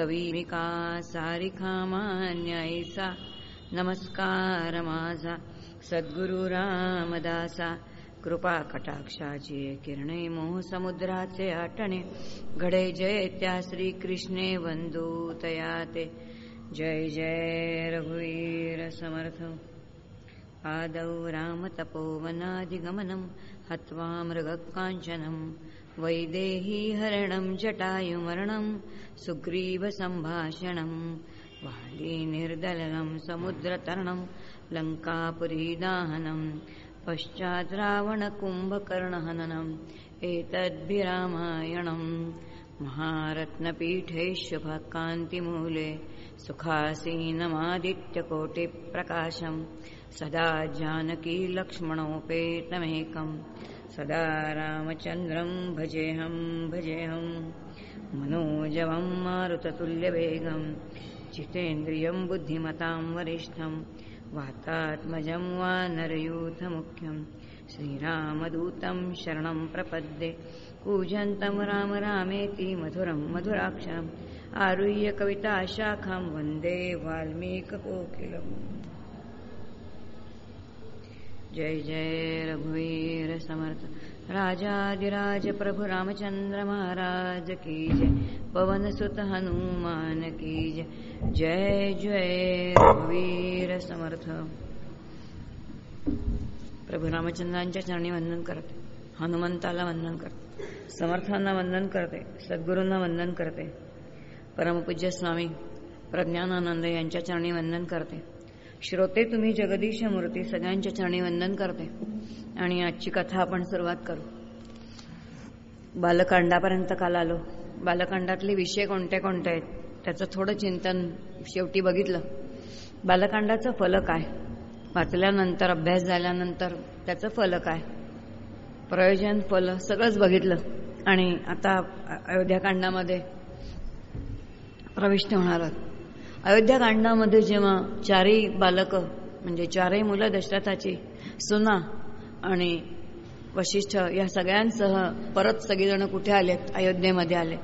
कवी सारिखा मान्यायसा नमस्कार माझा। सद्गुरु रामदासा। कृपा कटाक्षाची किरणे मोह समुद्राचे आटणे। घडे जय त्या श्री कृष्णे तया ते जय जय रघुवीर समर्थ। आदौ रामतपोवनादिगमनं हत्वा मृगकाञ्चनं वैदेही हरणं जटायुमरणं सुग्रीवसम्भाषणं वाली निर्दलनं समुद्रतरणं लङ्कापुरीदाहनं पश्चात् रावणकुम्भकर्णहननम् एतद्भिरामायणम् महारत्नपीठे सुखासीनमादित्यकोटिप्रकाशं सदा जानकी लक्ष्मणोपेतमेकम्। सदा रामचन्द्रं भजेऽहम् भजेऽहं मनोजवम् मारुततुल्यवेगं जितेन्द्रियम् बुद्धिमतां वरिष्ठं वातात्मजं वा नरयूथमुख्यं श्रीरामदूतं शरणं प्रपद्ये पूजन्तं राम रामेति मधुरं मधुराक्षरम्। आरुह्य कविताशाखां वन्दे वाल्मीककोकिलम्। जय जय रघुवीर समर्थ। राजाधिराज प्रभु रामचंद्र महाराज की जय। पवन सुत हनुमान की जय। जय जय रघुवीर समर्थ। प्रभू रामचंद्रांच्या चरणी वंदन करते हनुमंताला वंदन करते समर्थांना वंदन करते सद्गुरूंना वंदन करते परमपूज्य स्वामी प्रज्ञानानंद यांच्या चरणी वंदन करते श्रोते तुम्ही जगदीश मूर्ती सगळ्यांच्या चरणी वंदन करते. आणि आजची कथा आपण सुरुवात करू. बालकांडापर्यंत काल आलो. बालकांडातले विषय कोणते कोणते आहेत त्याचं थोडं चिंतन शेवटी बघितलं. बालकांडाचं फल काय? वाचल्यानंतर अभ्यास झाल्यानंतर त्याचं फल काय? प्रयोजन फल सगळंच बघितलं. आणि आता अयोध्याकांडामध्ये प्रविष्ट होणार आहोत. अयोध्याकांडामध्ये जेव्हा चारही बालक म्हणजे चारही मुलं दशरथाची सुना आणि वशिष्ठ या सगळ्यांसह परत सगळेजण कुठे आलेत? अयोध्येमध्ये आले.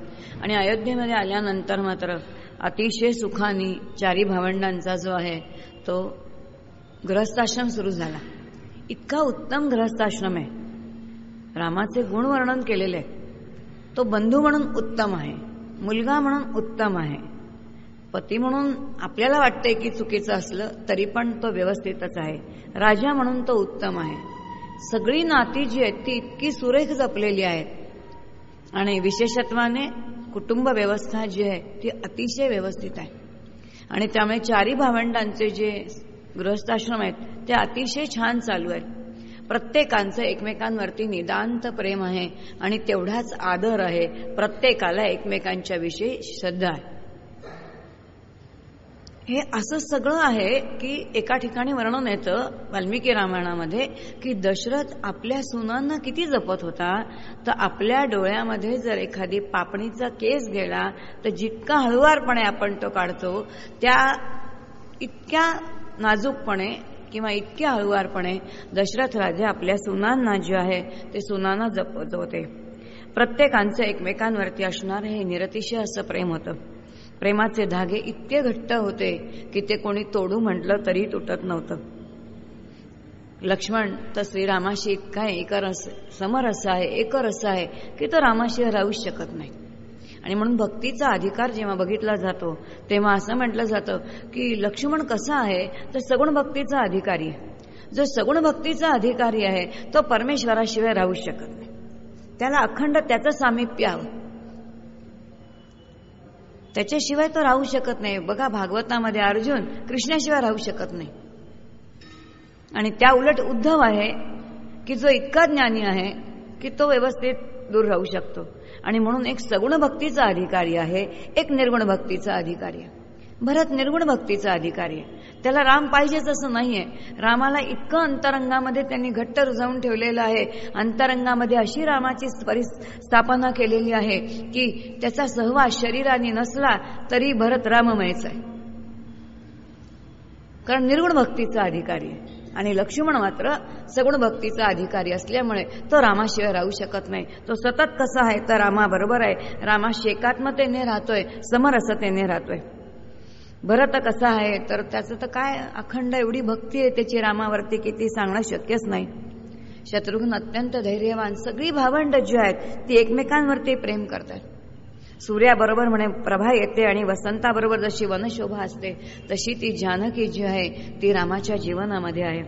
आणि अयोध्येमध्ये आल्यानंतर मात्र अतिशय सुखाने चारी भावंडांचा जो आहे तो गृहस्थाश्रम सुरू झाला. इतका उत्तम गृहस्थाश्रम आहे. रामाचे गुण वर्णन केलेले तो बंधू म्हणून उत्तम आहे. मुलगा म्हणून उत्तम आहे. पती म्हणून आपल्याला वाटते की चुकीचं असलं तरी पण तो व्यवस्थितच आहे. राजा म्हणून तो उत्तम आहे. सगळी नाती जी आहेत ती इतकी सुरेख जपलेली आहेत. आणि विशेषत्वाने कुटुंब व्यवस्था जी आहे ती अतिशय व्यवस्थित आहे. आणि त्यामुळे चारी भावंडांचे जे गृहस्थाश्रम आहेत ते अतिशय छान चालू आहेत. प्रत्येकांचं एकमेकांवरती निदांत प्रेम आहे आणि तेवढाच आदर आहे. प्रत्येकाला एकमेकांच्या विषयी श्रद्धा आहे. हे असं सगळं आहे की एका ठिकाणी वर्णन येतं वाल्मिकी रामायणामध्ये की दशरथ आपल्या सुनांना किती जपत होता? तर आपल्या डोळ्यामध्ये जर एखादी पापणीचा केस गेला तर जितका हळुवारपणे आपण तो काढतो त्या इतक्या नाजूकपणे किंवा इतक्या हळुवारपणे दशरथ राजे आपल्या सुनांना जे आहे ते सुनांना जपत होते. प्रत्येकांचं एकमेकांवरती असणार हे निरतिशय असं प्रेम होतं. प्रेमाचे धागे इतके घट्ट होते की ते कोणी तोडू म्हटलं तरी तुटत नव्हतं. लक्ष्मण तर श्रीरामाशी इतका एकर समर असं आहे एकर असं आहे की तो रामाशी राहूच शकत नाही. आणि म्हणून भक्तीचा अधिकार जेव्हा बघितला जातो तेव्हा असं म्हटलं जातं की लक्ष्मण कसा आहे तर सगुण भक्तीचा अधिकारी जो सगुण भक्तीचा अधिकारी आहे तो परमेश्वराशिवाय राहू शकत नाही. त्याला अखंड त्याचं सामिप्य हवं. त्याच्याशिवाय तो राहू शकत नाही. बघा भागवतामध्ये अर्जुन कृष्णाशिवाय राहू शकत नाही. आणि त्या उलट उद्धव आहे की जो इतका ज्ञानी आहे की तो व्यवस्थित दूर राहू शकतो. आणि म्हणून एक सगुण भक्तीचा अधिकारी आहे एक निर्गुण भक्तीचा अधिकारी आहे. भरत निर्गुण भक्तीचा अधिकारी आहे. त्याला राम पाहिजेच असं नाहीये. रामाला इतकं अंतरंगामध्ये त्यांनी घट्ट रुजवून ठेवलेलं आहे. अंतरंगामध्ये अशी रामाची स्थापना केलेली आहे की त्याचा सहवास शरीराने नसला तरी भरत राममयच आहे. कारण निर्गुण भक्तीचा अधिकारी आहे. आणि लक्ष्मण मात्र सगुण भक्तीचा अधिकारी असल्यामुळे तो रामाशिवाय राहू शकत नाही. तो सतत कसा आहे तर रामा बरोबर आहे. रामा शेकात्मतेने राहतोय समरसतेने राहतोय. भरत कसा आहे? तर त्याचं तर काय अखंड एवढी भक्ती आहे त्याची रामावरती की ती सांगणं शक्यच नाही. शत्रुघ्न अत्यंत धैर्यवान सगळी भावंड जी आहेत ती एकमेकांवरती प्रेम करतात. सूर्याबरोबर म्हणे प्रभा येते आणि वसंताबरोबर जशी वनशोभा असते तशी ती जानकी जी आहे ती रामाच्या जीवनामध्ये आहे.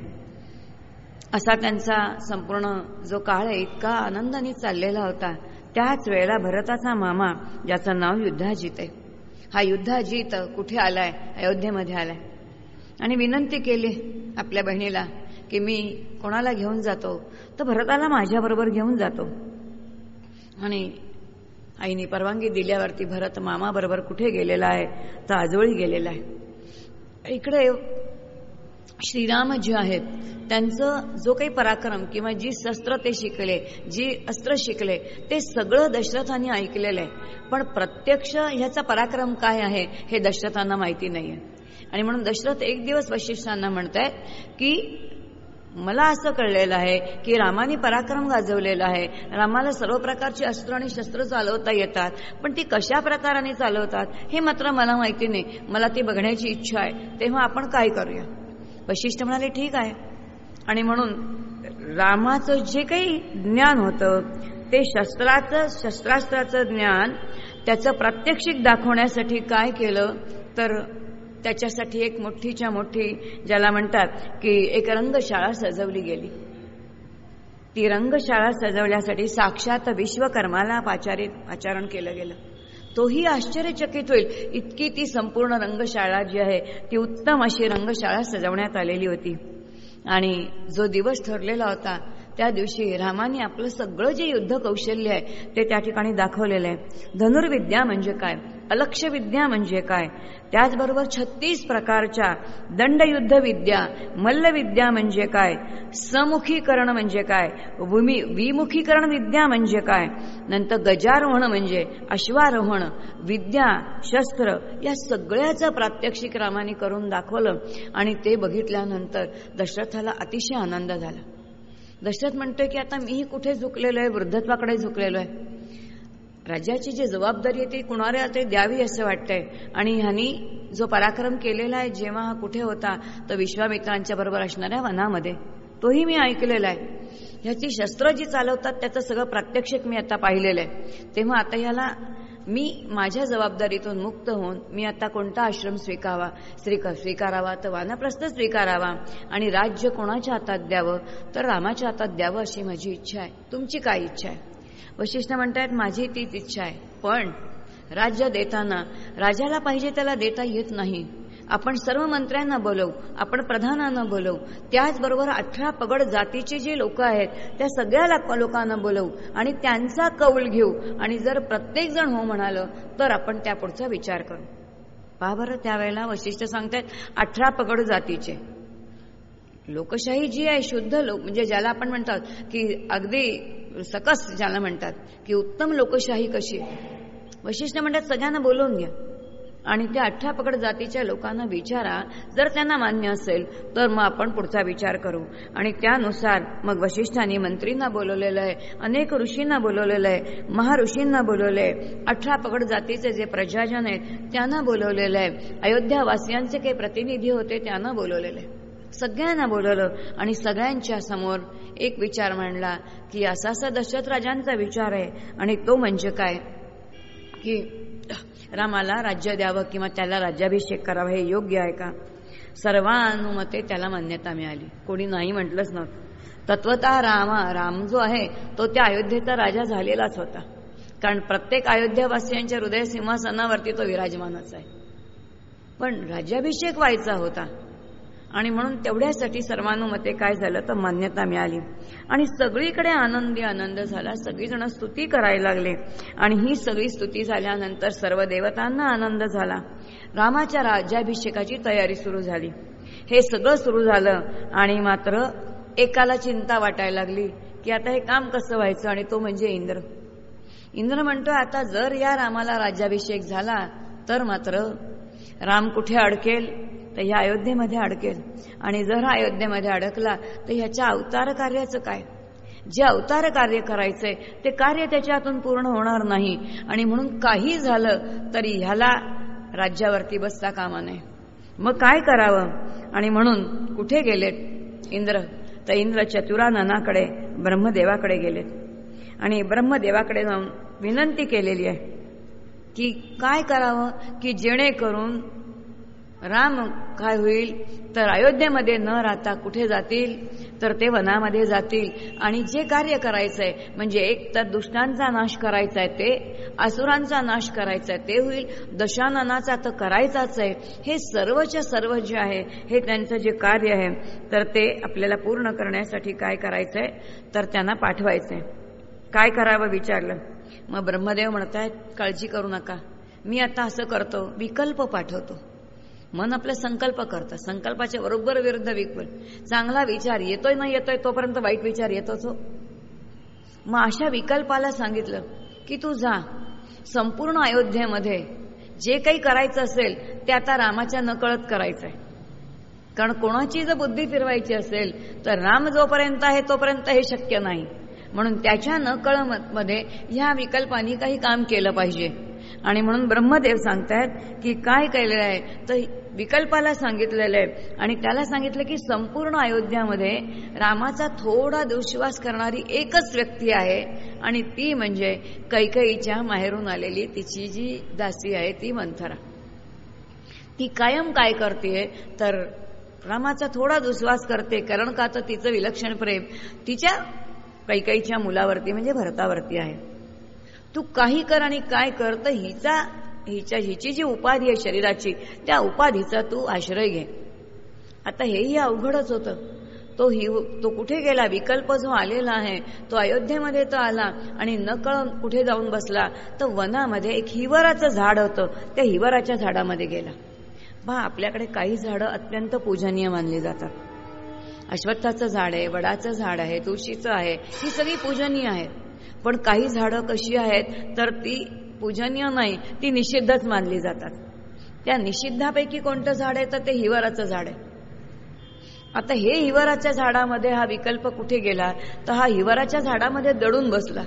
असा त्यांचा संपूर्ण जो काळ आहे इतका आनंदाने चाललेला होता. त्याच वेळेला भरताचा मामा ज्याचं नाव युद्धाजित आहे. हा युद्धाजीत कुठे आलाय? अयोध्येमध्ये आलाय. आणि विनंती केली आपल्या बहिणीला की मी कोणाला घेऊन जातो? तर भरताला माझ्याबरोबर घेऊन जातो. आणि आईने परवानगी दिल्यावरती भरत मामाबरोबर कुठे गेलेला आहे? तर आजोळी गेलेला आहे. इकडे श्रीराम जे आहेत त्यांचं जो काही पराक्रम किंवा जी शस्त्र ते शिकले जी अस्त्र शिकले ते सगळं दशरथांनी ऐकलेलं आहे. पण प्रत्यक्ष ह्याचा पराक्रम काय आहे हे दशरथांना माहिती नाहीये. आणि म्हणून दशरथ एक दिवस वशिष्ठांना म्हणतायत की मला असं कळलेलं आहे की रामाने पराक्रम गाजवलेला आहे. रामाला सर्व प्रकारची अस्त्र आणि शस्त्र चालवता येतात पण ती कशा प्रकाराने चालवतात हे मात्र मला माहिती नाही. मला ती बघण्याची इच्छा आहे. तेव्हा आपण काय करूया? वशिष्ठ म्हणाले ठीक आहे. आणि म्हणून रामाचं जे काही ज्ञान होतं ते शस्त्राचं शस्त्रास्त्राचं ज्ञान त्याचं प्रात्यक्षिक दाखवण्यासाठी काय केलं तर त्याच्यासाठी एक मोठीच्या मोठी ज्याला म्हणतात की एक रंगशाळा सजवली गेली. ती रंगशाळा सजवण्यासाठी साक्षात विश्वकर्माला पाचारित आचरण केलं गेलं. तोही आश्चर्यचकित होईल. इतकी ती संपूर्ण रंगशाळा जी आहे ती उत्तम अशी रंगशाळा सजवण्यात आलेली होती. आणि जो दिवस ठरलेला होता त्या दिवशी रामाने आपलं सगळं जे युद्ध कौशल्य आहे ते त्या ठिकाणी दाखवलेलं आहे. धनुर्विद्या म्हणजे काय? अलक्ष विद्या म्हणजे काय? त्याचबरोबर छत्तीस प्रकारच्या दंडयुद्ध विद्या मल्लविद्या म्हणजे काय? समुखीकरण म्हणजे काय? भूमी विमुखीकरण विद्या म्हणजे काय? नंतर गजारोहण म्हणजे अश्वारोहण विद्या शस्त्र या सगळ्याचं प्रात्यक्षिक रामाने करून दाखवलं आणि ते बघितल्यानंतर दशरथाला अतिशय आनंद झाला. दशरथ म्हणतोय की आता मीही कुठे झुकलेलो आहे? वृद्धत्वाकडे झुकलेलो आहे. राज्याची जी जबाबदारी आहे ती कुणाला ते द्यावी असं वाटतंय? आणि ह्यांनी जो पराक्रम केलेला आहे जेव्हा हा कुठे होता तर विश्वामित्रांच्या बरोबर असणाऱ्या वनामध्ये. तोही मी ऐकलेला आहे. ह्याची शस्त्र जी चालवतात त्याचं सगळं प्रात्यक्षिक मी आता पाहिलेलं आहे. तेव्हा आता ह्याला मी माझ्या जबाबदारीतून मुक्त होऊन मी आता कोणता आश्रम स्वीकारावा स्वीका स्वीकारावा तर वानप्रस्थ स्वीकारावा. आणि राज्य कोणाच्या हातात द्यावं? तर रामाच्या हातात द्यावं अशी माझी इच्छा आहे. तुमची काय इच्छा आहे? वशिष्ठ म्हणतायत माझी तीच इच्छा आहे. पण राज्य देताना राजाला पाहिजे त्याला देता येत नाही. आपण सर्व मंत्र्यांना बोलवू आपण प्रधानांना बोलवू. त्याचबरोबर अठरा पगड जातीचे जे लोक आहेत त्या सगळ्या लोकांना बोलवू आणि त्यांचा कौल घेऊ. आणि जर प्रत्येक जण हो म्हणालं तर आपण त्यापुढचा विचार करू. पहा बरं त्यावेळेला वशिष्ठ सांगतायत अठरा पगड जातीचे. लोकशाही जी आहे शुद्ध लोक म्हणजे ज्याला आपण म्हणतात की अगदी सकस ज्याला म्हणतात की उत्तम लोकशाही कशी? वशिष्ठ म्हणतात सगळ्यांना बोलवून घ्या. आणि त्या अठरा पकड जातीच्या लोकांना विचारा जर त्यांना मान्य असेल तर मग आपण पुढचा विचार करू. आणि त्यानुसार मग वशिष्ठांनी मंत्रींना बोलवलेलं आहे अनेक ऋषींना बोलवलेलं आहे महाऋषींना बोलवलं आहे अठरा पकड जातीचे जे प्रजाजन आहेत त्यांना बोलवलेलं आहे. अयोध्यावासियांचे काही प्रतिनिधी होते त्यांना बोलवलेलं आहे. सगळ्यांना बोलवलं आणि सगळ्यांच्या समोर एक विचार मांडला की असा असा दशरथ राजांचा विचार आहे. आणि तो म्हणजे काय? की रामाला राज्य द्यावं किंवा त्याला राज्याभिषेक करावा हे योग्य आहे का? सर्वानुमते त्याला मान्यता मिळाली. कोणी नाही म्हटलंच नव्हतं. तत्वतः रामा राम जो आहे तो त्या अयोध्येचा राजा झालेलाच होता. कारण प्रत्येक अयोध्यावासियांच्या हृदय सिंहासनावरती तो विराजमानच आहे. पण राज्याभिषेक व्हायचा होता. आणि म्हणून तेवढ्यासाठी सर्वानुमते काय झालं तर मान्यता मिळाली. आणि सगळीकडे आनंदी आनंद झाला. सगळीजण स्तुती करायला लागले. आणि ही सगळी स्तुती झाल्यानंतर सर्व देवतांना आनंद झाला. रामाच्या राज्याभिषेकाची तयारी सुरू झाली. हे सगळं सुरू झालं आणि मात्र एकाला चिंता वाटायला लागली की आता हे काम कसं व्हायचं आणि तो म्हणजे इंद्र. इंद्र म्हणतो आता जर या रामाला राज्याभिषेक झाला तर मात्र राम कुठे अडकेल? तर ह्या अयोध्येमध्ये अडकेल. आणि जर हा अयोध्येमध्ये अडकला तर ह्याच्या अवतार कार्याचं काय? जे अवतार कार्य करायचंय ते कार्य त्याच्यातून पूर्ण होणार नाही. आणि म्हणून काही झालं तरी ह्याला राज्यावरती बसता कामा नये. मग काय करावं? आणि म्हणून कुठे गेलेत? इंद्र. तर इंद्र चतुराननाकडे ब्रह्मदेवाकडे गेलेत. आणि ब्रह्मदेवाकडे जाऊन विनंती केलेली आहे की काय करावं? की जेणेकरून राम काय होईल? तर अयोध्येमध्ये न राहता कुठे जातील? तर ते वनामध्ये जातील. आणि जे कार्य करायचंय म्हणजे एक तर दुष्टांचा नाश करायचा आहे ते असुरांचा नाश करायचा आहे ते होईल. दशाननाचा तर करायचाच आहे. हे सर्वच्या सर्व जे आहे हे त्यांचं जे कार्य आहे तर ते आपल्याला पूर्ण करण्यासाठी काय करायचंय? तर त्यांना पाठवायचंय. काय करावं विचारलं? मग ब्रह्मदेव म्हणतायत काळजी करू नका. मी आता असं करतो. विकल्प पाठवतो. मन आपले संकल्प करतं. संकल्पाच्या बरोबर विरुद्ध विकल्प चांगला विचार येतोय ना येतोय तोपर्यंत वाईट विचार येतोच हो. मग अशा विकल्पाला सांगितलं की तू जा. संपूर्ण अयोध्येमध्ये जे काही करायचं असेल ते आता रामाच्या नकळत करायचंय. कारण कोणाची जर बुद्धी फिरवायची असेल तर राम जोपर्यंत आहे तोपर्यंत हे शक्य नाही. म्हणून त्याच्या नकळमध्ये ह्या विकल्पाने काही काम केलं पाहिजे. आणि म्हणून ब्रह्मदेव सांगतायत की काय केलेलं आहे? तर विकल्पाला सांगितलेलं आहे. आणि त्याला सांगितलं की संपूर्ण अयोध्यामध्ये रामाचा थोडा दुश्वास करणारी एकच व्यक्ती आहे. आणि ती म्हणजे कैकईच्या माहेरून आलेली तिची जी दासी आहे ती मंथरा. ती कायम काय करते तर रामाचा थोडा दुश्वास करते. कारण का? तर तिचं विलक्षण प्रेम तिच्या कैकईच्या मुलावरती म्हणजे भरतावरती आहे. तू काही कर आणि काय कर तर हिचा हिच्या हिची जी उपाधी आहे शरीराची त्या उपाधीचा तू आश्रय घे. आता हेही अवघडच होतं. तो हि तो कुठे गेला? विकल्प जो आलेला आहे तो अयोध्येमध्ये तो आला आणि न कुठे जाऊन बसला तर वनामध्ये एक हिवराचं झाड होतं. त्या हिवराच्या झाडामध्ये गेला. पहा आपल्याकडे काही झाडं अत्यंत पूजनीय मानली जातात. अश्वत्थाचं झाड आहे वडाचं झाड आहे तुळशीचं आहे ही सगळी पूजनीय आहेत. पण काही झाडं कशी आहेत तर ती पूजनीय नाही ती निषिद्धच मानली जातात. त्या निषिद्धापैकी कोणतं झाड आहे तर ते हिवराचं झाड आहे. आता हे हिवराच्या झाडामध्ये हा विकल्प कुठे गेला तर हा हिवराच्या झाडामध्ये दडून बसला.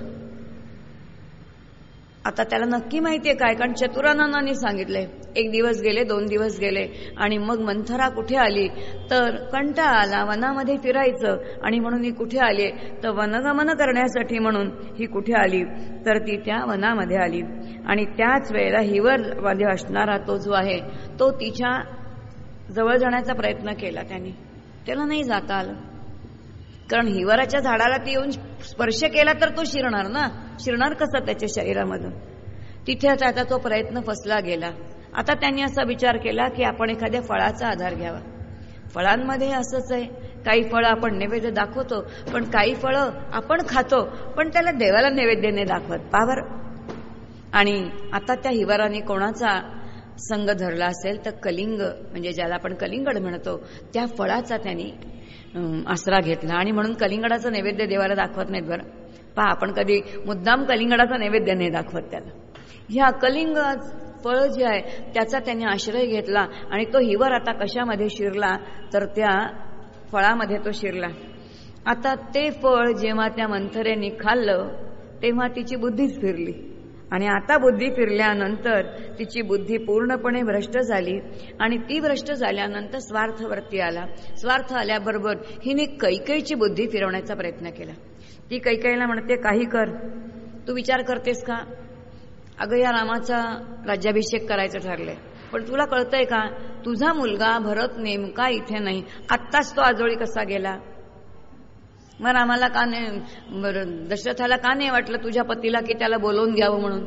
आता त्याला नक्की माहितीये काय? कारण चतुरानंदांनी सांगितले एक दिवस गेले दोन दिवस गेले आणि मग मंथरा कुठे आली? तर कंटा आला वनामध्ये फिरायचं आणि म्हणून ही कुठे आली? तर वनगमन करण्यासाठी म्हणून ही कुठे आली? तर ती त्या वनामध्ये आली. आणि त्याच वेळेला हिवर मध्ये असणारा तो जो आहे तो तिच्या जवळ जाण्याचा प्रयत्न केला त्यांनी. त्याला नाही जाता आलं. कारण हिवराच्या झाडाला ती येऊन स्पर्श केला तर तो शिरणार ना? शिरणार कसा त्याच्या शरीरामधून? तिथे आता तो प्रयत्न फसला गेला. आता त्यांनी असा विचार केला की आपण एखाद्या फळाचा आधार घ्यावा. फळांमध्ये असंच आहे. काही फळं आपण नैवेद्य दाखवतो पण काही फळं आपण खातो पण त्याला देवाला नैवेद्याने दाखवत. पावर आणि आता त्या हिवाराने कोणाचा संघ धरला असेल तर कलिंग म्हणजे ज्याला आपण कलिंगड म्हणतो त्या फळाचा त्यांनी आसरा घेतला. आणि म्हणून कलिंगडाचं नैवेद्य देवाला दाखवत नाहीत बरं. पहा आपण कधी मुद्दाम कलिंगडाचा नैवेद्य नाही दाखवत त्याला. ह्या कलिंग फळ जे आहे त्याचा त्यांनी आश्रय घेतला आणि तो हिवर आता कशामध्ये शिरला तर त्या फळामध्ये तो शिरला. आता ते फळ जेव्हा त्या मंथरेने खाल्लं तेव्हा तिची बुद्धीच फिरली. आणि आता बुद्धी फिरल्यानंतर तिची बुद्धी पूर्णपणे भ्रष्ट झाली आणि ती भ्रष्ट झाल्यानंतर स्वार्थवरती आला. स्वार्थ आल्याबरोबर हिने कैकईची बुद्धी फिरवण्याचा प्रयत्न केला. ती कैकईला म्हणते काही कर. तू विचार करतेस का? अगं या रामाचा राज्याभिषेक करायचं ठरलंय. पण तुला कळतंय का? तुझा मुलगा भरत नेमका इथे नाही. आत्ताच तो आजोळी कसा गेला? मग रामाला का नाही दशरथाला का नाही वाटलं तुझ्या पतीला की त्याला बोलवून घ्यावं म्हणून?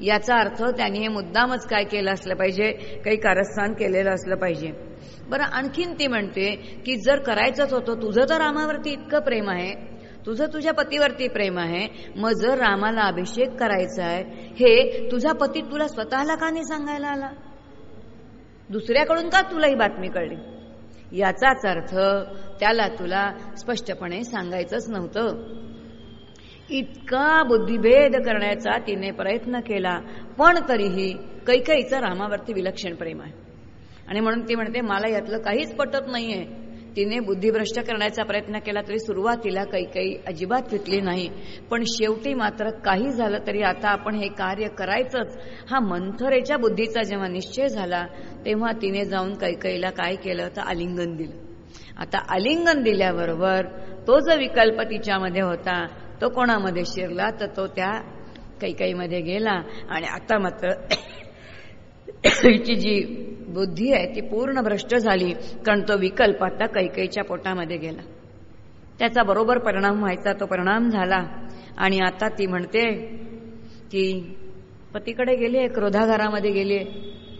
याचा अर्थ त्यांनी हे मुद्दामच काय केलं असलं पाहिजे काही कारस्थान केलेलं असलं पाहिजे. बरं आणखीन ती म्हणते की जर करायचंच होतं तुझं तर रामावरती इतकं प्रेम आहे तुझं तुझ्या पतीवरती प्रेम आहे मग जर रामाला अभिषेक करायचा आहे हे तुझा पती तुला स्वतःला का नाही सांगायला आला? दुसऱ्याकडून का तुला ही बातमी कळली? याचाच अर्थ त्याला तुला स्पष्टपणे सांगायचंच नव्हतं. इतका बुद्धिभेद करण्याचा तिने प्रयत्न केला पण तरीही कैकईचं रामावरती विलक्षण प्रेम आहे. आणि म्हणून ती म्हणते मला यातलं काहीच पटत नाहीये. तिने बुद्धिभ्रष्ट करण्याचा प्रयत्न केला तरी सुरुवातीला काही काही अजिबात फिटली नाही. पण शेवटी मात्र काही झालं तरी आता आपण हे कार्य करायचंच. हा मंथरेच्या बुद्धीचा जेव्हा निश्चय झाला तेव्हा तिने जाऊन कैकईला काय केलं तर आलिंगन दिलं. आता आलिंगन दिल्याबरोबर तो जो विकल्प तिच्यामध्ये होता तो कोणामध्ये शिरला तर तो त्या कैकईमध्ये गेला. आणि आता मात्र जी बुद्धी आहे ती पूर्ण भ्रष्ट झाली कारण तो विकल्प आता कैकईच्या पोटामध्ये गेला. त्याचा बरोबर परिणाम व्हायचा तो परिणाम झाला. आणि आता ती म्हणते की पतीकडे गेले क्रोधागारामध्ये गेले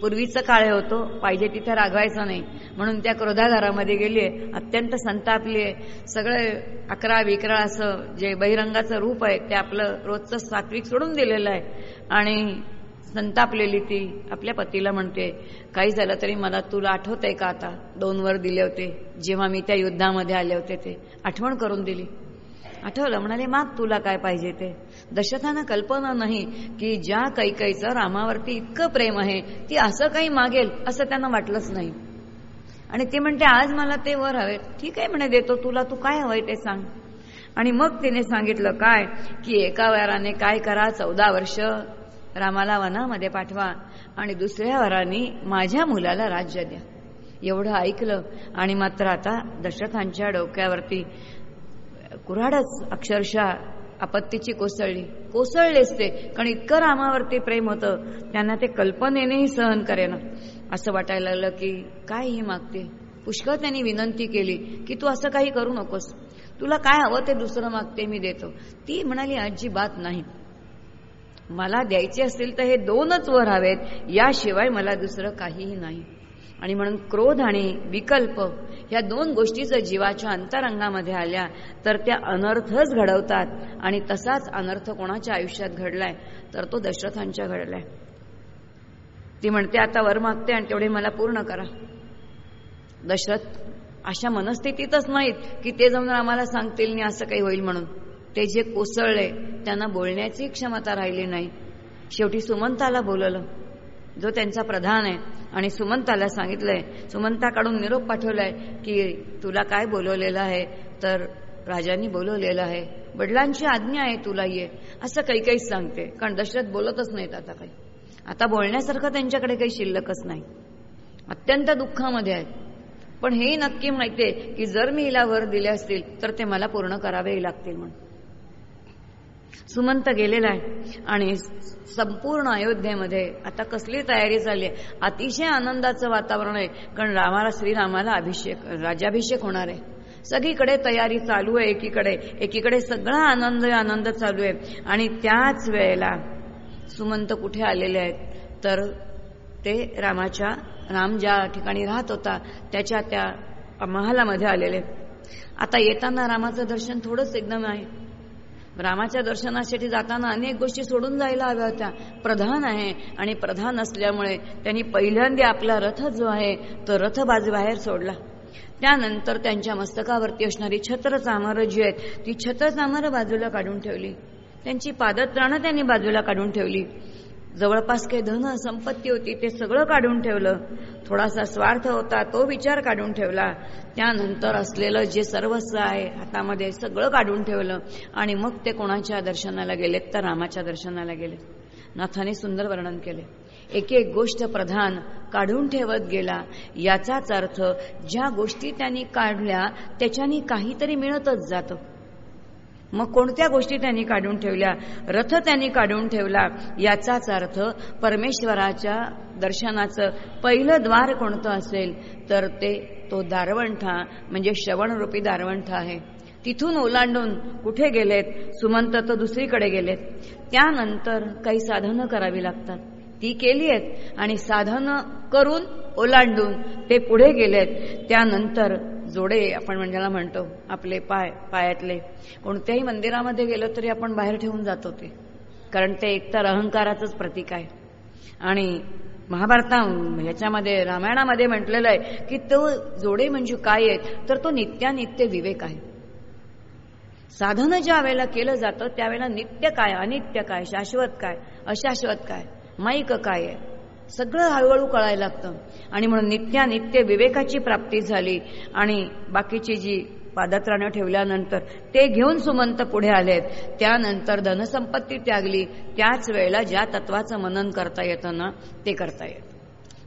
पूर्वीचं काळ होतो पाहिजे तिथे रागवायचं नाही. म्हणून त्या क्रोधागारामध्ये गेली अत्यंत संतापली सगळे अकरा विकरा असं जे बहिरंगाचं रूप आहे ते आपलं रोजचं सात्विक सोडून दिलेलं आहे. आणि संतापलेली ती आपल्या पतीला म्हणते काही झालं तरी मला तुला आठवत आहे का आता? दोन वर दिले होते जेव्हा मी त्या युद्धामध्ये आले होते ते. आठवण करून दिली. आठवलं म्हणाले माग तुला काय पाहिजे ते? दशथानं कल्पना नाही की ज्या कैकईचं रामावरती इतकं प्रेम आहे ती असं काही मागेल असं त्यांना वाटलंच नाही. आणि ते म्हणते आज मला ते वर हवे. ठीक आहे म्हणे देतो तुला तू काय हवंय ते सांग. आणि मग तिने सांगितलं काय? की एका वराने काय करा चौदा वर्ष रामाला वनामध्ये पाठवा आणि दुसऱ्या वराने माझ्या मुलाला राज्य द्या. एवढं ऐकलं आणि मात्र आता दशरथांच्या डोक्यावरती कुऱ्हाडच अक्षरशः आपत्तीची कोसळली. कोसळलेच ते कारण इतकं रामावरती प्रेम होतं त्यांना ते कल्पनेनेही सहन करेना. असं वाटायला लागलं की काय ही मागते? पुष्कळ त्यांनी विनंती केली की तू असं काही करू नकोस. तुला काय हवं ते दुसरं मागते मी देतो. ती म्हणाली अजिबात नाही. मला द्यायचे असतील तर हे दोनच वर हवेत. याशिवाय मला दुसरं काहीही नाही. आणि म्हणून क्रोध आणि विकल्प ह्या दोन गोष्टी जर जीवाच्या अंतरंगामध्ये आल्या तर त्या अनर्थच घडवतात. आणि तसाच अनर्थ कोणाच्या आयुष्यात घडलाय तर तो दशरथांच्या घडलाय. ती म्हणते आता वर मागते आणि तेवढे मला पूर्ण करा. दशरथ अशा मनस्थितीतच नाहीत की ते जाऊन आम्हाला सांगतील नाही असं काही होईल म्हणून. ते जे कोसळले त्यांना बोलण्याची क्षमता राहिली नाही. शेवटी सुमंताला बोलवलं जो त्यांचा प्रधान आहे आणि सुमंताला सांगितलंय सुमंताकडून निरोप पाठवलाय की तुला काय बोलवलेलं आहे? तर राजांनी बोलवलेलं आहे. वडिलांची आज्ञा आहे तुला ये. असं काही काहीच सांगते. कारण दशरथ बोलतच नाहीत आता काही. आता बोलण्यासारखं त्यांच्याकडे काही शिल्लकच नाही. अत्यंत दुःखामध्ये आहेत. पण हे नक्की माहितीये की जर मी हिला वर दिले असतील तर ते मला पूर्ण करावेही लागतील म्हणून. सुमंत गेलेला आहे. आणि संपूर्ण अयोध्येमध्ये आता कसली तयारी झाली आहे? अतिशय आनंदाचं वातावरण आहे. कारण रामाला श्रीरामाला अभिषेक राज्याभिषेक होणार आहे. सगळीकडे तयारी चालू आहे एकीकडे. एकीकडे सगळा आनंद आनंद चालू आहे. आणि त्याच वेळेला सुमंत कुठे आलेले आहेत? तर ते रामाच्या राम ज्या ठिकाणी राहत होता त्याच्या त्या महालामध्ये आलेले आता येताना रामाचं दर्शन थोडंच एकदम आहे. रामाच्या दर्शनासाठी जाताना अनेक गोष्टी सोडून जायला हव्या होत्या. प्रधान आहे आणि प्रधान असल्यामुळे त्यांनी पहिल्यांदा आपला रथ जो आहे तो रथ बाजूबाहेर सोडला. त्यानंतर त्यांच्या मस्तकावरती असणारी छत्र चामरं जी आहेत ती छत्र चामरं बाजूला काढून ठेवली. त्यांची पादत्राणं त्यांनी बाजूला काढून ठेवली. जवळपास काही धन संपत्ती होती ते सगळं काढून ठेवलं. थोडासा स्वार्थ होता तो विचार काढून ठेवला. त्यानंतर असलेलं जे सर्वस्व आहे हातामध्ये सगळं काढून ठेवलं. आणि मग ते कोणाच्या दर्शनाला गेलेत तर रामाच्या दर्शनाला गेले. नाथाने सुंदर वर्णन केले. एक एक गोष्ट प्रधान काढून ठेवत गेला. याचाच अर्थ ज्या गोष्टी त्यांनी काढल्या त्याच्यानी काहीतरी मिळतच जातं. मग कोणत्या गोष्टी त्यांनी काढून ठेवल्या? रथ त्यांनी काढून ठेवला याचाच अर्थ परमेश्वराच्या दर्शनाचं पहिलं द्वार कोणतं असेल? तर ते तो दारवंठा म्हणजे श्रवणरूपी दारवंठा आहे. तिथून ओलांडून कुठे गेलेत? सुमंत तर दुसरीकडे गेलेत. त्यानंतर काही साधनं करावी लागतात. ती केली आहेत आणि साधनं करून ओलांडून ते पुढे गेलेत. त्यानंतर जोडे आपण म्हणजे म्हणतो आपले पाय पायातले. कोणत्याही मंदिरामध्ये गेलो तरी आपण बाहेर ठेवून जातो ते. कारण ते एकतर अहंकाराचंच प्रतीक आहे. आणि महाभारता ह्याच्यामध्ये रामायणामध्ये म्हटलेलं आहे की तो जोडे म्हणजे काय आहेत तर तो नित्यानित्य विवेक आहे. साधनं ज्या वेळेला केलं जातं त्यावेळेला नित्य काय अनित्य काय शाश्वत काय अशाश्वत काय माईक काय आहे? सगळं हळूहळू कळायला लागतं. आणि म्हणून नित्यानित्य विवेकाची प्राप्ती झाली आणि बाकीची जी पादत्राणं ठेवल्यानंतर ते घेऊन सुमंत पुढे आलेत. त्यानंतर धनसंपत्ती त्यागली. त्याच वेळेला ज्या तत्वाचं मनन करता येतं ना ते करता येतं.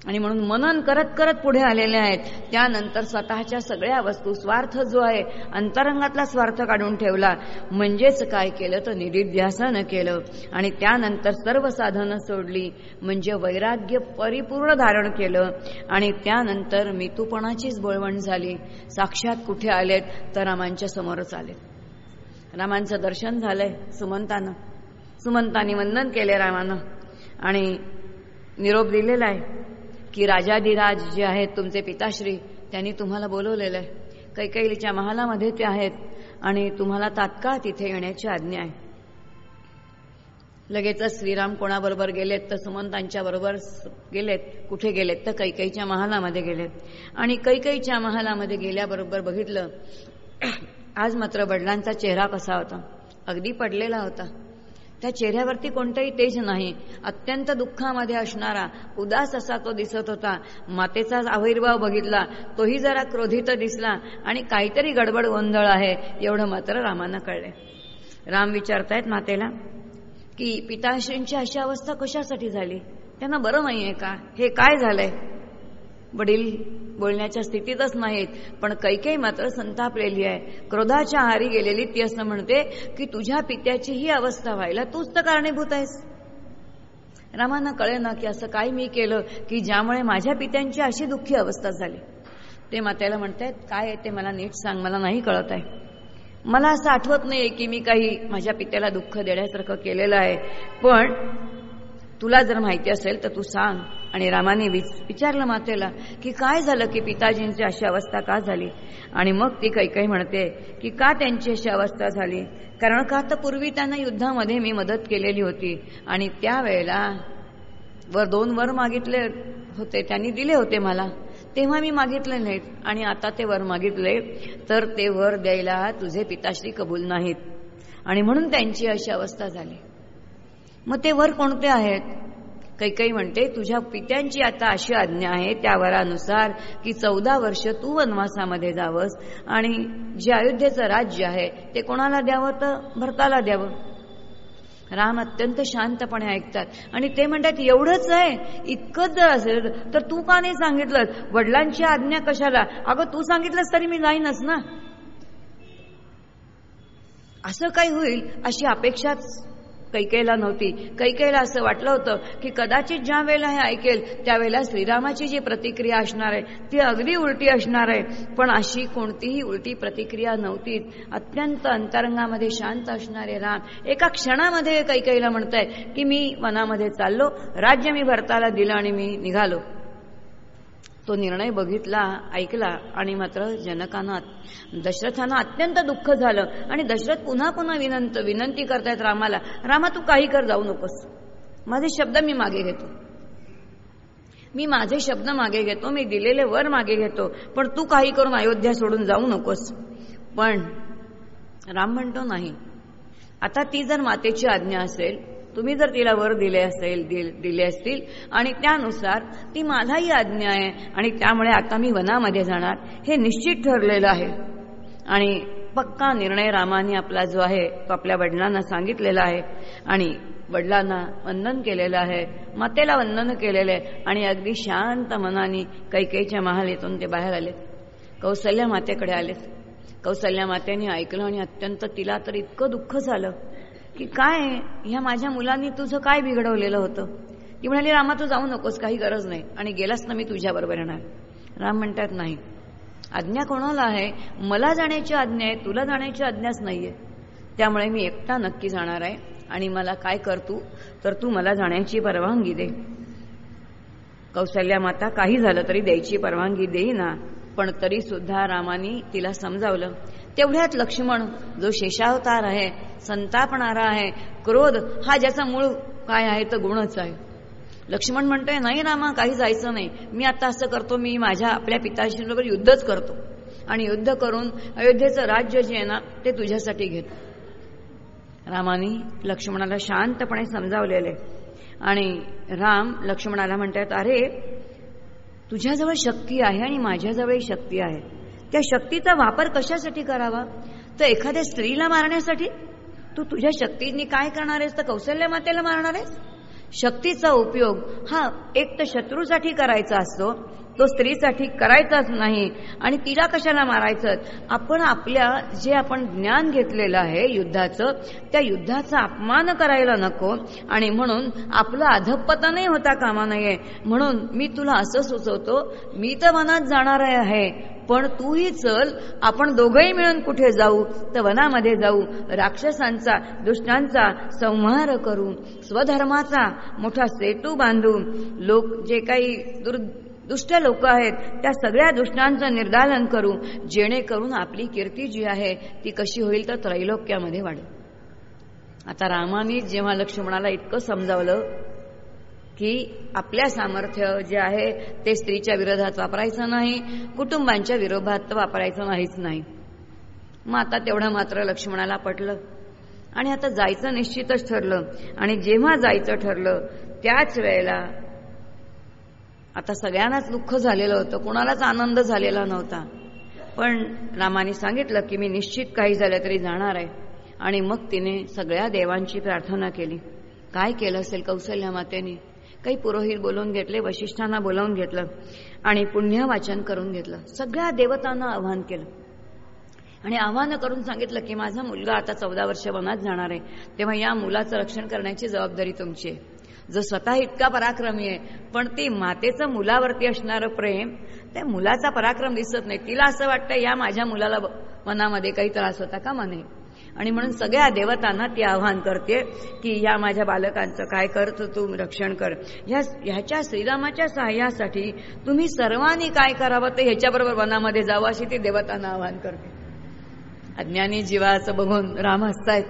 आणि म्हणून मनन करत करत पुढे आलेले आहेत. त्यानंतर स्वतःच्या सगळ्या वस्तू स्वार्थ जो आहे अंतरंगातला स्वार्थ काढून ठेवला. म्हणजेच काय केलं तर निरिध्यासन केलं. आणि त्यानंतर सर्व साधनं सोडली. म्हणजे वैराग्य परिपूर्ण धारण केलं. आणि त्यानंतर मितूपणाचीच बोळवण झाली. साक्षात कुठे आलेत? तर रामांच्या समोरच आलेत. रामांचं दर्शन झालंय सुमंतानं. सुमंतानी वंदन केले रामानं. आणि निरोप दिलेला आहे. की राजाधिराज जे आहेत तुमचे पिताश्री त्यांनी तुम्हाला बोलवलेलं आहे. कैकैलीच्या महालामध्ये ते आहेत आणि तुम्हाला तात्काळ तिथे येण्याची आज्ञा आहे. लगेचच श्रीराम कोणाबरोबर गेलेत तर सुमंतांच्या बरोबर गेलेत कुठे गेलेत तर कैकईच्या महालामध्ये गेलेत. आणि कैकईच्या महालामध्ये गेल्याबरोबर बघितलं आज मात्र वडिलांचा चेहरा कसा होता? अगदी पडलेला होता. त्या चेहऱ्यावरती कोणतंही तेज नाही. अत्यंत दुःखामध्ये असणारा उदास असा तो दिसत होता. मातेचा आविर्भाव बघितला. तोही जरा क्रोधित दिसला. आणि काहीतरी गडबड गोंधळ आहे एवढं मात्र रामानं कळले. राम विचारतायत मातेला की पिताश्रींची अशी अवस्था कशासाठी झाली? त्यांना बरं नाहीये का? हे काय झालंय? वडील बोलण्याच्या स्थितीतच नाहीत. पण कैकेई मात्र संतापलेली आहे. क्रोधाच्या आहारी गेलेली ती असं म्हणते की तुझ्या पित्याची ही अवस्था व्हायला तूच तर कारणीभूत आहेस. रामांना कळे ना की असं काय मी केलं की ज्यामुळे माझ्या पित्यांची अशी दुःखी अवस्था झाली. ते मात्याला म्हणतायत काय आहे ते मला नीट सांग मला नाही कळत आहे. मला असं आठवत नाही की मी काही माझ्या पित्याला दुःख देण्यासारखं केलेलं आहे. पण तुला जर माहिती असेल तर तू सांग. आणि रामाने विचारलं मातेला की काय झालं की पिताजींची अशी अवस्था का झाली? आणि मग ती काही काही म्हणते की का त्यांची अशी अवस्था झाली? कारण का तर पूर्वी त्यांना युद्धामध्ये मी मदत केलेली होती. आणि त्यावेळेला वर दोन वर मागितले होते. त्यांनी दिले होते मला. तेव्हा मी मागितले नाहीत. आणि आता ते वर मागितले तर ते वर द्यायला तुझे पिताश्री कबूल नाहीत. आणि म्हणून त्यांची अशी अवस्था झाली. मग ते वर कोणते आहेत? काही काही म्हणते तुझ्या पित्यांची आता अशी आज्ञा आहे त्या वरानुसार की चौदा वर्ष तू वनवासामध्ये जावंस आणि जे अयोध्येचं राज्य आहे ते कोणाला द्यावं तर भरताला द्यावं. राम अत्यंत शांतपणे ऐकतात आणि ते म्हणतात एवढंच आहे इतकंच जर असेल तर तू का नाही सांगितलंस? वडिलांची आज्ञा कशाला? अगं तू सांगितलंस तरी मी जाईनच ना. असं काही होईल अशी अपेक्षाच कैकेला नव्हती. कैकेला असं वाटलं होतं की कदाचित ज्या वेळेला हे ऐकेल त्यावेळेला श्रीरामाची जी प्रतिक्रिया असणार आहे ती अगदी उलटी असणार आहे. पण अशी कोणतीही उलटी प्रतिक्रिया नव्हती. अत्यंत अंतरंगामध्ये शांत असणारे राम एका क्षणामध्ये कैकेला म्हणताय की मी वनामध्ये चाललो राज्य मी भरताला दिलं आणि मी निघालो. तो निर्णय बघितला ऐकला आणि मात्र जनकानं दशरथानं अत्यंत दुःख झालं आणि दशरथ पुन्हा पुन्हा विनंत विनंती करतायत रामाला रामा तू काही कर जाऊ नकोस. माझे शब्द मी मागे घेतो. मी माझे शब्द मागे घेतो मी दिलेले वर मागे घेतो पण तू काही करून अयोध्या सोडून जाऊ नकोस. पण राम म्हणतो नाही. आता ती जर मातेची आज्ञा असेल तुम्ही जर तिला वर दिले असेल दिले असतील आणि त्यानुसार ती माझाही आज्ञा आहे आणि त्यामुळे आता मी वनामध्ये जाणार हे निश्चित ठरलेलं आहे. आणि पक्का निर्णय रामाने आपला जो आहे तो आपल्या वडिलांना सांगितलेला आहे. आणि वडिलांना वंदन केलेलं आहे मातेला वंदन केलेलं आहे आणि अगदी शांत मनाने कैकेच्या महालीतून ते बाहेर आलेत. कौशल्या मातेकडे आलेत. कौशल्या मातेने ऐकलं आणि अत्यंत तिला तर इतकं दुःख झालं. की काय ह्या माझ्या मुलांनी तुझं काय बिघडवलेलं होतं? ती म्हणाली रामा तू जाऊ नकोस काही गरज नाही. आणि गेलास ना मी तुझ्याबरोबर येणार. राम म्हणतात नाही. आज्ञा कोणाला आहे? मला जाण्याची आज्ञा आहे तुला जाण्याची आज्ञाच नाहीये. त्यामुळे मी एकटा नक्की जाणार आहे. आणि मला काय कर तू? तर तू मला जाण्याची परवानगी दे. कौशल्या माता काही झालं तरी द्यायची परवानगी देईना. पण तरी सुद्धा रामानी तिला समजावलं. तेवढ्यात लक्ष्मण जो शेषावतार आहे संतापणारा आहे क्रोध हा ज्याचा मूळ काय आहे तर गुणच आहे. लक्ष्मण म्हणतोय नाही रामा काही जायचं नाही. मी आता असं करतो मी माझ्या आपल्या पिताजीबरोबर युद्धच करतो. आणि युद्ध करून अयोध्येचं राज्य जे आहे ना ते तुझ्यासाठी घेतो. रामानी लक्ष्मणाला शांतपणे समजावलेले आणि राम लक्ष्मणाला म्हणतात अरे तुझ्याजवळ शक्ती आहे आणि माझ्याजवळही शक्ती आहे. त्या शक्तीचा वापर कशासाठी करावा? तर एखाद्या स्त्रीला मारण्यासाठी? तू तुझ्या शक्तींनी काय करणार आहेस? तर कौशल्य मातेला मारणार आहेस? शक्तीचा उपयोग हा एक तर शत्रूसाठी करायचा असतो तो स्त्रीसाठी करायचाच नाही. आणि तिला कशाला मारायचं? आपण आपल्या जे आपण ज्ञान घेतलेलं आहे युद्धाचं त्या युद्धाचा अपमान करायला नको. आणि म्हणून आपलं अधपतनही होता कामा नये. म्हणून मी तुला असं सुचवतो मी तर मनात जाणार आहे पण तूही चल आपण दोघंही मिळून कुठे जाऊ? तर वनामध्ये जाऊ. राक्षसांचा दुष्टांचा संहार करू. स्वधर्माचा मोठा सेतू बांधू. लोक जे काही दुर् दुष्ट लोक आहेत त्या सगळ्या दुष्टांचं निर्दालन करू. जेणेकरून आपली कीर्ती जी आहे ती कशी होईल तर त्रैलोक्यामध्ये वाढेल. आता रामाने जेव्हा लक्ष्मणाला इतकं समजावलं की आपल्या सामर्थ्य जे आहे ते स्त्रीच्या विरोधात वापरायचं नाही कुटुंबांच्या विरोधात वापरायचं नाहीच नाही. मग आता तेवढं मात्र लक्ष्मणाला पटलं. आणि आता जायचं निश्चितच ठरलं. आणि जेव्हा जायचं ठरलं त्याच वेळेला आता सगळ्यांनाच दुःख झालेलं होतं. कोणालाच आनंद झालेला नव्हता. पण रामाने सांगितलं की मी निश्चित काही झालं तरी जाणार आहे. आणि मग तिने सगळ्या देवांची प्रार्थना केली. काय केलं असेल कौशल्या मातेने? काही पुरोहित बोलवून घेतले वशिष्ठांना बोलावून घेतलं आणि पुण्यवाचन करून घेतलं. सगळ्या देवतांना आव्हान केलं. आणि आव्हानं करून सांगितलं की माझा मुलगा आता चौदा वर्ष वनात जाणार आहे. तेव्हा या मुलाचं रक्षण करण्याची जबाबदारी तुमची आहे. जो स्वतः इतका पराक्रमी आहे पण ती मातेचं मुलावरती असणारं प्रेम त्या मुलाचा पराक्रम दिसत नाही. तिला असं वाटतं या माझ्या मुलाला मनामध्ये काही त्रास होता का मने आणि म्हणून सगळ्या देवतांना ती आव्हान करते की या माझ्या बालकांचं काय करतो तू रक्षण कर. ह्या ह्याच्या श्रीरामाच्या सहाय्यासाठी तुम्ही सर्वांनी काय करावं ते ह्याच्याबरोबर वनामध्ये जावं अशी ती देवतांना आव्हान करते. अज्ञानी जीवाचं बघून राम हसतायत.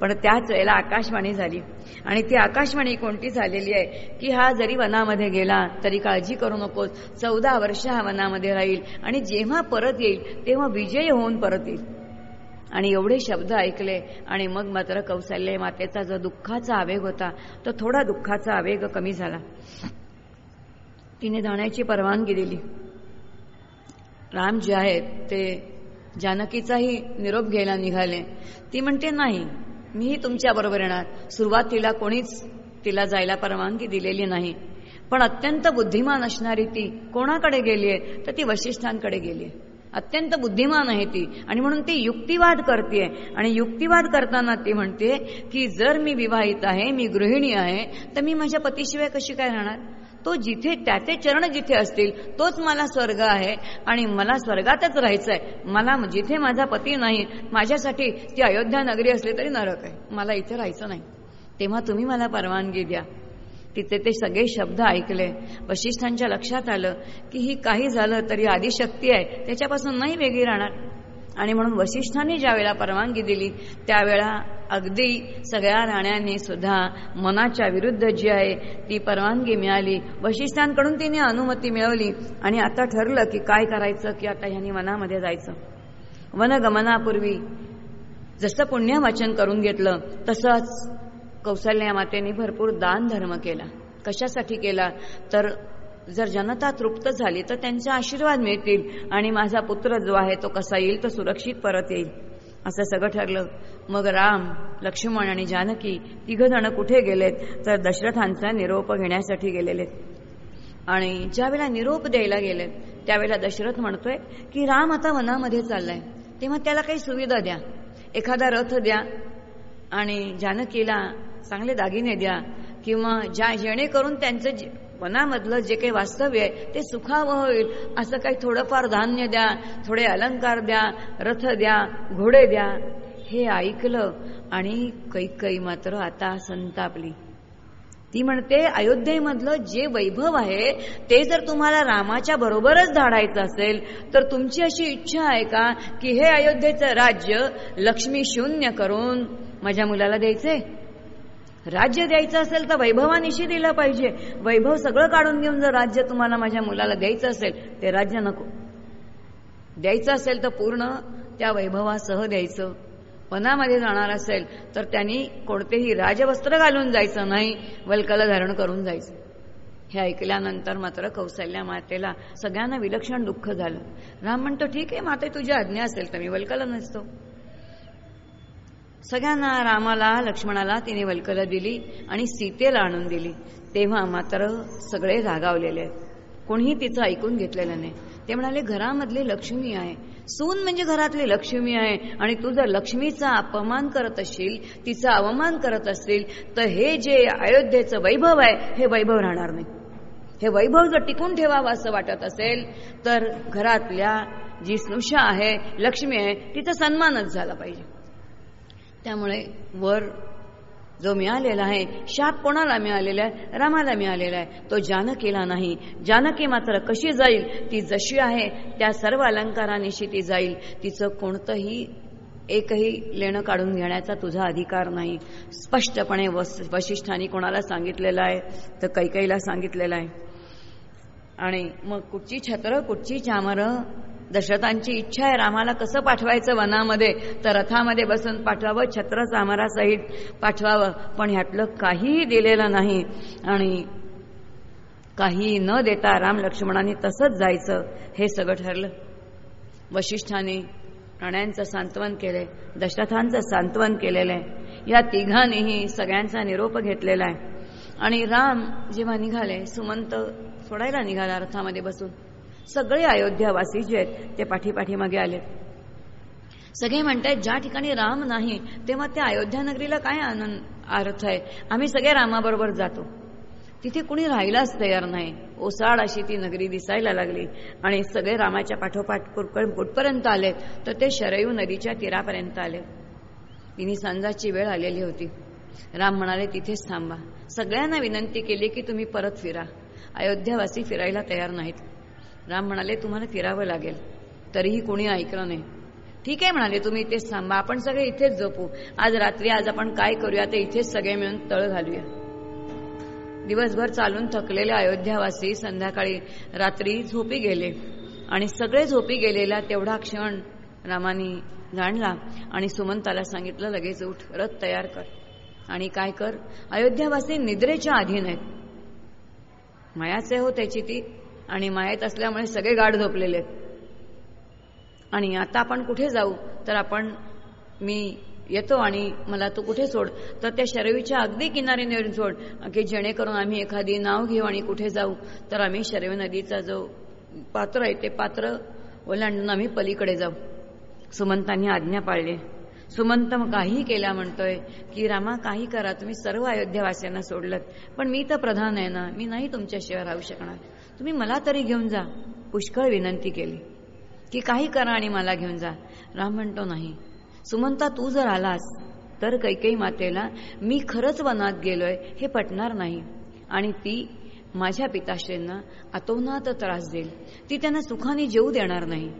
पण त्याच वेळेला आकाशवाणी झाली. आणि ती आकाशवाणी कोणती झालेली आहे? की हा जरी वनामध्ये गेला तरी काळजी करू नकोस. चौदा वर्ष हा वनामध्ये राहील. आणि जेव्हा परत येईल तेव्हा विजय होऊन परत येईल. आणि एवढे शब्द ऐकले आणि मग मात्र कौशल्य मातेचा जो दुःखाचा आवेग होता तो थोडा दुःखाचा आवेग कमी झाला. तिने जाण्याची परवानगी दिली. राम जे आहेत ते जानकीचाही निरोप घ्यायला निघाले. ती म्हणते नाही मीही तुमच्या बरोबर येणार. सुरुवातीला कोणीच तिला जायला परवानगी दिलेली नाही. पण अत्यंत बुद्धिमान असणारी ती कोणाकडे गेलीये तर ती वशिष्ठांकडे गेली अत्यंत बुद्धिमान आहे ती आणि म्हणून ती युक्तिवाद करते आणि युक्तिवाद करताना ती म्हणते की जर मी विवाहित आहे मी गृहिणी आहे तर मी माझ्या पतीशिवाय कशी काय राहणार? तो जिथे त्याचे चरण जिथे असतील तोच मला स्वर्ग आहे. आणि मला स्वर्गातच राहायचं आहे मला जिथे माझा पती नाही माझ्यासाठी ती अयोध्या नगरी असली तरी नरक आहे. मला इथे राहायचं नाही. तेव्हा तुम्ही मला परवानगी द्या. तिथे ते सगळे शब्द ऐकले. वशिष्ठांच्या लक्षात आलं की ही काही झालं तरी आदिशक्ती आहे. त्याच्यापासून नाही वेगळी राहणार. आणि म्हणून वशिष्ठांनी ज्यावेळेला परवानगी दिली त्यावेळा अगदी सगळ्या राण्यांनी सुद्धा मनाच्या विरुद्ध जी आहे ती परवानगी मिळाली. वशिष्ठांकडून तिने अनुमती मिळवली आणि आता ठरलं की काय करायचं की आता ह्यांनी वनामध्ये जायचं. वनगमनापूर्वी जसं पुण्यवाचन करून घेतलं तसंच कौशल्या मातेने भरपूर दान धर्म केला. कशासाठी केला? तर जर जनता तृप्त झाली तर त्यांचे आशीर्वाद मिळतील आणि माझा पुत्र जो आहे तो कसा येईल तो सुरक्षित परत येईल. असं सगळं ठरलं. मग राम लक्ष्मण आणि जानकी तिघ जण कुठे गेलेत? तर दशरथांचा निरोप घेण्यासाठी गेलेले आणि ज्यावेळेला निरोप द्यायला गेलेत त्यावेळेला दशरथ म्हणतोय की राम आता वनामध्ये चाललाय. तेव्हा त्याला काही सुविधा द्या. एखादा रथ द्या आणि जानकीला चांगले दागिने द्या किंवा ज्या जेणेकरून त्यांचं मनामधलं जे काही वास्तव्य आहे ते सुखावं होईल. असं काही थोडंफार धान्य द्या थोडे अलंकार द्या रथ द्या घोडे द्या. हे ऐकलं आणि कैकई मात्र आता संतापली. ती म्हणते अयोध्येमधलं जे वैभव आहे ते जर तुम्हाला रामाच्या बरोबरच धाडायचं असेल तर तुमची अशी इच्छा आहे का की हे अयोध्येचं राज्य लक्ष्मी शून्य करून माझ्या मुलाला द्यायचंय? राज्य द्यायचं असेल तर वैभवानिशी दिलं पाहिजे. वैभव सगळं काढून घेऊन जर राज्य तुम्हाला माझ्या मुलाला द्यायचं असेल ते राज्य नको. द्यायचं असेल तर पूर्ण त्या वैभवासह द्यायचं. वनामध्ये जाणार असेल तर त्यांनी कोणतेही राजवस्त्र घालून जायचं नाही वल्कल धारण करून जायचं. हे ऐकल्यानंतर मात्र कौशल्या मातेला सगळ्यांना विलक्षण दुःख झालं. राम म्हणतो ठीक आहे माते तुझी आज्ञा असेल तर मी वल्कल नसतो. सगळ्यांना रामाला लक्ष्मणाला तिने वल्कल दिली आणि सीतेला आणून दिली. तेव्हा मात्र सगळे रागावलेले कोणीही तिचं ऐकून घेतलेलं नाही. ते म्हणाले घरामधली लक्ष्मी आहे. सून म्हणजे घरातली लक्ष्मी आहे. आणि तू जर लक्ष्मीचा अपमान करत असशील तिचा अवमान करत असशील तर हे जे अयोध्येचं वैभव आहे हे वैभव राहणार नाही. हे वैभव जर टिकून ठेवावं असं वाटत असेल तर घरातल्या जी स्नुषा आहे लक्ष्मी आहे तिचा सन्मानच झाला पाहिजे. त्यामुळे वर जो मिळालेला आहे शाप कोणाला मिळालेला आहे? रामाला मिळालेला आहे. तो जानकीला नाही. जानकी मात्र कशी जाईल? ती जशी आहे त्या सर्व अलंकारानिशी ती जाईल. तिचं कोणतंही एकही लेणं काढून घेण्याचा तुझा अधिकार नाही. स्पष्टपणे वस वशिष्ठांनी कोणाला सांगितलेलं आहे? तर कैकईला सांगितलेलं आहे. आणि मग कुठची छत्र कुठची चामरं? दशरथांची इच्छा आहे रामाला कसं पाठवायचं वनामध्ये? तर रथामध्ये बसून पाठवावं छत्र चामरासहित पाठवावं. पण ह्यातलं काहीही दिलेलं नाही. आणि काही न देता राम लक्ष्मणाने तसंच जायचं. हे सगळं ठरलं. वशिष्ठाने प्राण्यांचं सांत्वन केलंय दशरथांचं सांत्वन केलेलं आहे. या तिघांनीही सगळ्यांचा निरोप घेतलेला आहे. आणि राम जेव्हा निघाले सुमंत सोडायला निघाला रथामध्ये बसून. सगळे अयोध्यावासी जे आहेत ते पाठीपाठीमागे आले सगळे म्हणतायत ज्या ठिकाणी राम नाही तेव्हा त्या अयोध्या नगरीला काय आनंद अर्थ आहे? आम्ही सगळे रामाबरोबर जातो. तिथे कुणी राहिलाच तयार नाही. ओसाड अशी ती नगरी दिसायला लागली. आणि सगळे रामाच्या पाठोपाठ कुठपर्यंत आले तर ते शरयू नदीच्या तीरापर्यंत आले तिने सांजाची वेळ आलेली होती. राम म्हणाले तिथेच थांबा. सगळ्यांना विनंती केली की तुम्ही परत फिरा. अयोध्यावासी फिरायला तयार नाहीत. राम म्हणाले तुम्हाला फिरावं लागेल. तरीही कोणी ऐकलं नाही. ठीक आहे म्हणाले तुम्ही इथेच थांबा. आपण सगळे इथेच जपू आज रात्री आज आपण काय करूया ते इथेच सगळे मिळून तळ घालूया. दिवसभर चालून थकलेले अयोध्यावासी संध्याकाळी रात्री झोपी गेले. आणि सगळे झोपी गेलेला तेवढा क्षण रामानी जाणला आणि सुमंताला सांगितलं लगेच उठ रथ तयार कर. आणि काय कर? अयोध्यावासी निद्रेच्या अधीन आहेत मायाचे हो त्याची ती आणि मायेत असल्यामुळे सगळे गाढ झोपलेले आहेत. आणि आता आपण कुठे जाऊ? तर आपण मी येतो आणि मला तू कुठे सोड? तर त्या शरवीच्या अगदी किनारी नेऊन सोड की जेणेकरून आम्ही एखादी नाव घेऊ आणि कुठे जाऊ? तर आम्ही शरवी नदीचा जो पात्र आहे ते पात्र ओलांडून आम्ही पलीकडे जाऊ. सुमंतांनी आज्ञा पाळली. सुमंत काही केला म्हणतोय की रामा काही करा तुम्ही सर्व अयोध्यावासियांना सोडलं पण मी तर प्रधान आहे ना मी नाही तुमच्याशिवाय राहू शकणार. तुम्ही मला तरी घेऊन जा. पुष्कळ विनंती केली. की काही करा आणि मला घेऊन जा. राम म्हणतो नाही. सुमंता तू जर आलास तर कैकेई मातेला मी खरंच वनात गेलोय हे पटणार नाही. आणि ती माझ्या पिताश्रींना अतोनात त्रास देईल. ती त्यांना सुखाने जेऊ देणार नाही.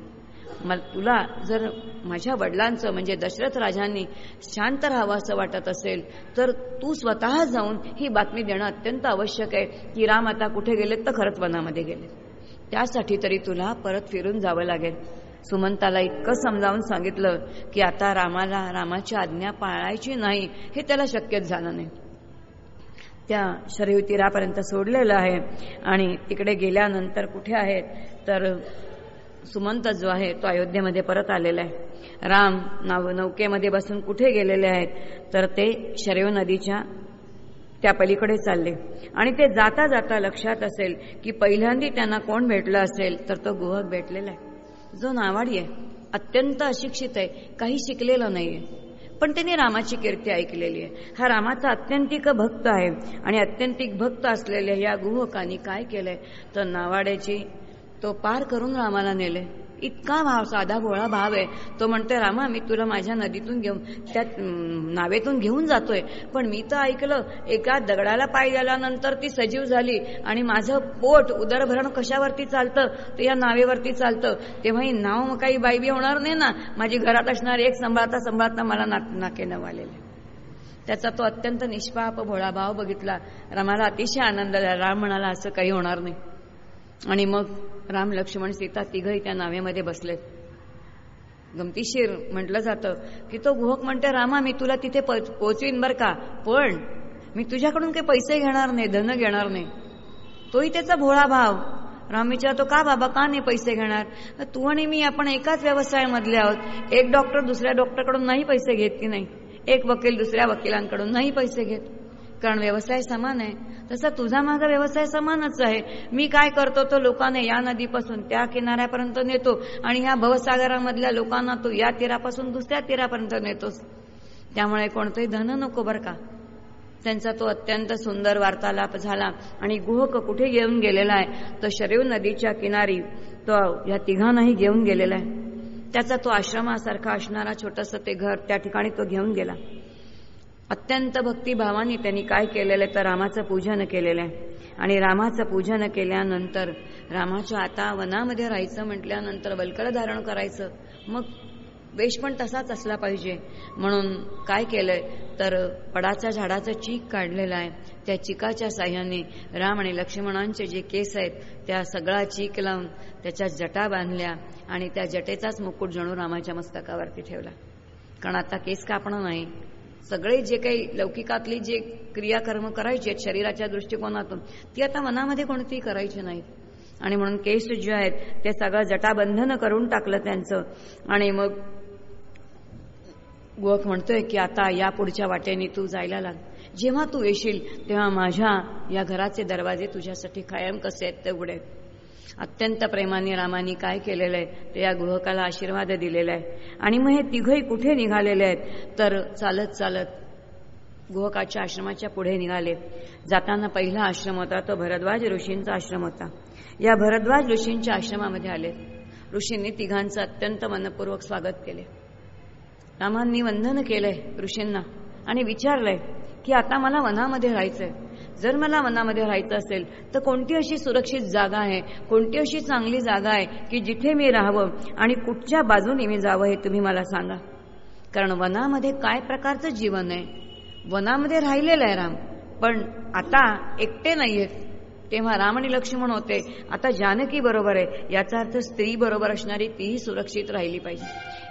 तुला जर माझ्या वडिलांचं म्हणजे दशरथ राजांनी शांत राहावं असं वाटत असेल तर तू स्वतः जाऊन ही बातमी देणं अत्यंत आवश्यक आहे की राम आता कुठे गेलेत तर खरंच वनामध्ये गेले त्यासाठी तरी तुला परत फिरून जावं लागेल. सुमंताला इतकं समजावून सांगितलं की आता रामाला रामाची आज्ञा पाळायची नाही हे त्याला शक्यच झालं नाही. त्या शरीर तीरापर्यंत सोडलेलं आहे आणि तिकडे गेल्यानंतर कुठे आहेत तर सुमंत जो आहे तो अयोध्येमध्ये परत आलेला आहे. राम नाव नौकेमध्ये बसून कुठे गेलेले आहेत तर ते शरयू नदीच्या त्या पलीकडे चालले. आणि ते जाता जाता लक्षात असेल की पहिल्यांदी त्यांना कोण भेटलं असेल तर तो गुहक भेटलेला आहे. जो नावाडी आहे अत्यंत अशिक्षित आहे काही शिकलेलं नाहीये. पण त्यांनी रामाची कीर्ती ऐकलेली आहे. हा रामाचा अत्यंतिक भक्त आहे. आणि अत्यंतिक भक्त असलेल्या या गुहकांनी काय केलंय? तर नावाड्याची तो पार करून रामाला नेले. इतका भाव साधा भोळा भाव आहे. तो म्हणतोय रामा मी तुला माझ्या नदीतून घेऊन त्या नावेतून घेऊन जातोय. पण मी तर ऐकलं एका दगडाला पाय गेल्यानंतर ती सजीव झाली आणि माझं पोट उदरभरण कशावरती चालतं? ते या नावेवरती चालतं. तेव्हा ही नाव मग काही बाईबी होणार नाही ना? माझी घरात असणारी एक सांभाळता सांभाळता मला ना नाके नवालेले. त्याचा तो अत्यंत निष्पाप भोळा भाव बघितला. रामाला अतिशय आनंद झाला. राम म्हणाला असं काही होणार नाही. आणि मग राम लक्ष्मण सीता तिघही त्या नावेमध्ये बसलेत. गमतीशीर म्हटलं जातं की तो गुहक म्हणते रामा मी तुला तिथे पोचवीन बर का? पण मी तुझ्याकडून काही पैसे घेणार नाही धन घेणार नाही. तोही त्याचा भोळा भाव. राम विचारतो का बाबा का नाही पैसे घेणार? तू आणि मी आपण एकाच व्यवसायामधले आहोत. एक डॉक्टर दुसऱ्या डॉक्टरकडून नाही पैसे घेत की नाही? एक वकील दुसऱ्या वकिलांकडून नाही पैसे घेत. कारण व्यवसाय समान आहे. तसा तुझा माझा व्यवसाय समानच आहे. मी काय करतो तो लोकांना या नदीपासून त्या किनाऱ्यापर्यंत नेतो आणि ह्या भवसागरामधल्या लोकांना तो या तीरापासून दुसऱ्या तीरापर्यंत नेतोस. त्यामुळे कोणतंही धन नको बरं का? त्यांचा तो अत्यंत सुंदर वार्तालाप झाला आणि गुहक कुठे घेऊन गेलेला आहे? तर शरीव नदीच्या किनारी तो या तिघांनाही घेऊन गेलेला आहे. त्याचा तो आश्रमासारखा असणारा छोटस ते घर त्या ठिकाणी तो घेऊन गेला. अत्यंत भक्तिभावाने त्यांनी काय केलेलं आहे तर रामाचं पूजन केलेलं आहे. आणि रामाचं पूजन केल्यानंतर रामाच्या आता वनामध्ये राहायचं म्हटल्यानंतर बलकड धारण करायचं. मग वेश पण तसाच असला पाहिजे. म्हणून काय केलंय? तर पडाच्या झाडाचं चीक काढलेलं आहे. त्या चिकाच्या साह्याने राम आणि लक्ष्मणांचे जे केस आहेत त्या सगळा चीक लावून त्याच्या जटा बांधल्या आणि त्या जटेचाच मुकुट जणू रामाच्या मस्तकावरती ठेवला. कारण आता केस कापणं नाही. सगळे जे काही लौकिकातली जे क्रियाकर्म करायचे आहेत शरीराच्या दृष्टिकोनातून ती आता मनामध्ये कोणतीही करायची नाहीत. आणि म्हणून केस जे आहेत ते सगळं जटाबंधन करून टाकलं त्यांचं. आणि मग गोख म्हणतोय की आता या पुढच्या वाटेने तू जायला लाग. जेव्हा तू येशील तेव्हा माझ्या या घराचे दरवाजे तुझ्यासाठी कायम कसे आहेत ते उघडे अत्यंत प्रेमाने रामानी काय केलेलं आहे ते या गुहकाला आशीर्वाद दिलेला आहे. आणि मग हे तिघही कुठे निघालेले आहेत? तर चालत चालत गुहकाच्या आश्रमाच्या पुढे निघाले. जाताना पहिला आश्रम होता तो भरद्वाज ऋषींचा आश्रम होता. या भरद्वाज ऋषींच्या आश्रमामध्ये आले. ऋषींनी तिघांचं अत्यंत मनपूर्वक स्वागत केले. रामांनी वंदन केलंय ऋषींना आणि विचारलंय की आता मला वनामध्ये राहायचंय. जर मला वनामध्ये राहायचं असेल तर कोणती अशी सुरक्षित जागा आहे? कोणती अशी चांगली जागा आहे की जिथे मी राहावं आणि कुठच्या बाजूने मी जावं हे तुम्ही मला सांगा. कारण वनामध्ये काय प्रकारचं जीवन आहे? वनामध्ये राहिलेलं आहे राम पण आता एकटे नाहीयेत तेव्हा राम आणि लक्ष्मण होते. आता जानकी बरोबर आहे. याचा अर्थ स्त्री बरोबर असणारी तीही सुरक्षित राहिली पाहिजे.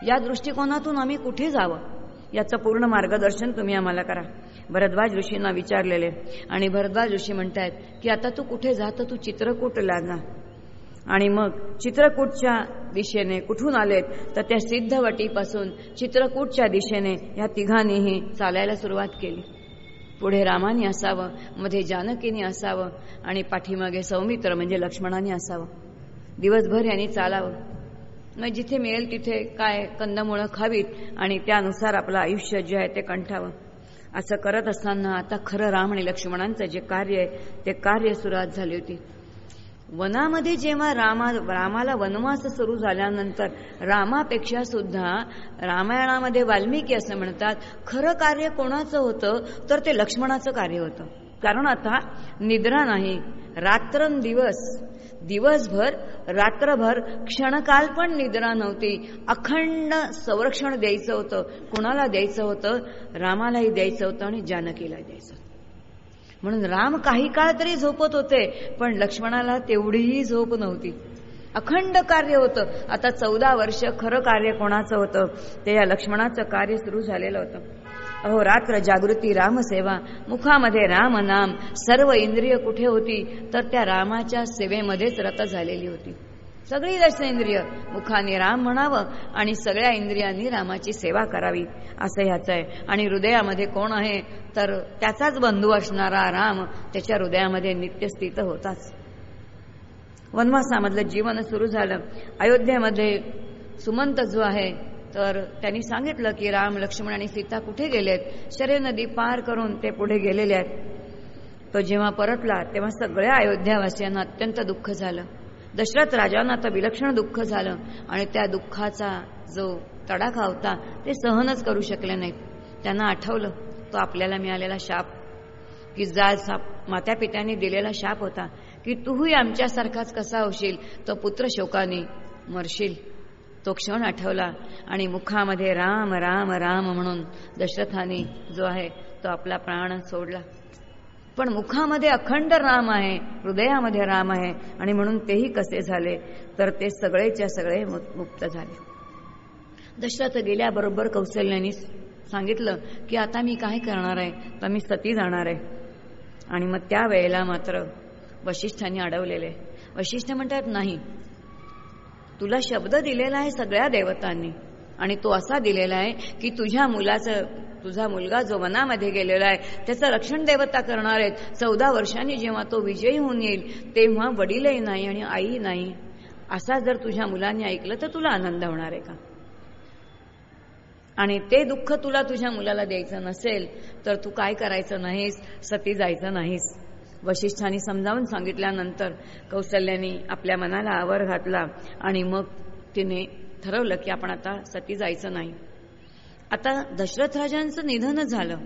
या दृष्टिकोनातून आम्ही कुठे जावं? याचं पूर्ण मार्गदर्शन तुम्ही आम्हाला करा. भरद्वाज ऋषींना विचारलेले. आणि भरद्वाज ऋषी म्हणतायत की आता तू कुठे जात तू चित्रकूट लागा आणि मग चित्रकूटच्या दिशेने कुठून आलेत तर त्या सिद्धवटीपासून चित्रकूटच्या दिशेने ह्या तिघांनीही चालायला सुरुवात केली. पुढे रामाने असावं मध्ये जानकीने असावं आणि पाठीमागे सौमित्र म्हणजे लक्ष्मणाने असावं. दिवसभर यांनी चालावं. मग जिथे मिळेल तिथे काय कंदमुळं खावीत आणि त्यानुसार आपलं आयुष्य जे आहे ते कंठावं. असं करत असताना आता खरं राम आणि लक्ष्मणांचं जे कार्य आहे ते कार्य सुरुवात झाली होती. वनामध्ये जेव्हा रामा रामाला वनवास सुरू झाल्यानंतर रामापेक्षा सुद्धा रामायणामध्ये वाल्मिकी असं म्हणतात खरं कार्य कोणाचं होतं तर ते लक्ष्मणाचं कार्य होतं. कारण आता निद्रा नाही रात्रंदिवस दिवसभर रात्रभर क्षणकाल पण निद्रा नव्हती. अखंड संरक्षण द्यायचं होतं. कुणाला द्यायचं होतं? रामालाही द्यायचं होतं आणि जानकीला द्यायचं होतं. म्हणून राम काही काळ तरी झोपत होते पण लक्ष्मणाला तेवढीही झोप नव्हती. अखंड कार्य होतं. आता चौदा वर्ष खरं कार्य कोणाचं होतं? ते या लक्ष्मणाचं कार्य सुरू झालेलं होतं. अहोरात्र जागृती रामसेवा मुखामध्ये राम नाम सर्व इंद्रिय कुठे होती? तर त्या रामाच्या सेवेमध्येच रत झालेली होती. सगळी दर्शनेंद्रिय मुखाने राम म्हणावं आणि सगळ्या इंद्रियांनी रामाची सेवा करावी असं ह्याचं आहे आणि हृदयामध्ये कोण आहे? तर त्याचाच बंधू असणारा राम त्याच्या हृदयामध्ये नित्यस्थित होताच. वनवासामधलं जीवन सुरू झालं. अयोध्येमध्ये सुमंत जो आहे तर त्यांनी सांगितलं की राम लक्ष्मण आणि सीता कुठे गेलेत? शरे नदी पार करून ते पुढे गेलेले आहेत. तो जेव्हा परतला तेव्हा सगळ्या अयोध्यावासियांना अत्यंत दुःख झालं. दशरथ राजांना तर विलक्षण दुःख झालं आणि त्या दुःखाचा जो तडाखा होता ते सहनच करू शकले नाहीत. त्यांना आठवलं तो आपल्याला मिळालेला शाप. की जा साप मात्या दिलेला शाप होता. की तूही आमच्यासारखाच कसा होशील तो पुत्र शोकाने मरशील. तो क्षण आठवला आणि मुखामध्ये राम राम राम म्हणून दशरथाने जो आहे तो आपला प्राण सोडला. पण मुखामध्ये अखंड राम आहे हृदयामध्ये राम आहे आणि म्हणून तेही कसे झाले तर ते सगळेच्या सगळे मुक्त झाले. दशरथ गेल्याबरोबर कौशल्याने सांगितलं की आता मी काय करणार आहे? तर मी सती जाणार आहे. आणि मग त्या वेळेला मात्र वशिष्ठांनी अडवलेले. वशिष्ठ म्हणतात नाही तुला शब्द दिलेला आहे सगळ्या देवतांनी. आणि तो असा दिलेला आहे की तुझ्या मुलाचं तुझा मुलगा जो वनामध्ये गेलेला आहे त्याचं रक्षण देवता करणार आहेत. चौदा वर्षांनी जेव्हा तो विजयी होऊन येईल तेव्हा वडीलही नाही आणि आई नाही. असा जर तुझ्या मुलांनी ऐकलं तर तुला आनंद होणार आहे का? आणि ते दुःख तुला तुझ्या मुलाला द्यायचं नसेल तर तू काय करायचं नाहीस? सती जायचं नाहीस. वशिष्ठांनी समजावून सांगितल्यानंतर कौशल्याने आपल्या मनाला आवर घातला आणि मग तिने ठरवलं की आपण आता सती जायचं नाही. आता दशरथ राजांचं निधनच झालं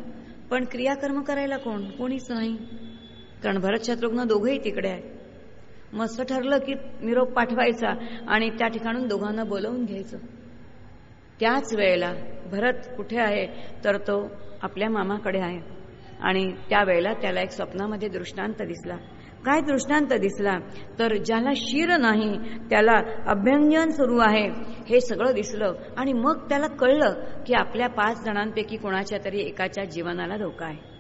पण क्रियाकर्म करायला कोण? कोणीच नाही. कारण भरत शत्रुघ्न दोघंही तिकडे आहे मस्त ठरलं की निरोप पाठवायचा आणि त्या ठिकाणून दोघांना बोलवून घ्यायचं. त्याच वेळेला भरत कुठे आहे तर तो आपल्या मामाकडे आहे. आणि त्यावेळेला त्याला एक स्वप्नामध्ये दृष्टांत दिसला. काय दृष्टांत दिसला? तर ज्याला शिर नाही त्याला अभ्यंजन सुरू आहे. हे सगळं दिसलं आणि मग त्याला कळलं की आपल्या पाच जणांपैकी कोणाच्या तरी एकाच्या जीवनाला धोका आहे.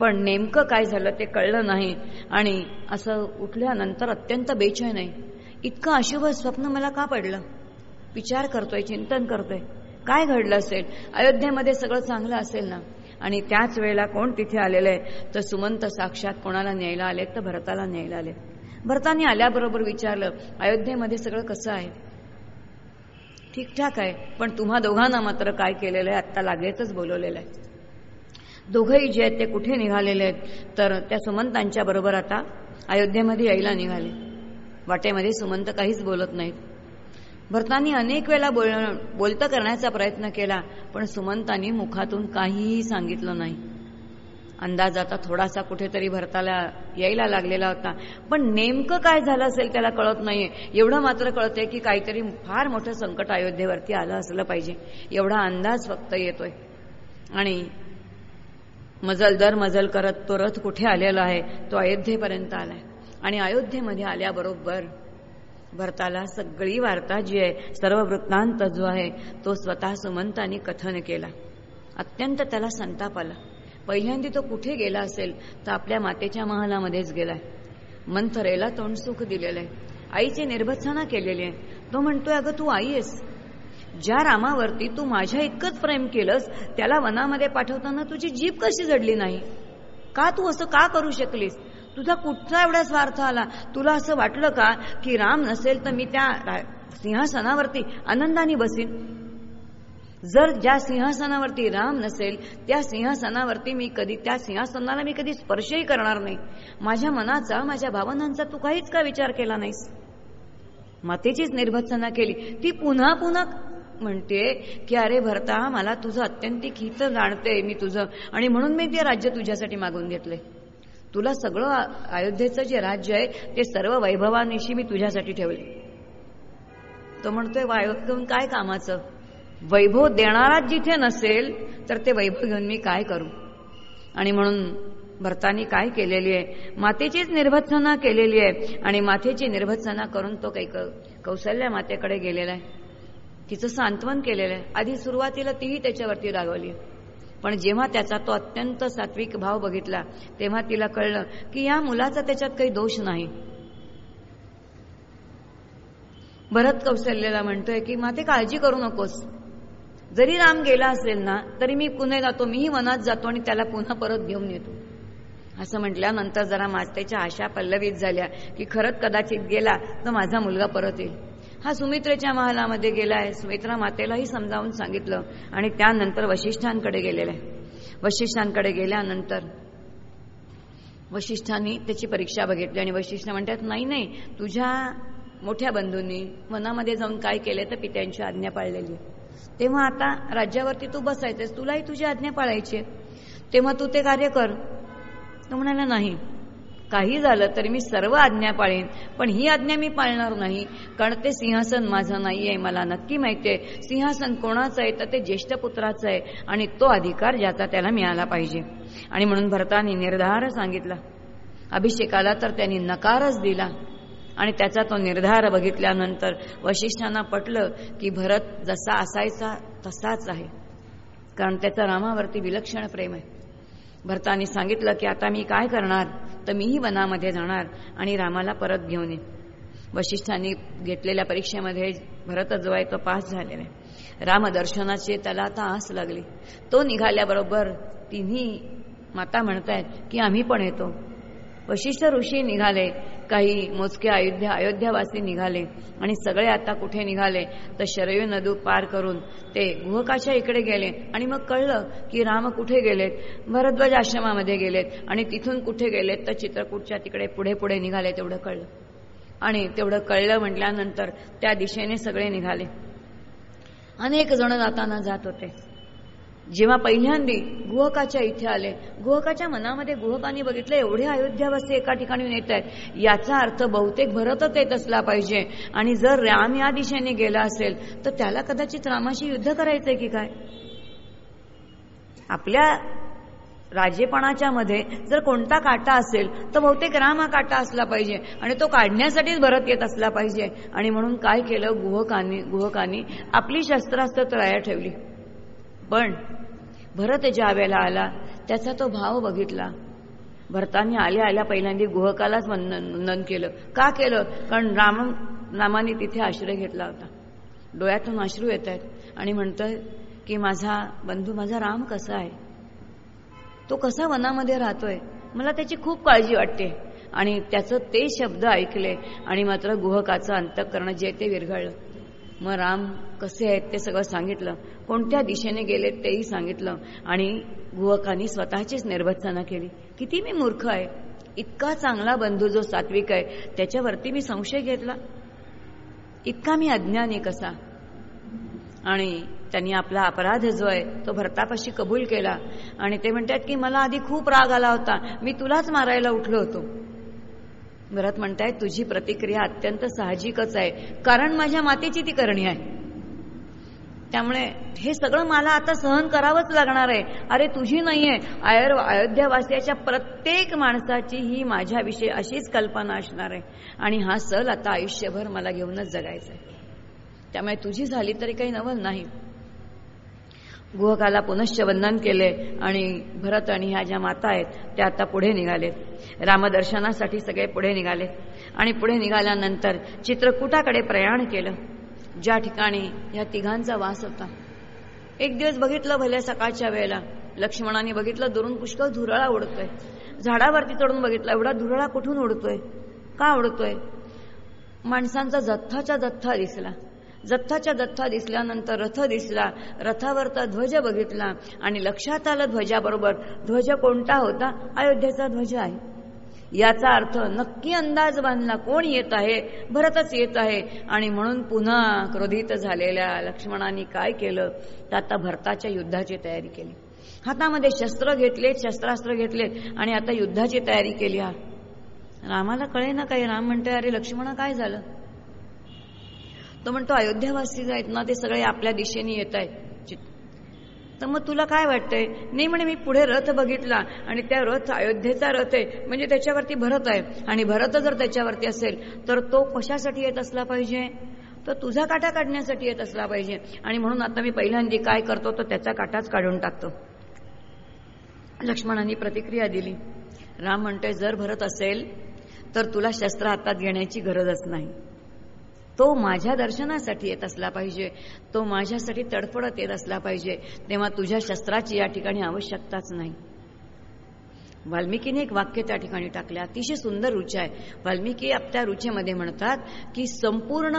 पण नेमकं काय झालं ते कळलं नाही आणि असं उठल्यानंतर अत्यंत बेचैन आहे. इतकं अशुभ स्वप्न मला का पडलं? विचार करतोय चिंतन करतोय. काय घडलं असेल? अयोध्येमध्ये सगळं चांगलं असेल ना? आणि त्याच वेळेला कोण तिथे आलेलं आहे? तर सुमंत साक्षात कोणाला न्यायला आले तर भरताला न्यायला आले भरतानी आल्याबरोबर विचारलं अयोध्येमध्ये सगळं कसं आहे? ठीकठाक आहे पण तुम्हा दोघांना मात्र काय केलेलं आहे आत्ता लागेच बोलवलेलं आहे. दोघंही जे आहेत ते कुठे निघालेले आहेत? तर त्या सुमंतांच्या बरोबर आता अयोध्येमध्ये यायला निघाले. वाटेमध्ये सुमंत काहीच बोलत नाहीत. भरतांनी अनेक वेळा बोल बोलतं करण्याचा प्रयत्न केला पण सुमंतांनी मुखातून काहीही सांगितलं नाही. अंदाज आता थोडासा कुठेतरी भरताला यायला लागलेला होता. पण नेमकं काय झालं असेल त्याला कळत नाहीये. एवढं मात्र कळतंय की काहीतरी फार मोठं संकट अयोध्येवरती आलं असलं पाहिजे. एवढा अंदाज फक्त येतोय. आणि मजल दर मजल करत तो रथ कुठे आलेला आहे? तो अयोध्येपर्यंत आलाय. आणि अयोध्येमध्ये आल्याबरोबर भरताला सगळी वार्ता जी आहे सर्व वृत्तांत जो आहे तो स्वतः सुमंतानी कथन केला. अत्यंत त्याला संताप आला. पहिल्यांदी तो कुठे गेला असेल तर आपल्या मातेच्या महालामध्येच गेलाय. मंथरेला तोंडसुख दिलेलं आहे आईची निर्भत्सना केलेली आहे. तो म्हणतोय अगं तू आई आहेस. ज्या रामावरती तू माझ्या इतकंच प्रेम केलंस त्याला वनामध्ये पाठवताना तुझी जीप कशी जडली नाही? का तू असं का करू शकलीस? तुझा कुठचा एवढा स्वार्थ आला? तुला असं वाटलं का की राम नसेल तर मी त्या सिंहासनावरती आनंदाने बसीन? जर ज्या सिंहासनावरती राम नसेल त्या सिंहासनावरती मी कधी त्या सिंहासनाला मी कधी स्पर्शही करणार नाही. माझ्या मनाचा माझ्या भावनांचा तू काहीच का विचार केला नाहीस? मातेचीच निर्भत्सना केली. ती पुन्हा पुन्हा म्हणते की अरे भरता मला तुझं अत्यंतिक हित जाणते मी तुझं आणि म्हणून मी ते राज्य तुझ्यासाठी मागून घेतलंय. तुला सगळं अयोध्येचं जे राज्य आहे ते सर्व वैभवानिशी मी तुझ्यासाठी ठेवले. तो म्हणतोय वैभव घेऊन काय कामाचं? वैभव देणाराच जिथे नसेल तर ते वैभव घेऊन मी काय करू? आणि म्हणून भरतानी काय केलेली आहे? मातेचीच निर्भत्सना केलेली आहे. आणि मातेची निर्भत्सना करून तो काही कौशल्या मातेकडे गेलेला आहे. तिचं सांत्वन केलेलं आहे. आधी सुरुवातीला तीही त्याच्यावरती रागवली. पण जेव्हा त्याचा तो अत्यंत सात्विक भाव बघितला तेव्हा तिला कळलं की या मुलाचा त्याच्यात काही दोष नाही. भरत कौशल्याला म्हणतोय की माते काळजी करू नकोस. जरी राम गेला असेल ना तरी मी पुणे जातो मीही मनात जातो आणि त्याला पुन्हा परत घेऊन येतो. असं म्हटल्यानंतर जरा मातेच्या आशा पल्लवीत झाल्या की खरंच कदाचित गेला तर माझा मुलगा परत येईल. हा सुमित्रेच्या महालामध्ये गेलाय. सुमित्रा मातेलाही समजावून सांगितलं. आणि त्यानंतर वशिष्ठांकडे गेलेलं. आहे वशिष्ठांकडे गेल्यानंतर वशिष्ठांनी त्याची परीक्षा बघितली आणि वशिष्ठ म्हणतात नाही नाही तुझ्या मोठ्या बंधूंनी मनामध्ये जाऊन काय केले तर पित्यांची आज्ञा पाळलेली तेव्हा आता राज्यावरती तू बसायचंस तुलाही तुझी आज्ञा पाळायची तेव्हा तू ते कार्य कर. तो म्हणाला नाही काही झालं तरी मी सर्व आज्ञा पाळेन. पण ही आज्ञा मी पाळणार नाही. कारण ते सिंहासन माझं नाही आहे मला नक्की माहिती आहे सिंहासन कोणाचं आहे? तर ते ज्येष्ठ पुत्राचं आहे. आणि तो अधिकार ज्याचा त्याला मिळाला पाहिजे. आणि म्हणून भरताने निर्धार सांगितला. अभिषेकाला तर त्यांनी नकारच दिला. आणि त्याचा तो निर्धार बघितल्यानंतर वशिष्ठांना पटलं की भरत जसा असायचा तसाच आहे. कारण त्याचा रामावरती विलक्षण प्रेम आहे. भरतानी सांगितलं की आता मी काय करणार? तर मीही वनामध्ये जाणार आणि रामाला परत घेऊन येईन वशिष्ठांनी घेतलेल्या परीक्षेमध्ये भरत जो आहे तो पास झालेला आहे. रामदर्शनाची त्याला आता आस लागली. तो निघाल्याबरोबर तिन्ही माता म्हणतायत की आम्ही पण येतो. वशिष्ठ ऋषी निघाले. काही मोजके अयोध्या अयोध्यावासी निघाले आणि सगळे आता कुठे निघाले तर शरयू नदू पार करून ते गुहकाच्या इकडे गेले. आणि मग कळलं की राम कुठे गेलेत? भरद्वाज आश्रमामध्ये गेलेत. आणि तिथून कुठे गेलेत? तर चित्रकूटच्या तिकडे पुढे पुढे निघाले तेवढं कळलं. आणि तेवढं कळलं म्हटल्यानंतर त्या दिशेने सगळे निघाले. अनेक जण जाताना जात होते. जेव्हा पहिल्यांदी गुहकाच्या इथे आले गुहकाच्या मनामध्ये गुहकांनी बघितलं एवढे अयोध्यावासी एका ठिकाणी येत आहेत. याचा अर्थ बहुतेक भरतच येत असला पाहिजे. आणि जर राम या दिशेने गेला असेल तर त्याला कदाचित रामाशी युद्ध करायचंय की काय? आपल्या राजेपणाच्या मध्ये जर कोणता काटा असेल तर बहुतेक राम हा काटा असला पाहिजे. आणि तो काढण्यासाठीच भरत येत असला पाहिजे. आणि म्हणून काय केलं? गुहकांनी गुहकांनी आपली शस्त्रास्त्र तयार ठेवली. पण भरत ज्या वेळेला आला त्याचा तो भाव बघितला. भरताने आल्या आल्या पहिल्यांदा गुहकालाच वंदन केलं. का केलं? कारण राम रामाने तिथे आश्रय घेतला होता. डोळ्यातून अश्रू येत आहेत. आणि म्हणतोय की माझा बंधू माझा राम कसा आहे? तो कसा वनामध्ये राहतोय? मला त्याची खूप काळजी वाटते. आणि त्याचं ते शब्द ऐकले आणि मात्र गुहकाचं अंतकरण जे ते विरघळलं. मग राम कसे आहेत ते सगळं सांगितलं. कोणत्या दिशेने गेलेत तेही सांगितलं. आणि गुहकांनी स्वतःचीच निर्भत्सना केली. किती मी मूर्ख आहे. इतका चांगला बंधू जो सात्विक आहे त्याच्यावरती मी संशय घेतला. इतका मी अज्ञानी कसा? आणि त्यांनी आपला अपराध जो आहे तो भरतापाशी कबूल केला. आणि ते म्हणतात की मला आधी खूप राग आला होता. मी तुलाच मारायला उठलो होतो. भरत म्हणताय तुझी प्रतिक्रिया अत्यंत साहजिकच आहे. कारण माझ्या मातेची ती करणी आहे. त्यामुळे हे सगळं मला आता सहन करावंच लागणार आहे. अरे तुझी नाहीये. आयर अयोध्यावासियाच्या प्रत्येक माणसाची ही माझ्याविषयी अशीच कल्पना असणार आहे. आणि हा सल आता आयुष्यभर मला घेऊनच जगायचा आहे. त्यामुळे तुझी झाली तरी काही नवल नाही. गुहकाला पुनश्च वंदन केले आणि भरत आणि ह्या ज्या माता आहेत त्या आता पुढे निघालेत. रामदर्शनासाठी सगळे पुढे निघाले. आणि पुढे निघाल्यानंतर चित्रकूटाकडे प्रयाण केलं. ज्या ठिकाणी या तिघांचा वास होता. एक दिवस बघितलं भल्या सकाळच्या वेळेला. लक्ष्मणाने बघितलं दुरून पुष्कळ धुरळा उडतोय. झाडावरती चढून बघितलं एवढा धुरळा कुठून उडतोय? का उडतोय? माणसांचा जथ्थाच्या जथ्था दिसला. जथ्थाच्या जथ्था दिसल्यानंतर रथ दिसला. रथावरचा ध्वज बघितला. आणि लक्षात आलं ध्वजाबरोबर. ध्वज कोणता होता? अयोध्येचा ध्वज आहे. याचा अर्थ नक्की अंदाज बांधला कोण येत आहे भरतच येत आहे. आणि म्हणून पुन्हा क्रोधित झालेल्या लक्ष्मणाने काय केलं? तर आता भरताच्या युद्धाची तयारी केली. हातामध्ये शस्त्र घेतलेत शस्त्रास्त्र घेतलेत आणि आता युद्धाची तयारी केली. हा. रामाला कळे ना काही? राम म्हणतोय अरे लक्ष्मणा काय झालं? तो म्हणतो अयोध्यावासी आहेत ना ते सगळे आपल्या दिशेने येत आहेत. तर मग तुला काय वाटतंय? नाही म्हणे मी पुढे रथ बघितला आणि त्या रथ अयोध्येचा रथ आहे. म्हणजे त्याच्यावरती भरत आहे. आणि भरत जर त्याच्यावरती असेल तर तो कशासाठी येत असला पाहिजे? तर तुझा काटा काढण्यासाठी येत असला पाहिजे. आणि म्हणून आता मी पहिल्यांदा काय करतो तर त्याचा काटाच काढून टाकतो. लक्ष्मणांनी प्रतिक्रिया दिली. राम म्हणतोय जर भरत असेल तर तुला शस्त्र हातात घेण्याची गरजच नाही. तो माझ्या दर्शनासाठी येत असला पाहिजे. तो माझ्यासाठी तडफडत येत असला पाहिजे. तेव्हा तुझ्या शस्त्राची या ठिकाणी आवश्यकताच नाही. वाल्मिकीने एक वाक्य त्या ठिकाणी टाकले. अतिशय सुंदर रुच आहे. वाल्मिकी आपल्या रुचेमध्ये म्हणतात की संपूर्ण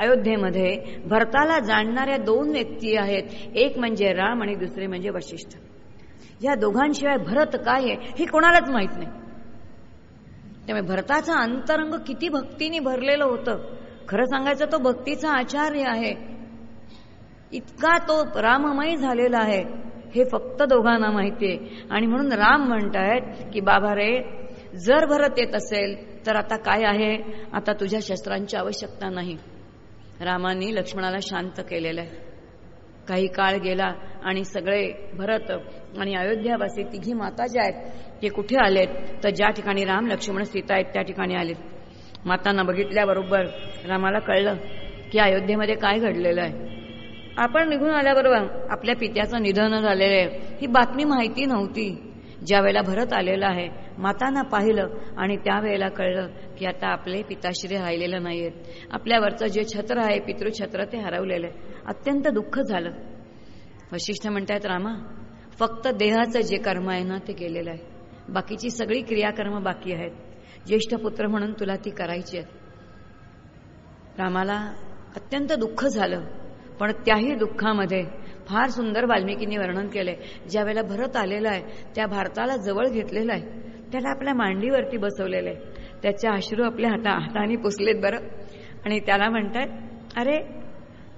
अयोध्येमध्ये भरताला जाणणाऱ्या दोन व्यक्ती आहेत. एक म्हणजे राम आणि दुसरे म्हणजे वशिष्ठ. या दोघांशिवाय भरत काय आहे हे कोणालाच माहीत नाही. त्यामुळे भरताचा अंतरंग किती भक्तीने भरलेलं होतं. खरं सांगायचं तो भक्तीचा आचार्य आहे. इतका तो राममय झालेला आहे. हे फक्त दोघांना माहितीये. आणि म्हणून राम म्हणतायत की बाबा रे जर भरत येत असेल तर आता काय आहे? आता तुझ्या शस्त्रांची आवश्यकता नाही. रामाने लक्ष्मणाला शांत केलेलं आहे. काही काळ गेला आणि सगळे भरत आणि अयोध्यावासी तिघी माता ज्या आहेत. ते कुठे आलेत? तर ज्या ठिकाणी राम लक्ष्मण सीता आहेत त्या ठिकाणी आलेत. मातांना बघितल्याबरोबर रामाला कळलं की अयोध्येमध्ये काय घडलेलं आहे. आपण निघून आल्याबरोबर आपल्या पित्याचं निधन झालेलं आहे. ही बातमी माहिती नव्हती. ज्या वेळेला भरत आलेलं आहे मातांना पाहिलं आणि त्यावेळेला कळलं की आता आपले पिताश्री राहिलेलं नाहीयेत. आपल्यावरचं जे छत्र आहे पितृछत्र ते हरवलेलं आहे. अत्यंत दुःख झालं. वशिष्ठ म्हणतायत रामा फक्त देहाचं जे कर्म आहे ना ते केलेलं आहे. बाकीची सगळी क्रियाकर्म बाकी आहेत. ज्येष्ठ पुत्र म्हणून तुला ती करायची आहेत रामाला अत्यंत दुःख झालं. पण त्याही दुःखामध्ये फार सुंदर वाल्मिकींनी वर्णन केले ज्या वेळेला भरत आलेला आहे त्या भारताला जवळ घेतलेला आहे त्याला आपल्या मांडीवरती बसवलेलं आहे. त्याचे अश्रू आपल्या हाता हाताने पुसलेत बरं. आणि त्याला म्हणतात अरे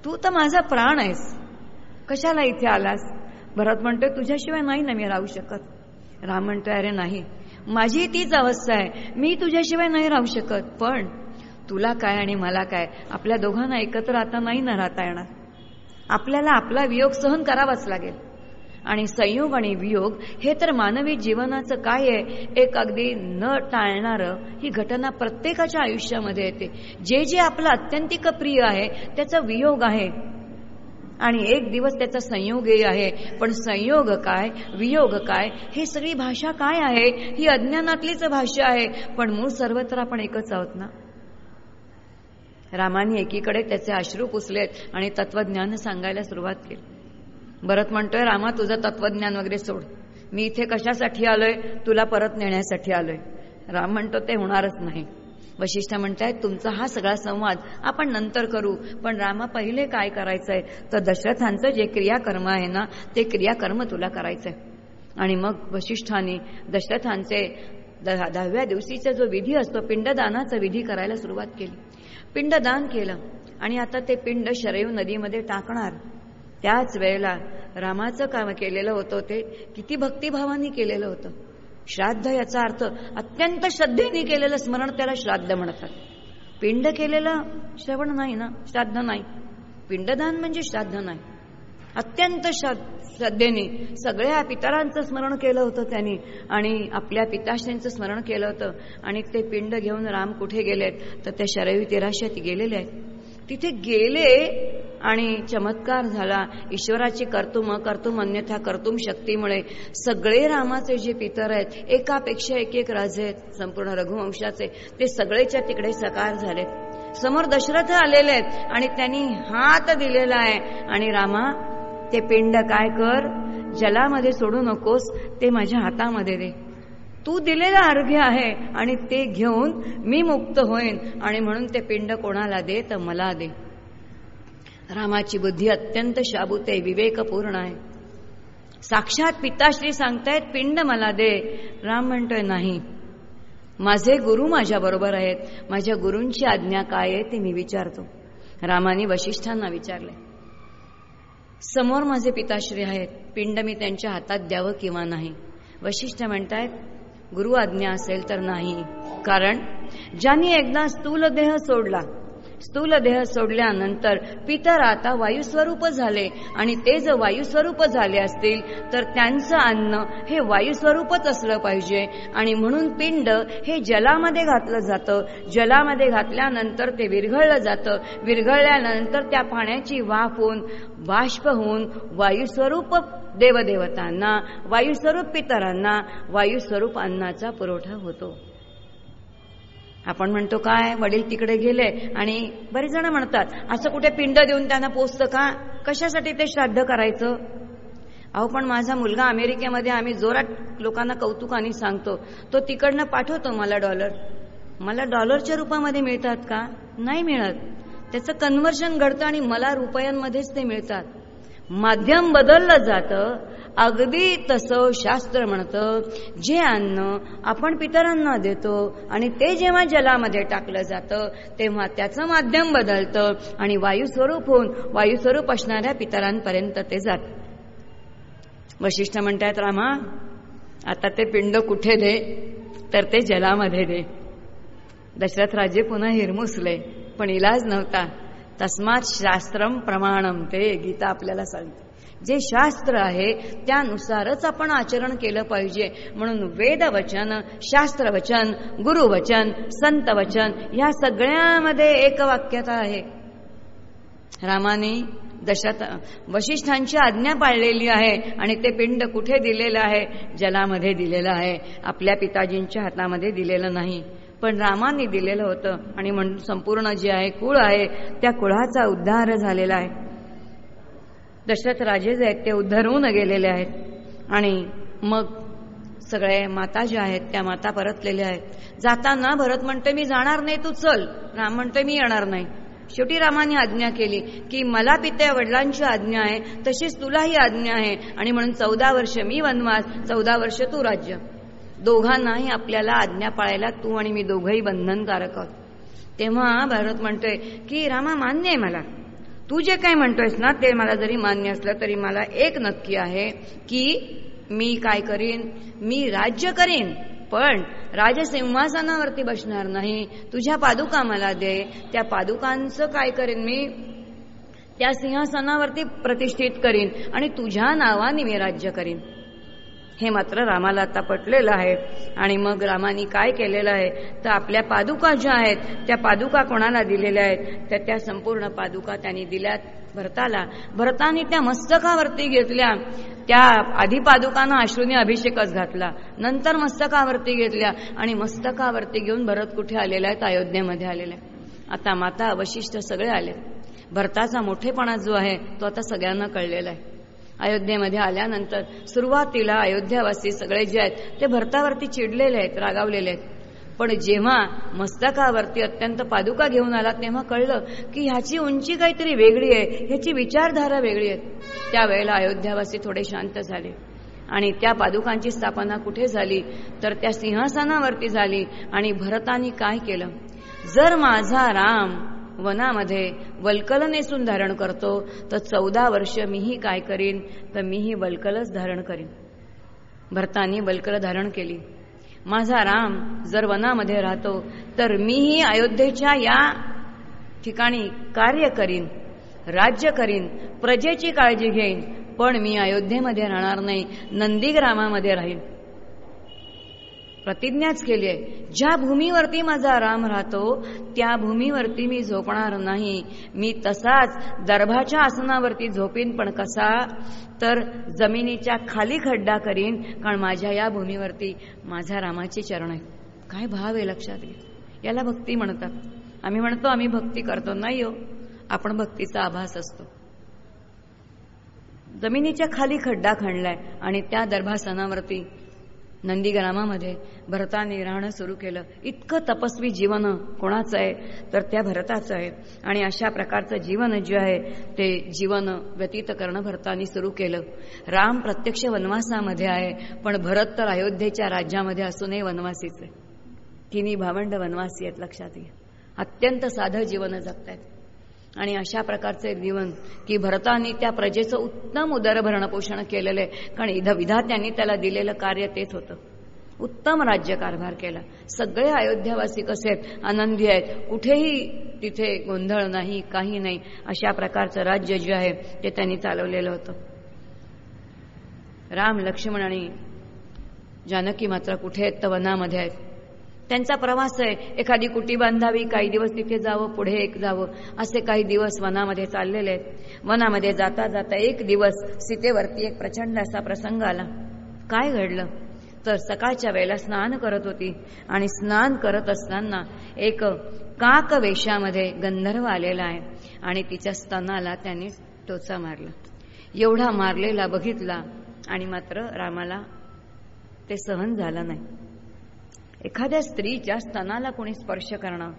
तू तर माझा प्राण आहेस. कशाला इथे आलास? भरत म्हणतोय तुझ्याशिवाय नाही ना मी राहू शकत. राम म्हणतोय अरे नाही. माझी तीच अवस्था आहे. मी तुझ्याशिवाय नाही राहू शकत. पण तुला काय आणि मला काय आपल्या दोघांना एकत्र आता नाही ना राहता येणार. आपल्याला आपला वियोग सहन करावाच लागेल. आणि संयोग आणि वियोग हे तर मानवी जीवनाचं काय आहे एक अगदी न टाळणारं ही घटना प्रत्येकाच्या आयुष्यामध्ये येते. जे जे आपलं अत्यंतिक प्रिय आहे त्याचा वियोग आहे. आणि एक दिवस त्याचा संयोगही आहे. पण संयोग काय? वियोग काय? हे सगळी भाषा काय आहे? ही अज्ञानातलीच भाषा आहे. पण मूळ सर्वत्र आपण एकच आहोत ना? रामाने एकीकडे त्याचे अश्रू पुसलेत आणि तत्वज्ञान सांगायला सुरुवात केली. भरत म्हणतोय रामा तुझं तत्वज्ञान वगैरे सोड. मी इथे कशासाठी आलोय? तुला परत नेण्यासाठी आलोय. राम म्हणतो ते होणारच नाही. वशिष्ठ म्हणतायत तुमचा हा सगळा संवाद आपण नंतर करू. पण रामा पहिले काय करायचंय? तर दशरथांचं जे क्रियाकर्म आहे ना ते क्रियाकर्म तुला करायचंय. आणि मग वशिष्ठांनी दशरथांचे दहाव्या दिवशीचा जो विधी असतो पिंडदानाचा विधी करायला सुरुवात केली. पिंडदान केलं. आणि आता ते पिंड शरयू नदीमध्ये टाकणार. त्याच वेळेला रामाचं काम केलेलं होतं ते किती भक्तिभावानी केलेलं होतं. श्राद्ध याचा अर्थ अत्यंत श्रद्धेने केलेलं स्मरण त्याला श्राद्ध म्हणतात. पिंड केलेलं श्रवण नाही ना श्राद्ध नाही. पिंडदान म्हणजे श्राद्ध नाही. अत्यंत श्रद्धेने सगळ्या पितरांचं स्मरण केलं होतं त्यांनी आणि आपल्या पिताश्रींचं स्मरण केलं होतं आणि ते पिंड घेऊन राम कुठे गेलेत? तर त्या शरयू तेराशात गेलेले आहेत. तिथे गेले आणि चमत्कार झाला. ईश्वराची कर्तुम कर्तुम अन्यथा कर्तुम शक्तीमुळे सगळे रामाचे जे पितर आहेत एकापेक्षा एक एक राजे आहेत संपूर्ण रघुवंशाचे ते सगळेच्या तिकडे सकार झालेत समोर दशरथ आलेले आहेत आणि त्यांनी हात दिलेला आहे. आणि रामा ते पिंड काय कर? जलामध्ये सोडू नकोस ते माझ्या हातामध्ये दे. तू दिलेला अर्घ्य आहे आणि ते घेऊन मी मुक्त होईन आणि म्हणून ते पिंड कोणाला दे तर मला दे. रामाची बुद्धी अत्यंत शाबूत आहे विवेकपूर्ण आहे. साक्षात पिताश्री सांगतायत पिंड मला दे. राम म्हणतोय नाही. माझे गुरु माझ्या बरोबर आहेत. माझ्या गुरूंची आज्ञा काय आहे ते मी विचारतो. रामाने वशिष्ठांना विचारले समोर माझे पिताश्री आहेत. पिंड मी त्यांच्या हातात द्यावं किंवा नाही? वशिष्ठ म्हणतायत गुरु आज्ञा असेल तर नाही. कारण ज्यांनी एकदा स्थूल देह सोडला स्थूल देह सोडल्यानंतर पितर आता वायुस्वरूप झाले. आणि ते जर वायुस्वरूप झाले असतील तर त्यांचं अन्न हे वायुस्वरूपच असलं पाहिजे. आणि म्हणून पिंड हे जलामध्ये घातलं जातं. जलामध्ये घातल्यानंतर ते विरघळलं जातं. विरघळल्यानंतर त्या पाण्याची वाफ होऊन बाष्प होऊन वायुस्वरूप देवदेवतांना वायुस्वरूप पितरांना वायुस्वरूप अन्नाचा पुरवठा होतो. आपण म्हणतो काय वडील तिकडे गेले आणि बरेच जण म्हणतात असं कुठे पिंड देऊन त्यांना पोचतं का? कशासाठी ते श्राद्ध करायचं? अहो पण माझा मुलगा अमेरिकेमध्ये आम्ही जोरात लोकांना कौतुकाने सांगतो. तो तिकडनं पाठवतो मला डॉलर. मला डॉलरच्या रूपामध्ये मिळतात का? नाही मिळत. त्याचं कन्व्हर्शन घडतं आणि मला रुपयांमध्येच ते मिळतात. माध्यम बदललं जातं अगदी तसं शास्त्र म्हणतं जे अन्न आपण पितरांना देतो आणि ते जेव्हा जलामध्ये टाकलं जातं तेव्हा त्याचं माध्यम बदलतं आणि वायुस्वरूप होऊन वायुस्वरूप असणाऱ्या पितरांपर्यंत ते जात. वशिष्ठ म्हणतात रामा आता ते पिंड कुठे दे? तर ते जलामध्ये दे. दशरथ राजे पुन्हा हिरमुसले पण इलाज नव्हता. तस्मात शास्त्रम प्रमाणम ते गीता आपल्याला सांगते. जे शास्त्र आहे त्यानुसारच आपण आचरण केलं पाहिजे. म्हणून वेदवचन शास्त्रवचन गुरुवचन संतवचन ह्या सगळ्यामध्ये एक वाक्यता आहे. रामाने दशरथ वशिष्ठांची आज्ञा पाळलेली आहे आणि ते पिंड कुठे दिलेलं आहे? जलामध्ये दिलेलं आहे. आपल्या पिताजींच्या हातामध्ये दिलेलं नाही. पण रामाने दिलेलं होतं आणि म्हणून संपूर्ण जे आहे कुळ आहे त्या कुळाचा उद्धार झालेला आहे. दशरथ राजे जे आहेत ते उद्धरवून गेलेले आहेत. आणि मग सगळे माता ज्या आहेत त्या माता परतलेल्या आहेत. जाताना भरत म्हणते मी जाणार नाही तू चल. राम म्हणते मी येणार नाही. शेवटी रामाने आज्ञा केली की मला पित्या वडिलांची आज्ञा आहे तशीच तुलाही आज्ञा आहे. आणि म्हणून चौदा वर्ष मी वनवास चौदा वर्ष तू राज्य. दोघांनाही आपल्याला आज्ञा पाळायला तू आणि मी दोघंही बंधनकारक आहोत. तेव्हा भरत म्हणतोय की रामा मान्य आहे मला. तू जे काय म्हणतोयस ना ते मला जरी मान्य असलं तरी मला एक नक्की आहे की मी काय करीन? मी राज्य करीन पण राजसिंहासनावरती बसणार नाही. तुझ्या पादुका मला दे. त्या पादुकांचं काय करेन मी? त्या सिंहासनावरती प्रतिष्ठित करीन आणि तुझ्या नावाने मी राज्य करीन. हे मात्र रामाला आता पटलेलं आहे. आणि मग रामाने काय केलेलं आहे? तर आपल्या पादुका ज्या आहेत त्या पादुका कोणाला दिलेल्या आहेत? तर त्या संपूर्ण पादुका त्यांनी दिल्यात भरताला. भरताने त्या मस्तकावरती घेतल्या. त्या आधी पादुकानं अश्रूने अभिषेकच घातला. नंतर मस्तकावरती घेतल्या. आणि मस्तकावरती घेऊन भरत कुठे आलेला आहेत? अयोध्येमध्ये आलेला आहे. आता माता वशिष्ठ सगळे आले. भरताचा मोठेपणा जो आहे तो आता सगळ्यांना कळलेला आहे. अयोध्येमध्ये आल्यानंतर सुरुवातीला अयोध्यावासी सगळे जे आहेत ते भरतावरती चिडलेले आहेत रागावलेले आहेत. पण जेव्हा मस्तकावरती अत्यंत पादुका घेऊन आला तेव्हा कळलं की ह्याची उंची काहीतरी वेगळी आहे ह्याची विचारधारा वेगळी आहे. त्यावेळेला अयोध्यावासी थोडे शांत झाले. आणि त्या पादुकांची स्थापना कुठे झाली? तर त्या सिंहासनावरती झाली आणि भरतानी काय केलं? जर माझा राम वनामध्ये वल्कल नेसून धारण करतो तर चौदा वर्ष मीही काय करीन तर मीही वल्कलच धारण करीन. भरतानी वल्कल धारण केली. माझा राम जर वनामध्ये राहतो तर मीही अयोध्येच्या या ठिकाणी कार्य करीन राज्य करीन प्रजेची काळजी घेईन पण मी अयोध्येमध्ये राहणार नाही नंदीग्रामामध्ये राहीन. प्रतिज्ञाच केली आहे ज्या भूमीवरती माझा राम राहतो त्या भूमीवरती मी झोपणार नाही. मी तसाच दर्भाच्या आसनावरती झोपीन पण कसा? तर जमिनीच्या खाली खड्डा करीन कारण माझ्या या भूमीवरती माझ्या रामाचे चरण आहे. काय भाव आहे लक्षात घे. याला भक्ती म्हणतात. आम्ही म्हणतो आम्ही भक्ती करतो. नाही हो आपण भक्तीचा आभास असतो. जमिनीच्या खाली खड्डा खणलाय आणि त्या दर्भासनावरती नंदीग्रामामध्ये भरताने राहणं सुरू केलं. इतकं तपस्वी जीवन कोणाचं आहे? तर त्या भरताचं आहे. आणि अशा प्रकारचं जीवन जे आहे ते जीवन व्यतीत करणं भरताने सुरू केलं. राम प्रत्यक्ष वनवासामध्ये आहे पण भरत तर अयोध्येच्या राज्यामध्ये असूनही वनवासीच आहे. तिन्ही भावंड वनवासी आहेत लक्षात घ्या. अत्यंत साधं जीवन जगतायत. आणि अशा प्रकारचे जीवन की भरतानी त्या प्रजेचं उत्तम उदरभरण पोषण केलेलं आहे कारण इथं विधात्यांनी त्याला दिलेलं कार्य तेच होतं. उत्तम राज्य कारभार केला. सगळे अयोध्यावासी कसे आहेत? आनंदी आहेत. कुठेही तिथे गोंधळ नाही काही नाही. अशा प्रकारचं राज्य जे आहे ते त्यांनी चालवलेलं होतं. राम लक्ष्मण आणि जानकी मात्र कुठे आहेत? तर वनामध्ये आहेत. त्यांचा प्रवास आहे. एखादी कुटी बांधावी काही दिवस तिथे जावं पुढे एक जावं. असे काही दिवस वनामध्ये चाललेले आहेत. वनामध्ये जाता जाता एक दिवस सीतेवरती एक प्रचंड असा प्रसंग आला. काय घडलं? तर सकाळच्या वेळेला स्नान करत होती. आणि स्नान करत असताना एक काक वेशामध्ये गंधर्व आलेला आहे. आणि तिच्या स्तनाला त्याने टोचा मारला. एवढा मारलेला बघितला. आणि मात्र रामाला ते सहन झालं नाही. एखाद्या स्त्रीच्या स्तनाला कोणी स्पर्श करणं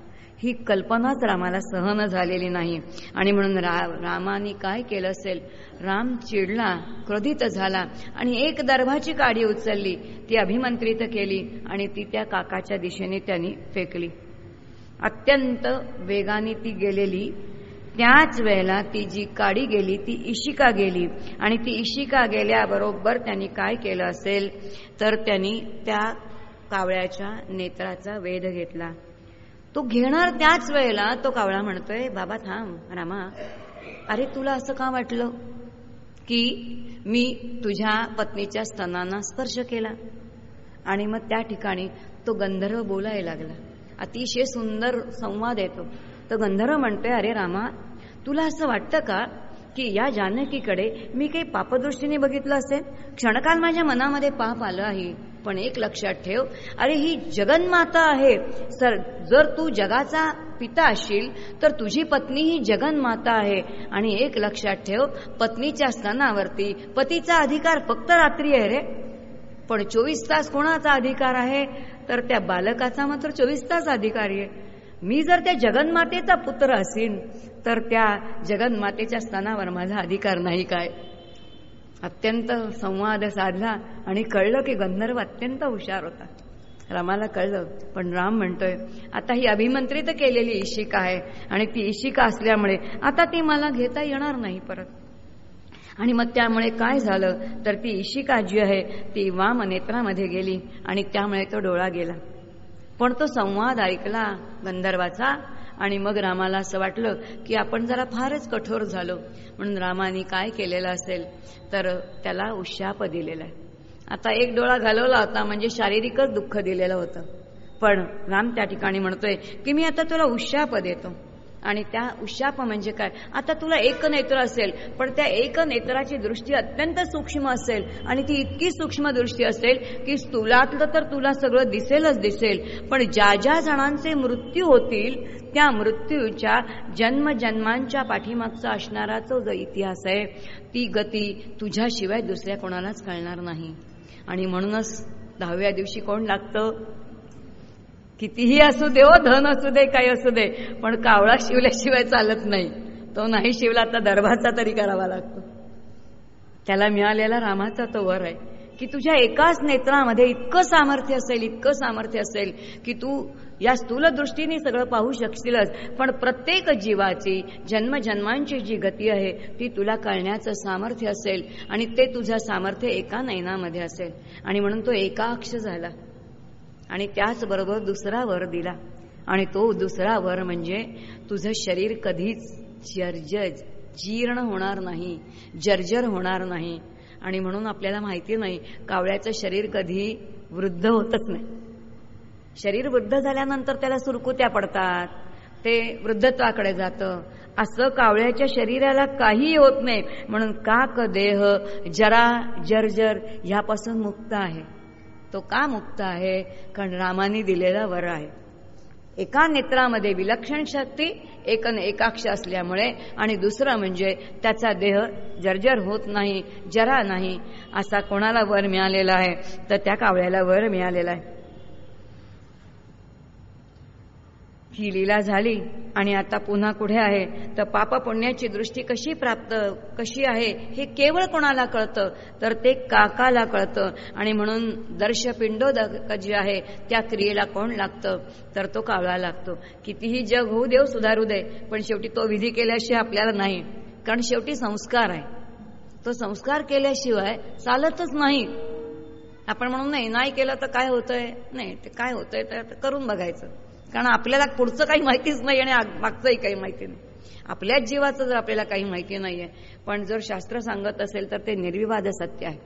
ही कल्पनाच रामाला सहन झालेली नाही. आणि म्हणून रा रामाने काय केलं असेल? राम चिडला क्रोधित झाला आणि एक दर्भाची काडी उचलली. ती अभिमंत्रित केली आणि ती त्या काकाच्या दिशेने त्यांनी फेकली. अत्यंत वेगाने ती गेलेली. त्याच वेळेला ती जी काडी गेली ती इशिका गेली. आणि ती इशिका गेल्याबरोबर त्यांनी काय केलं असेल? तर त्यांनी त्या कावळ्याच्या नेत्राचा वेध घेतला. तो घेणार त्याच वेळेला तो कावळा म्हणतोय बाबा थांब रामा. अरे तुला असं का वाटलं की मी तुझ्या पत्नीच्या स्तनांना स्पर्श केला? आणि मग त्या ठिकाणी तो गंधर्व बोलायला लागला. अतिशय सुंदर संवाद येतो. तर गंधर्व म्हणतोय अरे रामा तुला असं वाटतं का की या जानकीकडे मी काही पापदृष्टीने बघितलं असेल? क्षणकाल माझ्या मनामध्ये पाप आलं आहे. पण एक लक्षात ठेव अरे ही जगन्माता आहे. सर जर तू जगाचा पिता असशील तर तुझी पत्नी ही जगन्माता आहे. आणि एक लक्षात ठेव पत्नीच्या स्तनावरती पतीचा अधिकार फक्त रात्री आहे रे. पण चोवीस तास कोणाचा अधिकार आहे? तर त्या बालकाचा मात्र चोवीस तास अधिकारी आहे. मी जर त्या जगन्मातेचा पुत्र असेन तर त्या जगन्मातेच्या स्तनावर माझा अधिकार नाही काय? अत्यंत संवाद साधला आणि कळलं की गंधर्व अत्यंत हुशार होता. रामाला कळलं पण राम म्हणतोय आता ही अभिमंत्रित केलेली इशिका आहे आणि ती इशिका असल्यामुळे आता ती मला घेता येणार नाही परत. आणि मग त्यामुळे काय झालं? तर ती इशिका जी आहे ती वाम नेत्रामध्ये गेली आणि त्यामुळे तो डोळा गेला. पण तो संवाद ऐकला गंधर्वाचा आणि मग रामाला असं वाटलं की आपण जरा फारच कठोर झालो. म्हणून रामाने काय केलेलं असेल तर त्याला उशाप दिलेला आहे. आता एक डोळा घालवला होता म्हणजे शारीरिकच दुःख दिलेलं होतं. पण राम त्या ठिकाणी म्हणतोय की मी आता तुला उशाप देतो. आणि त्या उशाप म्हणजे काय? आता तुला एक नेत्र असेल पण त्या एक नेत्राची दृष्टी अत्यंत सूक्ष्म असेल आणि ती इतकी सूक्ष्म दृष्टी असेल की तुलातलं तर तुला सगळं दिसेलच दिसेल. पण ज्या ज्या जणांचे मृत्यू होतील त्या मृत्यूच्या जन्मजन्मांच्या पाठीमागचा असणारा तो जो इतिहास आहे ती गती तुझ्याशिवाय दुसऱ्या कोणालाच कळणार नाही. आणि म्हणूनच दहाव्या दिवशी कोण लागतं? कितीही असू दे हो धन असू दे काही असू दे पण कावळा शिवल्याशिवाय चालत नाही. तो नाही शिवला तर दरबारचा तरी करावा लागतो. त्याला मिळालेला रामाचा तो वर आहे. की तुझ्या एकाच नेत्रामध्ये इतकं सामर्थ्य असेल इतकं सामर्थ्य असेल की तू या स्थूल दृष्टीने सगळं पाहू शकशीलच. पण प्रत्येक जीवाची जन्मजन्मांची जी गती आहे ती तुला कळण्याचं सामर्थ्य असेल आणि ते तुझं सामर्थ्य एका नयनामध्ये असेल. आणि म्हणून तो एकाक्ष झाला. आणि त्याचबरोबर दुसरा वर दिला. आणि तो दुसरा वर म्हणजे तुझं शरीर कधीच जर्जज जीर्ण होणार नाही जर्जर होणार नाही. आणि म्हणून आपल्याला माहिती नाही कावळ्याचं शरीर कधी वृद्ध होतच नाही. शरीर वृद्ध झाल्यानंतर त्याला सुरकुत्या पडतात. ते वृद्धत्वाकडे जातं. असं कावळ्याच्या शरीराला काही होत नाही. म्हणून काक देह जरा जर्जर ह्यापासून मुक्त आहे. तो का मुक्त आहे? कारण रामाने दिलेला वर आहे. एका नेत्रामध्ये विलक्षण शक्ती एक एकाक्ष असल्यामुळे आणि दुसरं म्हणजे त्याचा देह जर्जर होत नाही जरा नाही असा कोणाला वर मिळालेला आहे? तर त्या कावळ्याला वर मिळालेला आहे. ही लीला झाली आणि आता पुन्हा कुठे आहे? तर पाप पुण्याची दृष्टी कशी प्राप्त कशी आहे हे केवळ कोणाला कळतं? तर ते काकाला कळतं. आणि म्हणून दर्शपिंडोदक जे आहे त्या क्रियेला कोण लागतं? तर तो कावळा लागतो. कितीही जग होऊ देव सुधारू दे पण शेवटी तो विधी केल्याशिवाय आपल्याला नाही. कारण शेवटी संस्कार आहे. तो संस्कार केल्याशिवाय चालतच नाही. आपण म्हणून नाही नाही केलं तर काय होतंय? नाही ते काय होतंय तर करून बघायचं. कारण आपल्याला पुढचं काही माहितीच नाही आणि मागचंही काही माहिती नाही. आपल्याच जीवाचं जर आपल्याला काही माहिती नाहीये पण जर शास्त्र सांगत असेल तर ते निर्विवाद सत्य आहे.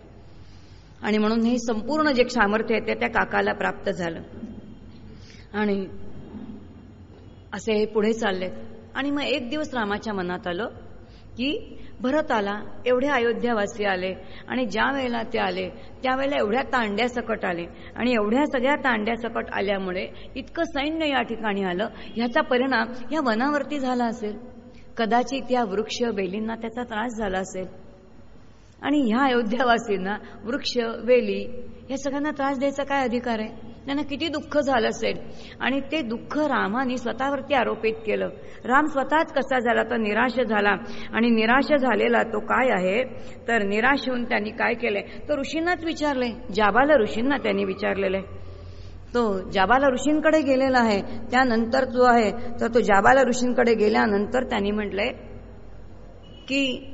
आणि म्हणून हे संपूर्ण जे सामर्थ्य आहे ते त्या काकाला प्राप्त झालं. आणि असे हे पुढे चालले. आणि मग एक दिवस रामाच्या मनात आलं की भरत आला एवढे अयोध्यावासी आले आणि ज्या वेळेला ते आले त्यावेळेला एवढ्या तांड्या सकट आले. आणि एवढ्या सगळ्या तांड्या सकट आल्यामुळे इतकं सैन्य या ठिकाणी आलं. ह्याचा परिणाम या वनावरती झाला असेल. कदाचित या वृक्ष बेलींना त्याचा त्रास झाला असेल. आणि ह्या अयोध्यावासींना वृक्ष वेली या सगळ्यांना त्रास द्यायचा काय अधिकार आहे? त्यांना किती दुःख झालं असेल. आणि ते दुःख रामाने स्वतःवरती आरोपित केलं. राम स्वतःच कसा झाला तर निराश झाला. आणि निराश झालेला तो काय आहे? तर निराश होऊन त्यांनी काय केलंय? तर ऋषींनाच विचारले जाबाला ऋषींना त्यांनी विचारलेलं आहे तो जाबाला ऋषींकडे गेलेला आहे त्यानंतर जो आहे तर तो जाबाला ऋषींकडे गेल्यानंतर त्यांनी म्हटलंय की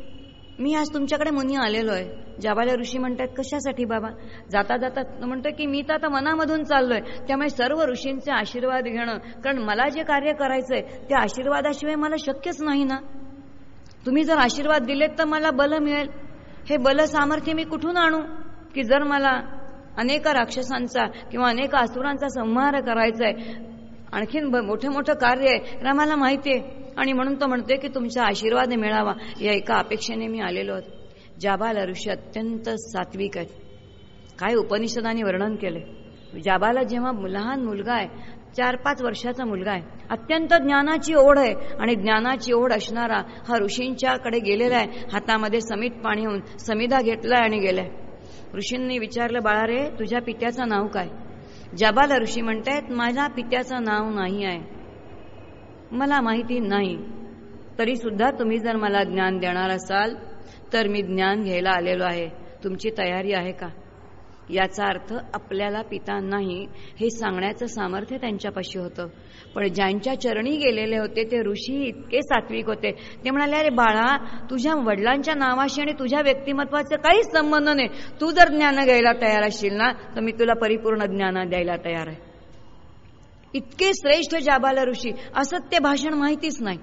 मी आज तुमच्याकडे मुनी आलेलो आहे. जाबाला ऋषी म्हणतात कशासाठी बाबा? जाता जाता म्हणतोय की मी तर आता मनामधून चाललोय. त्यामुळे सर्व ऋषींचे आशीर्वाद घेणं कारण मला जे कार्य करायचंय त्या आशीर्वादाशिवाय मला शक्यच नाही ना. तुम्ही जर आशीर्वाद दिलेत तर मला बल मिळेल. हे बल सामर्थ्य मी कुठून आणू? की जर मला अनेक राक्षसांचा किंवा अनेक असुरांचा संहार करायचा आहे आणखीन मोठं मोठं कार्य आहे आम्हाला माहिती आहे. आणि म्हणून तो म्हणतोय की तुमचा आशीर्वाद मिळावा. या एका अपेक्षेने मी आलेलो आहोत जाबाल ऋषी अत्यंत सात्विक आहेत. काय उपनिषदांनी वर्णन केले जाबाला जेव्हा लहान मुलगा आहे चार पाच वर्षाचा मुलगा आहे अत्यंत ज्ञानाची ओढ आहे आणि ज्ञानाची ओढ असणारा हा ऋषींच्याकडे गेलेला आहे हातामध्ये समित पाणी होऊन समिधा घेतलाय आणि गेलाय. ऋषींनी विचारलं बाळा रे तुझ्या पित्याचं नाव काय? जाबाला ऋषी म्हणतायत माझ्या पित्याचं नाव नाही आहे. मला माहिती नाही. तरी सुद्धा तुम्ही जर मला ज्ञान देणार असाल तर मी ज्ञान घ्यायला आलेलो आहे. तुमची तयारी आहे का? याचा अर्थ आपल्याला पिता नाही हे सांगण्याचं सामर्थ्य त्यांच्यापाशी होतं. पण ज्यांच्या चरणी गेलेले होते ते ऋषी इतके सात्विक होते. ते म्हणाले अरे बाळा तुझ्या वडिलांच्या नावाशी आणि तुझ्या व्यक्तिमत्वाचा काहीच संबंध नाही. तू जर ज्ञान घ्यायला तयार असशील ना तर मी तुला परिपूर्ण ज्ञान द्यायला तयार आहे. इतके श्रेष्ठ जाबाला ऋषी असत्य भाषण माहितीच नाही.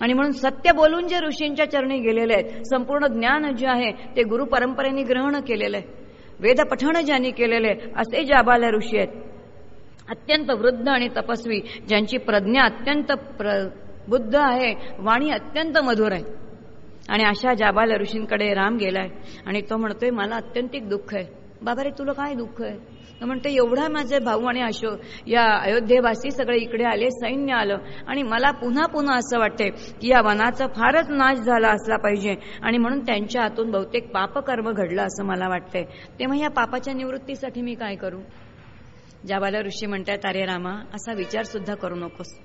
आणि म्हणून सत्य बोलून जे ऋषींच्या चरणी गेलेले आहेत संपूर्ण ज्ञान जे आहे ते गुरु परंपरेने ग्रहण केलेलं आहे वेद पठण ज्यांनी केलेले असे जाबाला ऋषी आहेत. अत्यंत वृद्ध आणि तपस्वी ज्यांची प्रज्ञा अत्यंत बुद्ध आहे वाणी अत्यंत मधुर आहे. आणि अशा जाबाला ऋषींकडे राम गेलाय. आणि तो म्हणतोय मला अत्यंतिक दुःख आहे. बाबा रे तुला काय दुःख आहे? तर म्हणते एवढा माझे भाऊ आणि अशोक या अयोध्येवासी सगळे इकडे आले सैन्य आलं. आणि मला पुन्हा पुन्हा असं वाटते की या वनाचा फारच नाश झाला असला पाहिजे. आणि म्हणून त्यांच्या हातून बहुतेक पापकर्म घडलं असं मला वाटतंय. तेव्हा या पापाच्या निवृत्तीसाठी मी काय करू? ज्याबाला ऋषी म्हणतात अरे रामा असा विचार सुद्धा करू नकोस.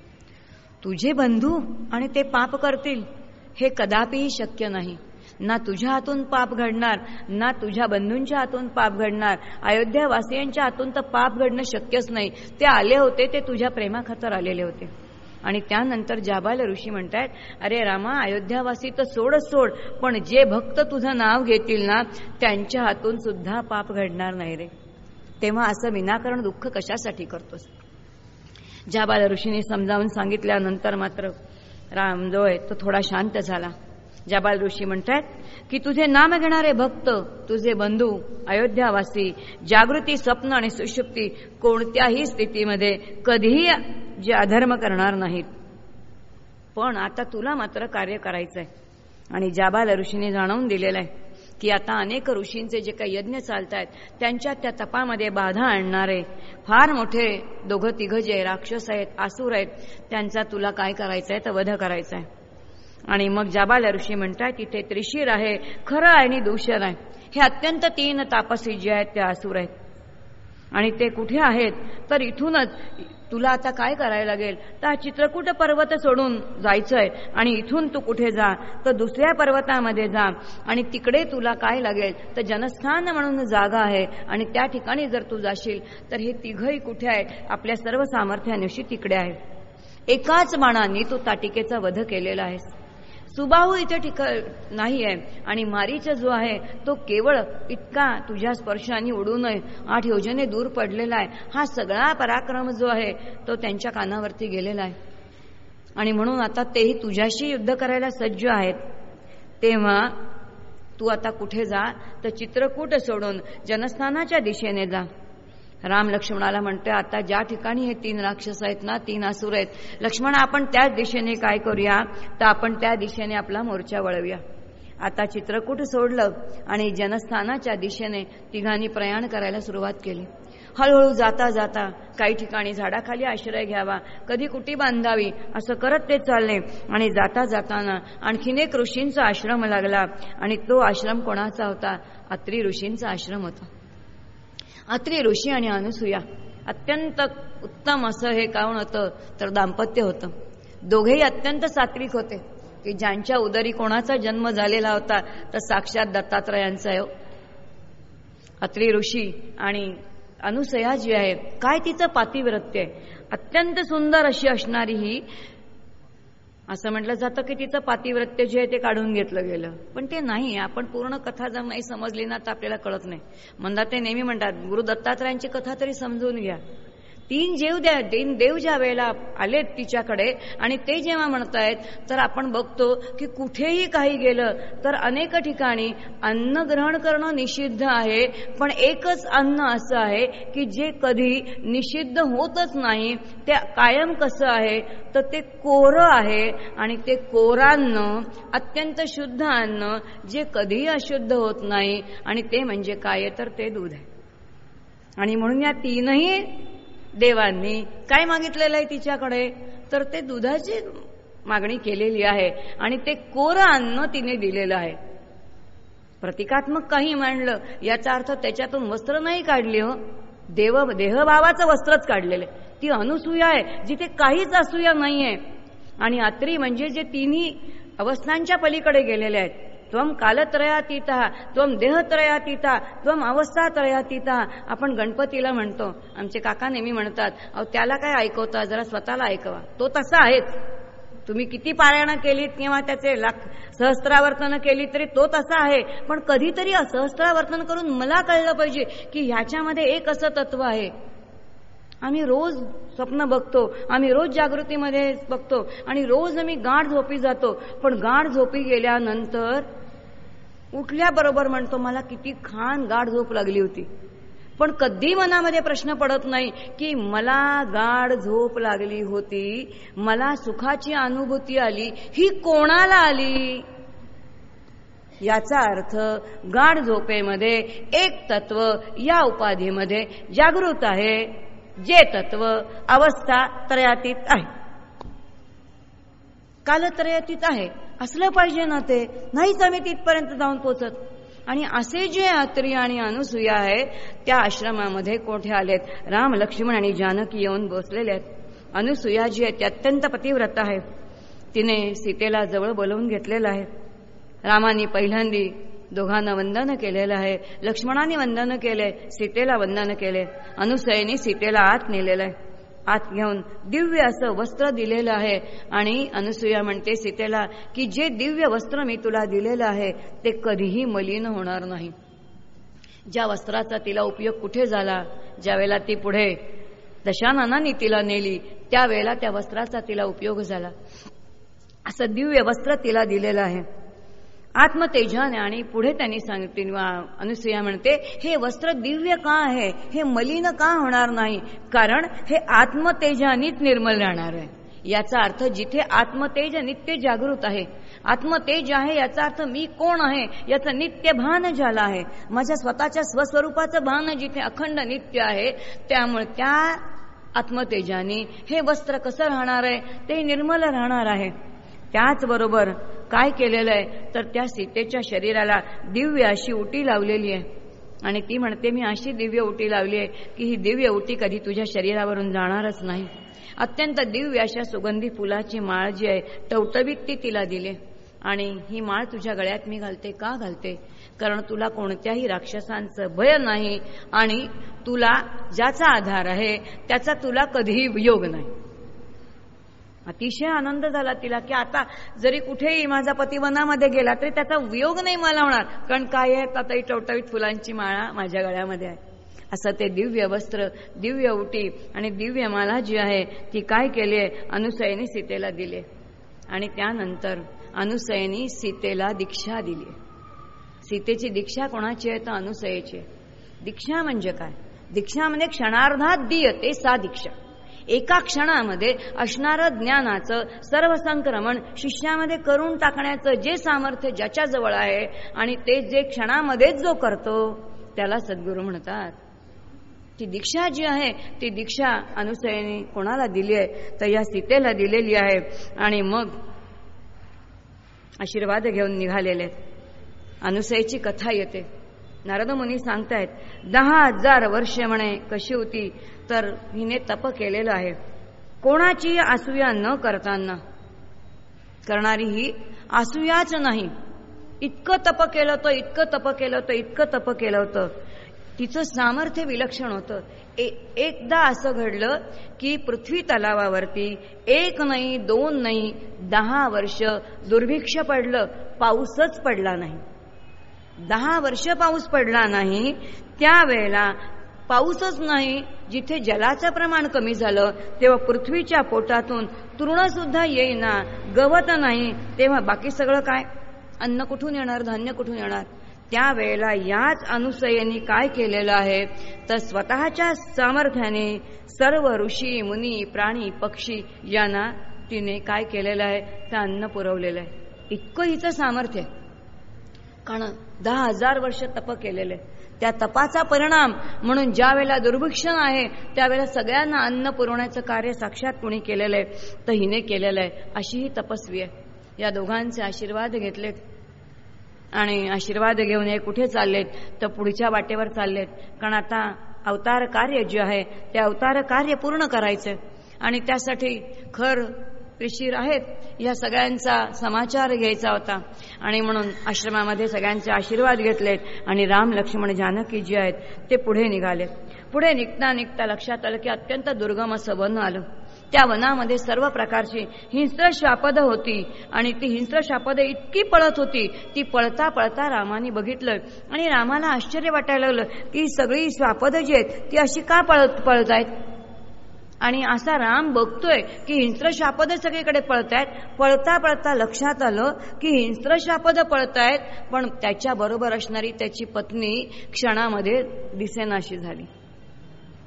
तुझे बंधू आणि ते पाप करतील हे कदापिही शक्य नाही. ना तुझ्या हातून पाप घडणार ना तुझ्या बंधूंच्या हातून पाप घडणार. अयोध्यावासियांच्या हातून तर पाप घडणं शक्यच नाही. ते आले होते ते तुझ्या प्रेमाखातर आलेले होते. आणि त्यानंतर जाबाल ऋषी म्हणतायत अरे रामा अयोध्यावासी तर सोडच सोड पण जे भक्त तुझं नाव घेतील ना त्यांच्या हातून सुद्धा पाप घडणार नाही रे. तेव्हा असं विनाकारण दुःख कशासाठी करतोस? जाबाल ऋषीने समजावून सांगितल्यानंतर मात्र राम जो आहे तो थोडा शांत झाला. जाबाल ऋषी म्हणतात की तुझे नाम घेणारे भक्त तुझे बंधू अयोध्यावासी जागृती स्वप्न आणि सुषुप्ती कोणत्याही स्थितीमध्ये कधीही जे अधर्म करणार नाहीत. पण आता तुला मात्र कार्य करायचंय. आणि जाबाल ऋषीने जाणवून दिलेलं आहे की आता अनेक ऋषींचे जे काही यज्ञ चालत आहेत त्यांच्या त्या तपामध्ये बाधा आणणारे फार मोठे दोघं तिघं जे राक्षस आहेत आसूर आहेत त्यांचा तुला काय करायचंय? तर वध करायचा आहे आणि मग जाबाल ऋषी म्हणतात तिथे त्रिशीर आहे खरं आणि दूषण आहे. हे अत्यंत तीन तापसी जे आहेत ते आसूर आहेत. आणि ते कुठे आहेत? तर इथूनच. तुला आता काय करायला लागेल? तर चित्रकूट पर्वत सोडून जायचंय. आणि इथून तू कुठे जा? तर दुसऱ्या पर्वतामध्ये जा. आणि तिकडे तुला काय लागेल? तर जनस्थान म्हणून जागा आहे. आणि त्या ठिकाणी जर तू जाशील तर हे तिघही कुठे आहेत? आपल्या सर्व सामर्थ्यानिशी तिकडे आहे एकाच बाणांनी तू ताटिकेचा वध केलेला आहेस. सुबाहू इथे ठिक नाही आहे. आणि मारीचा जो आहे तो केवळ इतका तुझ्या स्पर्शाने उडू नये आठ योजने दूर पडलेला आहे. हा सगळा पराक्रम जो आहे तो त्यांच्या कानावरती गेलेला आहे. आणि म्हणून आता तेही तुझ्याशी युद्ध करायला सज्ज आहेत. तेव्हा तू आता कुठे जा तर चित्रकूट सोडून जनस्थानाच्या दिशेने जा. राम लक्ष्मणाला म्हणतोय आता ज्या ठिकाणी हे तीन राक्षस आहेत ना तीन असुर आहेत लक्ष्मण आपण त्याच दिशेने काय करूया? तर आपण त्या दिशेने आपला मोर्चा वळवूया. आता चित्रकूट सोडलं आणि जनस्थानाच्या दिशेने तिघांनी प्रयाण करायला सुरुवात केली. हळूहळू जाता जाता काही ठिकाणी झाडाखाली आश्रय घ्यावा कधी कुटी बांधावी असं करत ते चालले. आणि जाता जाताना आणखीन एक ऋषींचा आश्रम लागला आणि तो आश्रम कोणाचा होता? अत्री ऋषींचा आश्रम होता. अत्री ऋषी आणि अनुसूया अत्यंत उत्तम असं हे काऊन होतं? तर दाम्पत्य होतं. दोघेही अत्यंत सात्विक होते. की ज्यांच्या उदरी कोणाचा जन्म झालेला होता तर साक्षात दत्तात्रयांचा आहे हो. अत्री ऋषी आणि अनुसया जी आहे काय तिचं पातिव्रत्य आहे? अत्यंत सुंदर अशी असणारी ही असं म्हटलं जातं की तिचं पातिव्रत्य जे आहे ते काढून घेतलं गेलं. पण ते नाही आपण पूर्ण कथा जर नाही समजली ना तर आपल्याला कळत नाही. म्हणतात ते नेहमी म्हणतात गुरु दत्तात्रयांची कथा तरी समजून घ्या. तीन जेव द्या तीन देव ज्या वेळेला आलेत तिच्याकडे आणि ते जेव्हा म्हणतायत तर आपण बघतो की कुठेही काही गेलं तर अनेक ठिकाणी अन्न ग्रहण करणं निषिद्ध आहे. पण एकच अन्न असं आहे की जे कधी निषिद्ध होतच नाही ते कायम कसं आहे? तर ते कोरं आहे आणि ते कोरान्न अत्यंत शुद्ध अन्न जे कधीही अशुद्ध होत नाही. आणि ते म्हणजे काय? तर ते दूध आहे. आणि म्हणून या तीनही देवांनी काय मागितलेलं आहे तिच्याकडे? तर ते दुधाची मागणी केलेली आहे आणि ते कोरं अन्न तिने दिलेलं आहे. प्रतिकात्मक काही मांडलं याचा अर्थ त्याच्यातून वस्त्र नाही काढली हो? देव देहभावाचं वस्त्रच काढलेलं ती अनुसूया आहे जिथे काहीच असूया नाहीये. आणि अत्री म्हणजे जे तिन्ही अवस्थांच्या पलीकडे गेलेले आहेत. त्वम कालत्रयातीता त्वम देहत्रयातीता त्वम अवस्थात्रयातीता. आपण गणपतीला म्हणतो. आमचे काका नेहमी म्हणतात अहो त्याला काय ऐकवता? जरा स्वतःला ऐकवा. तो तसा आहेच. तुम्ही किती पारायणं केलीत किंवा त्याचे लाख सहस्त्रावर्तन केली तरी तो तसा आहे. पण कधीतरी सहस्त्रावर्तन करून मला कळलं पाहिजे की ह्याच्यामध्ये एक असं तत्व आहे. आम्ही रोज स्वप्न बघतो. आम्ही रोज जागृतीमध्ये बघतो. आणि रोज आम्ही गाढ झोपी जातो. पण गाढ झोपी गेल्यानंतर उठल्याबरोबर म्हणतो मला किती खान गाढ झोप लागली होती. पण कधी मनामध्ये प्रश्न पडत नाही की मला गाढ झोप लागली होती मला सुखाची अनुभूती आली ही कोणाला आली? याचा अर्थ गाढ झोपेमध्ये एक तत्व या उपाधीमध्ये जागृत आहे जे तत्व अवस्था त्रयातीत आहे. कालत्रयातीत आहे. असलं पाहिजे ना ते. नाहीच आम्ही तिथपर्यंत जाऊन पोचत. आणि असे जे अत्री आणि अनुसूया आहेत त्या आश्रमामध्ये कोठे आलेत? राम लक्ष्मण आणि जानकी येऊन बसलेले आहेत. अनुसूया जी आहे ती अत्यंत पतिव्रत आहे. तिने सीतेला जवळ बोलवून घेतलेलं आहे. रामाने पहिल्यांदी दोघांना वंदन केलेलं आहे. लक्ष्मणाने वंदन केले सीतेला वंदन केले. अनुसयनी सीतेला आत नेलेलं आहे. आत घेऊन दिव्य असं वस्त्र दिलेलं आहे. आणि अनुसूया म्हणते सीतेला की जे दिव्य वस्त्र मी तुला दिलेलं आहे ते कधीही मलिन होणार नाही. ज्या वस्त्राचा तिला उपयोग कुठे झाला? ज्यावेळेला ती पुढे दशाननानी तिला नेली त्यावेळेला त्या वस्त्राचा तिला उपयोग झाला. असं दिव्य वस्त्र तिला दिलेलं आहे. आत्मतेजाने आणि पुढे त्यांनी सांगितले अनुसुया म्हणते हे वस्त्र दिव्य का आहे? हे मलिन का होणार नाही? कारण हे आत्मतेजानीच निर्मल राहणार आहे. याचा अर्थ जिथे आत्मतेज नित्य जागृत आहे आत्मतेज आहे याचा अर्थ मी कोण आहे? याचं नित्य भान झालं आहे. माझ्या स्वतःच्या स्वस्वरूपाचं भान जिथे अखंड नित्य आहे त्यामुळे त्या आत्मतेजाने हे वस्त्र कसं राहणार आहे? ते निर्मल राहणार आहे. त्याचबरोबर काय केलेलं आहे? तर त्या सीतेच्या शरीराला दिव्य अशी उटी लावलेली आहे. आणि ती म्हणते मी अशी दिव्य उटी लावली आहे की ही दिव्य उटी कधी तुझ्या शरीरावरून जाणारच नाही. अत्यंत दिव्य अशा सुगंधी फुलाची माळ जी आहे टवटवीत ती तिला दिले. आणि ही माळ तुझ्या गळ्यात मी घालते का घालते? कारण तुला कोणत्याही राक्षसांचं भय नाही आणि तुला ज्याचा आधार आहे त्याचा तुला कधीही वियोग नाही. अतिशय आनंद झाला तिला की आता जरी कुठेही माझा पती वनामध्ये गेला तरी त्याचा वियोग नाही मला होणार. कारण काय आहे? आता टवटवीत फुलांची माळा माझ्या गळ्यामध्ये आहे. असं ते दिव्य वस्त्र दिव्य उटी आणि दिव्य माला जी आहे ती काय केली आहे? अनुसयनी सीतेला दिले आणि त्यानंतर अनुसयनी सीतेला दीक्षा दिली सीतेची दीक्षा कोणाची आहे? तर अनुसयेची दीक्षा म्हणजे काय? दीक्षा म्हणजे क्षणार्धात दियते सा दीक्षा. एका क्षणामध्ये असणारं ज्ञानाचं सर्व संक्रमण शिष्यामध्ये करून टाकण्याचं जे सामर्थ्य ज्याच्याजवळ आहे आणि ते जे क्षणामध्येच जो करतो त्याला सद्गुरू म्हणतात. ती दीक्षा जी आहे ती दीक्षा अनुसयने कोणाला दिली आहे तर या सीतेला दिलेली आहे. आणि मग आशीर्वाद घेऊन निघालेले अनुसयची कथा येते. नारद मुनी सांगतायत दहा हजार वर्ष म्हणे कशी होती? तर हिने तप केलेलं आहे. कोणाची असूया न करताना? करणारी ही असूयाच नाही. इतकं तप केलं होतं इतकं तप केलं होतं इतकं तप केलं होतं. तिचं सामर्थ्य विलक्षण होतं. एकदा असं घडलं की पृथ्वी तलावावरती एक नाही दोन नाही दहा वर्ष दुर्भिक्ष पडलं पाऊसच पडला नाही. दहा वर्ष पाऊस पडला नाही त्यावेळेला पाऊसच नाही जिथे जलाचं प्रमाण कमी झालं तेव्हा पृथ्वीच्या पोटातून तृण सुद्धा येईना गवत नाही तेव्हा बाकी सगळं काय? अन्न कुठून येणार धान्य कुठून येणार? त्यावेळेला याच अनुसयनी काय केलेलं आहे? तर स्वतःच्या सामर्थ्याने सर्व ऋषी मुनी प्राणी पक्षी यांना तिने काय केलेलं आहे? तर अन्न पुरवलेलं आहे. इतकं हिचं सामर्थ्य आहे. कारण दहा हजार वर्ष तप केलेले. त्या तपाचा परिणाम म्हणून ज्या वेळेला दुर्भिक्षण आहे त्यावेळेला सगळ्यांना अन्न पुरवण्याचं कार्य साक्षात कुणी केलेलं आहे? तर हिने केलेलं आहे. अशी ही तपस्वी आहे. या दोघांचे आशीर्वाद घेतलेत. आणि आशीर्वाद घेऊन हे कुठे चाललेत? तर पुढच्या वाटेवर चाललेत. कारण आता अवतार कार्य जे आहे ते अवतार कार्य पूर्ण करायचं आणि त्यासाठी खर ऋषीर आहेत या सगळ्यांचा समाचार घ्यायचा होता. आणि म्हणून आश्रमामध्ये सगळ्यांचे आशीर्वाद घेतलेत आणि राम लक्ष्मण जानकी जी आहेत ते पुढे निघाले पुढे निघता निघता लक्षात आलं की अत्यंत दुर्गम असं वन आलं. त्या वनामध्ये सर्व प्रकारची हिंस्र शापद होती आणि ती हिंस्र शापद इतकी पळत होती ती पळता पळता रामाने बघितलं आणि रामाला आश्चर्य वाटायला लागलं की सगळी शापद जी आहेत ती अशी का पळत पळत आहेत आणि असा राम बघतोय की हिंस्त्रशापद सगळीकडे सगळीकडे पळतायत. पळता पळता लक्षात आलं की हिंस्त्रशापद पळत पळतायत पण त्याच्या बरोबर असणारी त्याची पत्नी क्षणामध्ये दिसेनाशी झाली.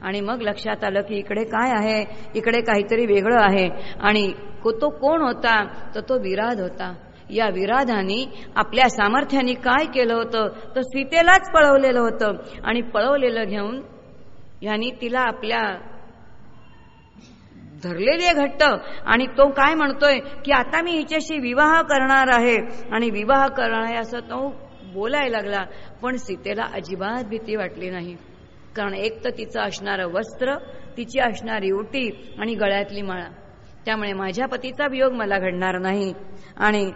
आणि मग लक्षात आलं की इकडे काय आहे? इकडे काहीतरी वेगळं आहे. आणि तो कोण होता? तर तो विराध होता. या विराधाने आपल्या सामर्थ्याने काय केलं होतं? तर सीतेलाच पळवलेलं होतं. आणि पळवलेलं घेऊन यांनी तिला आपल्या धरलेली आहे घट्ट. आणि तो काय म्हणतोय? की आता मी हिच्याशी विवाह करणार आहे. आणि विवाह करणार आहे असं तो बोलायला लागला. पण सीतेला अजिबात भीती वाटली नाही. कारण एक तर तिचं असणारं वस्त्र तिची असणारी उटी आणि गळ्यातली माळा. त्यामुळे माझ्या पतीचा वियोग मला घडणार नाही. आणि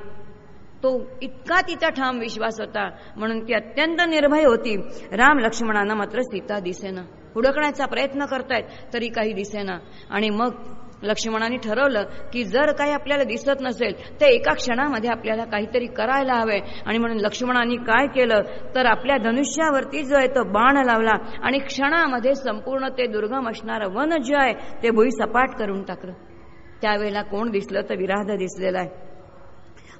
तो इतका तिचा ठाम विश्वास होता. म्हणून ती अत्यंत निर्भय होती. राम लक्ष्मणानं मात्र सीता दिसेना. हुडकण्याचा प्रयत्न करतायत तरी काही दिसेना. आणि मग लक्ष्मणाने ठरवलं की जर काही आपल्याला दिसत नसेल तर एका क्षणामध्ये आपल्याला काहीतरी करायला हवंय. आणि म्हणून लक्ष्मणाने काय केलं? तर आपल्या धनुष्यावरती जो आहे तो बाण लावला आणि क्षणामध्ये संपूर्ण ते दुर्गम असणारं वन जे आहे ते भुई सपाट करून टाकलं. त्यावेळेला कोण दिसलं तर विराध दिसलेला आहे.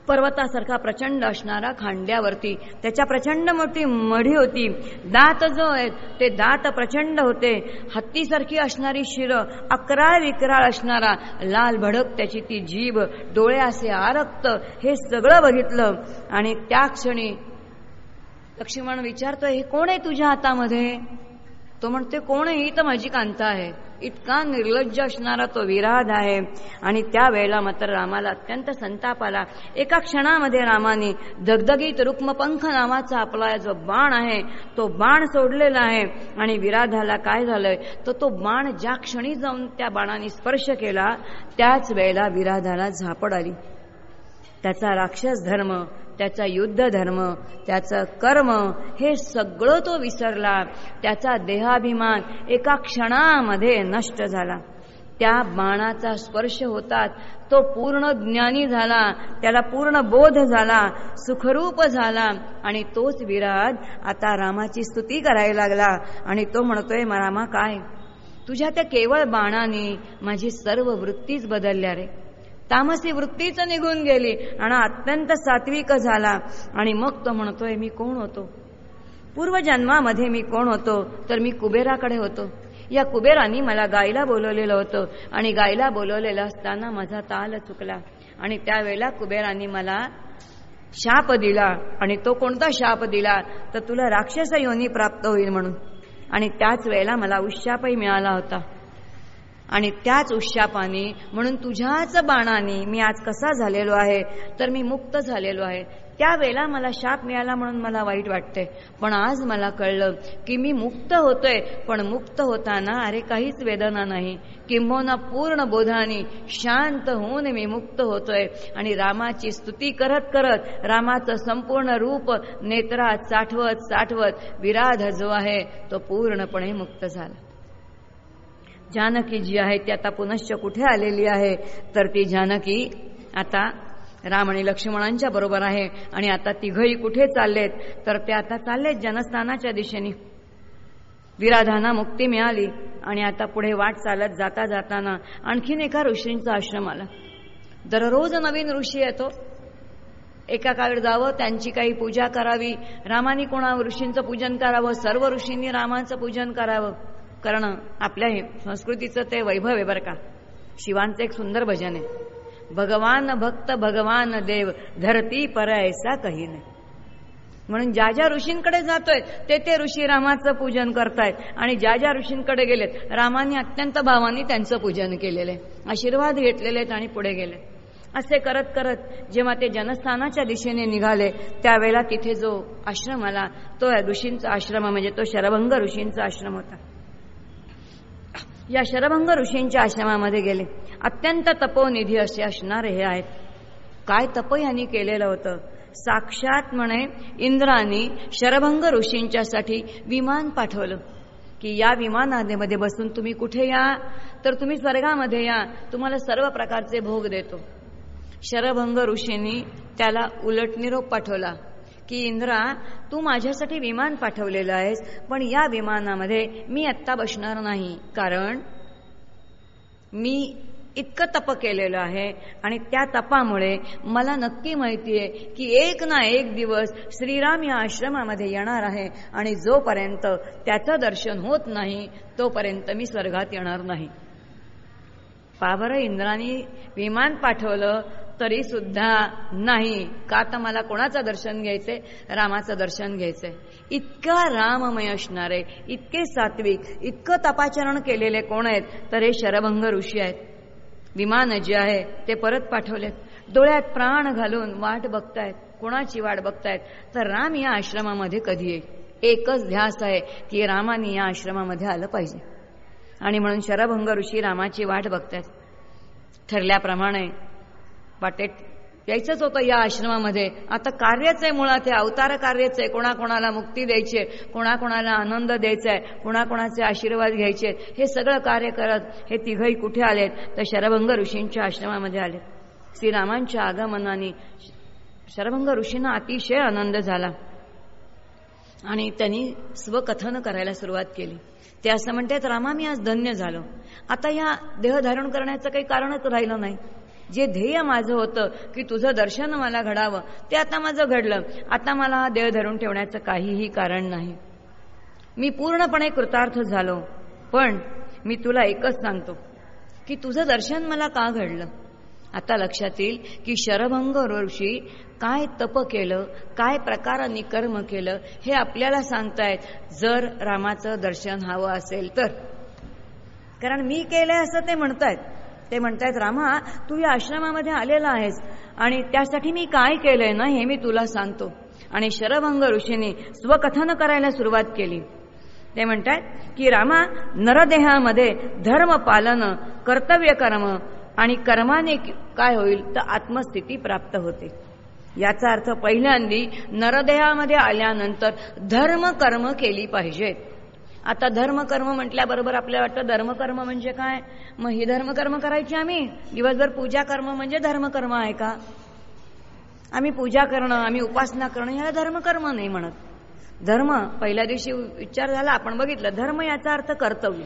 पर्वतासारखा प्रचंड असणारा खांड्यावरती. त्याच्या प्रचंड मोठी मढी होती. दात जो आहेत ते दात प्रचंड होते. हत्तीसारखी असणारी शिर अकराळ विकराळ असणारा लाल भडक त्याची ती जीभ डोळे असे आरक्त हे सगळं बघितलं. आणि त्या क्षणी लक्ष्मण विचारतोय हे कोण आहे तुझ्या हातामध्ये? तो म्हणते कोण आहे? ही तर माझी कांता आहे. इतका निर्लज्ज असणारा तो विराध आहे. आणि त्यावेळेला मात्र रामाला अत्यंत संताप आला. एका क्षणामध्ये रामाने दगदगीत रुक्मपंख नावाचा आपला जो बाण आहे तो बाण सोडलेला आहे. आणि विराधाला काय झालंय? तर तो बाण ज्या क्षणी जाऊन त्या बाणाने स्पर्श केला त्याच वेळेला विराधाला झापड आली. त्याचा राक्षस धर्म त्याचा युद्ध धर्म त्याचं कर्म हे सगळं तो विसरला. त्याचा देहाभिमान एका क्षणामध्ये नष्ट झाला. त्या बाणाचा स्पर्श होतात. तो पूर्ण ज्ञानी झाला. त्याला पूर्ण बोध झाला. सुखरूप झाला. आणि तोच विराज आता रामाची स्तुती करायला लागला. आणि तो म्हणतोय रामा काय? तुझ्या त्या केवळ बाणाने माझी सर्व वृत्तीच बदलल्या रे. तामसी वृत्तीच निघून गेली आणि अत्यंत सात्विक झाला. आणि मग तो म्हणतोय मी कोण होतो? पूर्वजन्मामध्ये मी कोण होतो? तर मी कुबेराकडे होतो. या कुबेरानी मला गायला बोलवलेलं होतं. आणि गायला बोलवलेलं असताना माझा ताल चुकला. आणि त्यावेळेला कुबेरांनी मला शाप दिला. आणि तो कोणता शाप दिला? तर तुला राक्षस योनी प्राप्त होईल म्हणून. आणि त्याच वेळेला मला उशापही मिळाला होता. आणि त्याच उशापाने म्हणून तुझ्याच बाणाने मी आज कसा झालेलो आहे तर मी मुक्त झालेलो आहे. त्यावेळेला मला शाप मिळाला म्हणून मला वाईट वाटते पण आज मला कळलं की मी मुक्त होतोय पण मुक्त होताना अरे काहीच वेदना नाही. किंबहुना पूर्ण बोधाने शांत होऊन मी मुक्त होतोय. आणि रामाची स्तुती करत करत रामाचं संपूर्ण रूप नेत्रात साठवत साठवत विराध जो आहे तो पूर्णपणे मुक्त झाला. जानकी जी आहे ती आता पुनश्च कुठे आलेली आहे? तर ती जानकी आता राम आणि लक्ष्मणांच्या बरोबर आहे आणि आता तिघही कुठे चाललेत? तर ते आता चाललेत जनस्थानाच्या दिशेने. विराधाना मुक्ती मिळाली आणि आता पुढे वाट चालत जाता जाताना आणखीन एका ऋषींचा आश्रम आला. दररोज नवीन ऋषी येतो. एका काळ जावं त्यांची काही पूजा करावी. रामानी कोणा ऋषींचं पूजन करावं? सर्व ऋषींनी रामाचं पूजन करावं. करणं आपल्या संस्कृतीचं ते वैभव आहे बरं का. शिवांचं एक सुंदर भजन आहे. भगवान भक्त भगवान देव धरती पर ऐसा काही नाही. म्हणून ज्या ज्या ऋषींकडे जातोय ते ते ऋषी रामाचं पूजन करतायत. आणि ज्या ज्या ऋषींकडे गेलेत रामाने अत्यंत भावानी त्यांचं पूजन केलेलं आहे. आशीर्वाद घेतलेले आहेत आणि पुढे गेले. असे करत करत जेव्हा ते जनस्थानाच्या दिशेने निघाले त्यावेळेला तिथे जो आश्रम आला तो ऋषींचा आश्रम म्हणजे तो शरभंग ऋषींचा आश्रम होता. या शरभंग ऋषींच्या आश्रमामध्ये गेले. अत्यंत तपोनिधी असे असणारे हे आहेत. काय तप यांनी केलेलं होतं? साक्षात म्हणे इंद्राने शरभंग ऋषींच्यासाठी विमान पाठवलं. की या विमानामध्ये बसून तुम्ही कुठे या? तर तुम्ही स्वर्गामध्ये या. तुम्हाला सर्व प्रकारचे भोग देतो. शरभंग ऋषींनी त्याला उलट निरोप पाठवला. की इंद्रा तू माझ्यासाठी विमान पाठवलेलं आहेस पण या विमानामध्ये मी आत्ता बसणार नाही. कारण मी इतकं तप केलेलं आहे आणि त्या तपामुळे मला नक्की माहिती आहे की एक ना एक दिवस श्रीराम या आश्रमामध्ये येणार आहे आणि जोपर्यंत त्याचं दर्शन होत नाही तोपर्यंत मी स्वर्गात येणार नाही. पाबर इंद्राने विमान पाठवलं तरी सुद्धा नाही. का तर मला कोणाचं दर्शन घ्यायचंय? रामाचं दर्शन घ्यायचंय. इतका राममय असणारे इतके सात्विक इतकं तपाचरण केलेले कोण आहेत? तर हे शरभंग ऋषी आहेत. विमान जे आहे ते परत पाठवलेत. डोळ्यात प्राण घालून वाट बघतायत. कोणाची वाट बघतायत? तर राम या आश्रमामध्ये कधी येईल? एकच ध्यास आहे की रामाने या आश्रमामध्ये आलं पाहिजे. आणि म्हणून शरभंग ऋषी रामाची वाट बघतात. ठरल्याप्रमाणे वाटेत यायचंच होतं या आश्रमामध्ये. आता कार्यच आहे मुळात हे अवतार कार्यच आहे. कोणाकोणाला मुक्ती द्यायची आहे कोणाकोणाला आनंद द्यायचा आहे कोणाकोणाचे आशीर्वाद घ्यायचे हे सगळं कार्य करत हे तिघही कुठे आलेत? तर शरभंग ऋषींच्या आश्रमामध्ये आले श्रीरामांच्या आगमनाने शरभंग ऋषींना अतिशय आनंद झाला. आणि त्यांनी स्वकथन करायला सुरुवात केली. ते असं म्हणतात रामा मी आज धन्य झालो. आता या देह धारण करण्याचं काही कारणच राहिलं नाही. जे ध्येय माझं होतं की तुझं दर्शन मला घडावं ते आता माझं घडलं. आता मला हा देह धरून ठेवण्याचं काहीही कारण नाही. मी पूर्णपणे कृतार्थ झालो पण मी तुला एकच सांगतो की तुझं दर्शन मला का घडलं? आता लक्षात येईल की शरभंग ऋषी काय तप केलं काय प्रकाराने कर्म केलं हे आपल्याला सांगतायत. जर रामाचं दर्शन हवं असेल तर. कारण मी केलंय असं ते म्हणतायत. ते म्हणतायत रामा तू या आश्रमामध्ये आलेला आहेस आणि त्यासाठी मी काय केलंय ना हे मी तुला सांगतो. आणि शरभंग ऋषीने स्वकथन करायला सुरुवात केली. ते म्हणतात की रामा नरदेहामध्ये धर्म पालन कर्तव्य कर्म आणि कर्माने काय होईल तर आत्मस्थिती प्राप्त होते. याचा अर्थ पहिल्यांदी नरदेहामध्ये आल्यानंतर धर्म कर्म केली पाहिजेत. आता धर्मकर्म म्हटल्याबरोबर आपल्याला वाटतं धर्मकर्म म्हणजे काय? मग ही धर्मकर्म करायची आम्ही. दिवसभर पूजा कर्म म्हणजे धर्मकर्म आहे का? आम्ही पूजा करणं आम्ही उपासना करणं ह्याला धर्मकर्म नाही म्हणत. धर्म पहिल्या दिवशी विचार झाला आपण बघितलं धर्म याचा अर्थ कर्तव्य.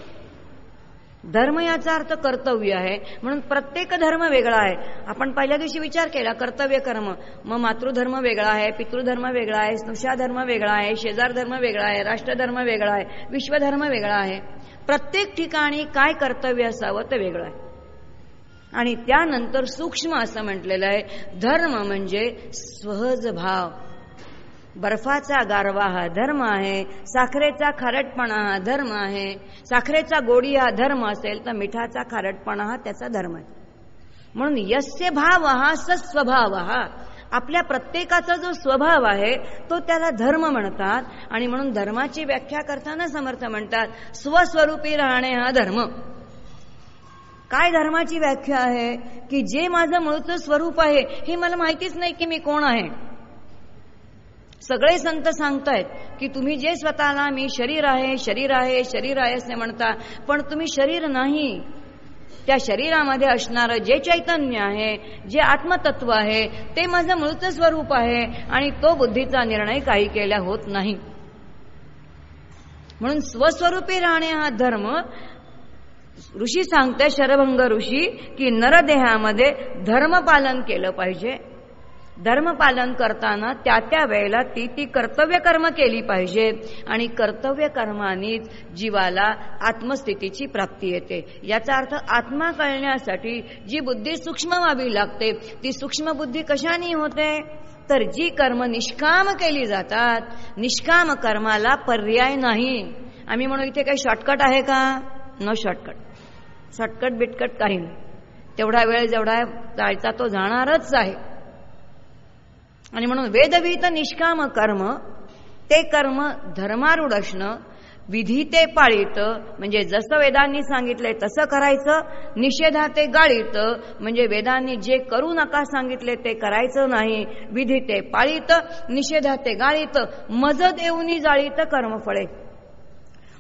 धर्म याचा अर्थ कर्तव्य आहे. म्हणून प्रत्येक धर्म वेगळा आहे. आपण पहिल्या दिवशी विचार केला कर्तव्य कर्म. मग मातृधर्म वेगळा आहे पितृधर्म वेगळा आहे स्नुषाधर्म वेगळा आहे शेजार धर्म वेगळा आहे राष्ट्रधर्म वेगळा आहे विश्वधर्म वेगळा आहे. प्रत्येक ठिकाणी काय कर्तव्य असावं ते वेगळं आहे. आणि त्यानंतर सूक्ष्म असं म्हटलेलं आहे धर्म म्हणजे सहज भाव. बर्फाचा गारवा हा धर्म आहे साखरेचा खारटपणा हा धर्म आहे साखरेचा गोडी हा धर्म असेल तर मिठाचा खारटपणा हा त्याचा धर्म आहे. म्हणून यस्य भाव हा सस्वभाव हा आपल्या प्रत्येकाचा जो स्वभाव आहे तो त्याला धर्म म्हणतात आणि म्हणून धर्माची व्याख्या करताना समर्थ म्हणतात स्वस्वरूपी राहणे हा धर्म. काय धर्माची व्याख्या आहे? की जे माझं मूळचं स्वरूप आहे हे मला माहितीच नाही की मी कोण आहे. सगळे संत सांगतायत की तुम्ही जे स्वतःला मी शरीर आहे शरीर आहे शरीर आहे असे म्हणता पण तुम्ही शरीर नाही. त्या शरीरामध्ये असणारं जे चैतन्य आहे जे आत्मतत्व आहे ते माझं मूळचं स्वरूप आहे आणि तो बुद्धीचा निर्णय काही केल्या होत नाही. म्हणून स्वस्वरूपी राहणे हा धर्म ऋषी सांगते शरभंग ऋषी की नरदेहामध्ये धर्मपालन केलं पाहिजे. धर्मपालन करताना त्या त्या वेळेला ती ती कर्तव्य कर्म केली पाहिजे. आणि कर्तव्य कर्माने जीवाला आत्मस्थितीची प्राप्ती येते. याचा अर्थ आत्मा कळण्यासाठी जी बुद्धी सूक्ष्म व्हावी लागते ती सूक्ष्म बुद्धी कशाने होते? तर जी कर्म निष्काम केली जातात निष्काम कर्माला पर्याय नाही. आम्ही म्हणू इथे काही शॉर्टकट आहे का? नो शॉर्टकट शॉर्टकट बिटकट काही नाही. तेवढा वेळ जेवढा जायचा तो जाणारच आहे. आणि म्हणून वेदविहित निष्काम कर्म ते कर्म धर्मारूढ असणं विधी ते पाळीत म्हणजे जसं वेदांनी सांगितलंय तसं करायचं निषेधा ते गाळीत म्हणजे वेदांनी जे करू नका सांगितले ते करायचं नाही विधी ते पाळीत निषेधा ते गाळीत मजत येऊनी जाळीत कर्मफळे.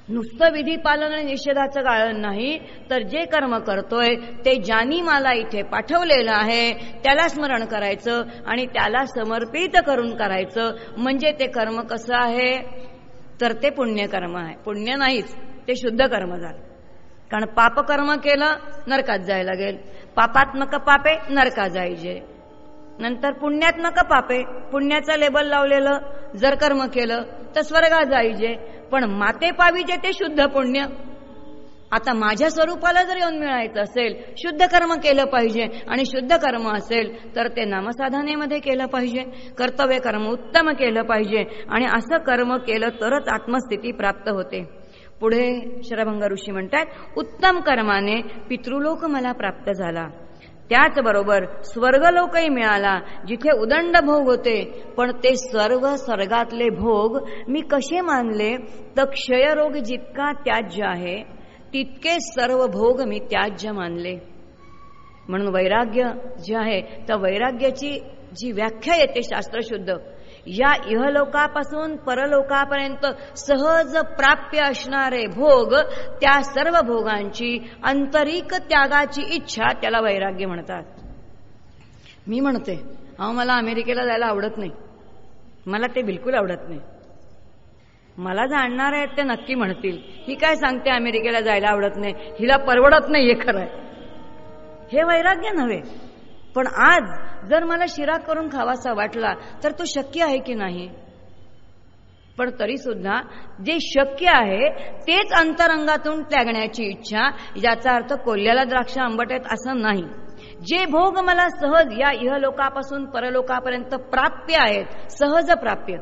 नुसतं विधी पालन आणि निषेधाचं गाळण नाही तर जे कर्म करतोय ते ज्यानी मला इथे पाठवलेलं आहे त्याला स्मरण करायचं आणि त्याला समर्पित करून करायचं. म्हणजे ते कर्म कसं आहे? तर ते पुण्यकर्म आहे. पुण्य नाहीच ते शुद्ध कर्म झालं. कारण पापकर्म केलं नरकात जायला लागेल. पापात्मक पापे नरका जायचे. नंतर पुण्यात नका पापे. पुण्याचं लेबल लावलेलं जर कर्म केलं तर स्वर्गात जायचे पण माते पाविजे ते शुद्ध पुण्य. आता माझ्या स्वरूपाला जर येऊन मिळायचं असेल शुद्ध कर्म केलं पाहिजे आणि शुद्ध कर्म असेल तर ते नामसाधनेमध्ये केलं पाहिजे. कर्तव्य कर्म उत्तम केलं पाहिजे. आणि असं कर्म केलं तरच आत्मस्थिती प्राप्त होते. पुढे शरभंग ऋषी म्हणतात उत्तम कर्माने पितृलोक मला प्राप्त झाला. त्याचबरोबर स्वर्गलोकही मिळाला जिथे उदंड भोग होते. पण ते सर्व स्वर्गातले भोग मी कसे मानले? तर क्षयरोग जितका त्याज्य आहे तितके सर्व भोग मी त्याज्य मानले. म्हणून वैराग्य जे आहे त्या वैराग्याची जी व्याख्या येते शास्त्रशुद्ध या इहलोकापासून परलोकापर्यंत सहज प्राप्य असणारे भोग त्या सर्व भोगांची आंतरिक त्यागाची इच्छा त्याला वैराग्य म्हणतात. मी म्हणते अहो मला अमेरिकेला जायला आवडत नाही. मला ते बिलकुल आवडत नाही. मला जाणणार आहेत ते नक्की म्हणतील. ही काय सांगते अमेरिकेला जायला आवडत नाही. हिला परवडत नाही हे खरंय हे वैराग्य नव्हे. पण आज जर मला शिरा करून खावासा वाटला तर तो शक्य आहे की नाही? पण तरी सुद्धा जे शक्य आहे तेच अंतरंगातून त्यागण्याची इच्छा याचा अर्थ कोल्ह्याला द्राक्ष आंबट आहेत असं नाही. जे भोग मला सहज या इहलोकापासून परलोकापर्यंत प्राप्य आहेत सहज प्राप्य.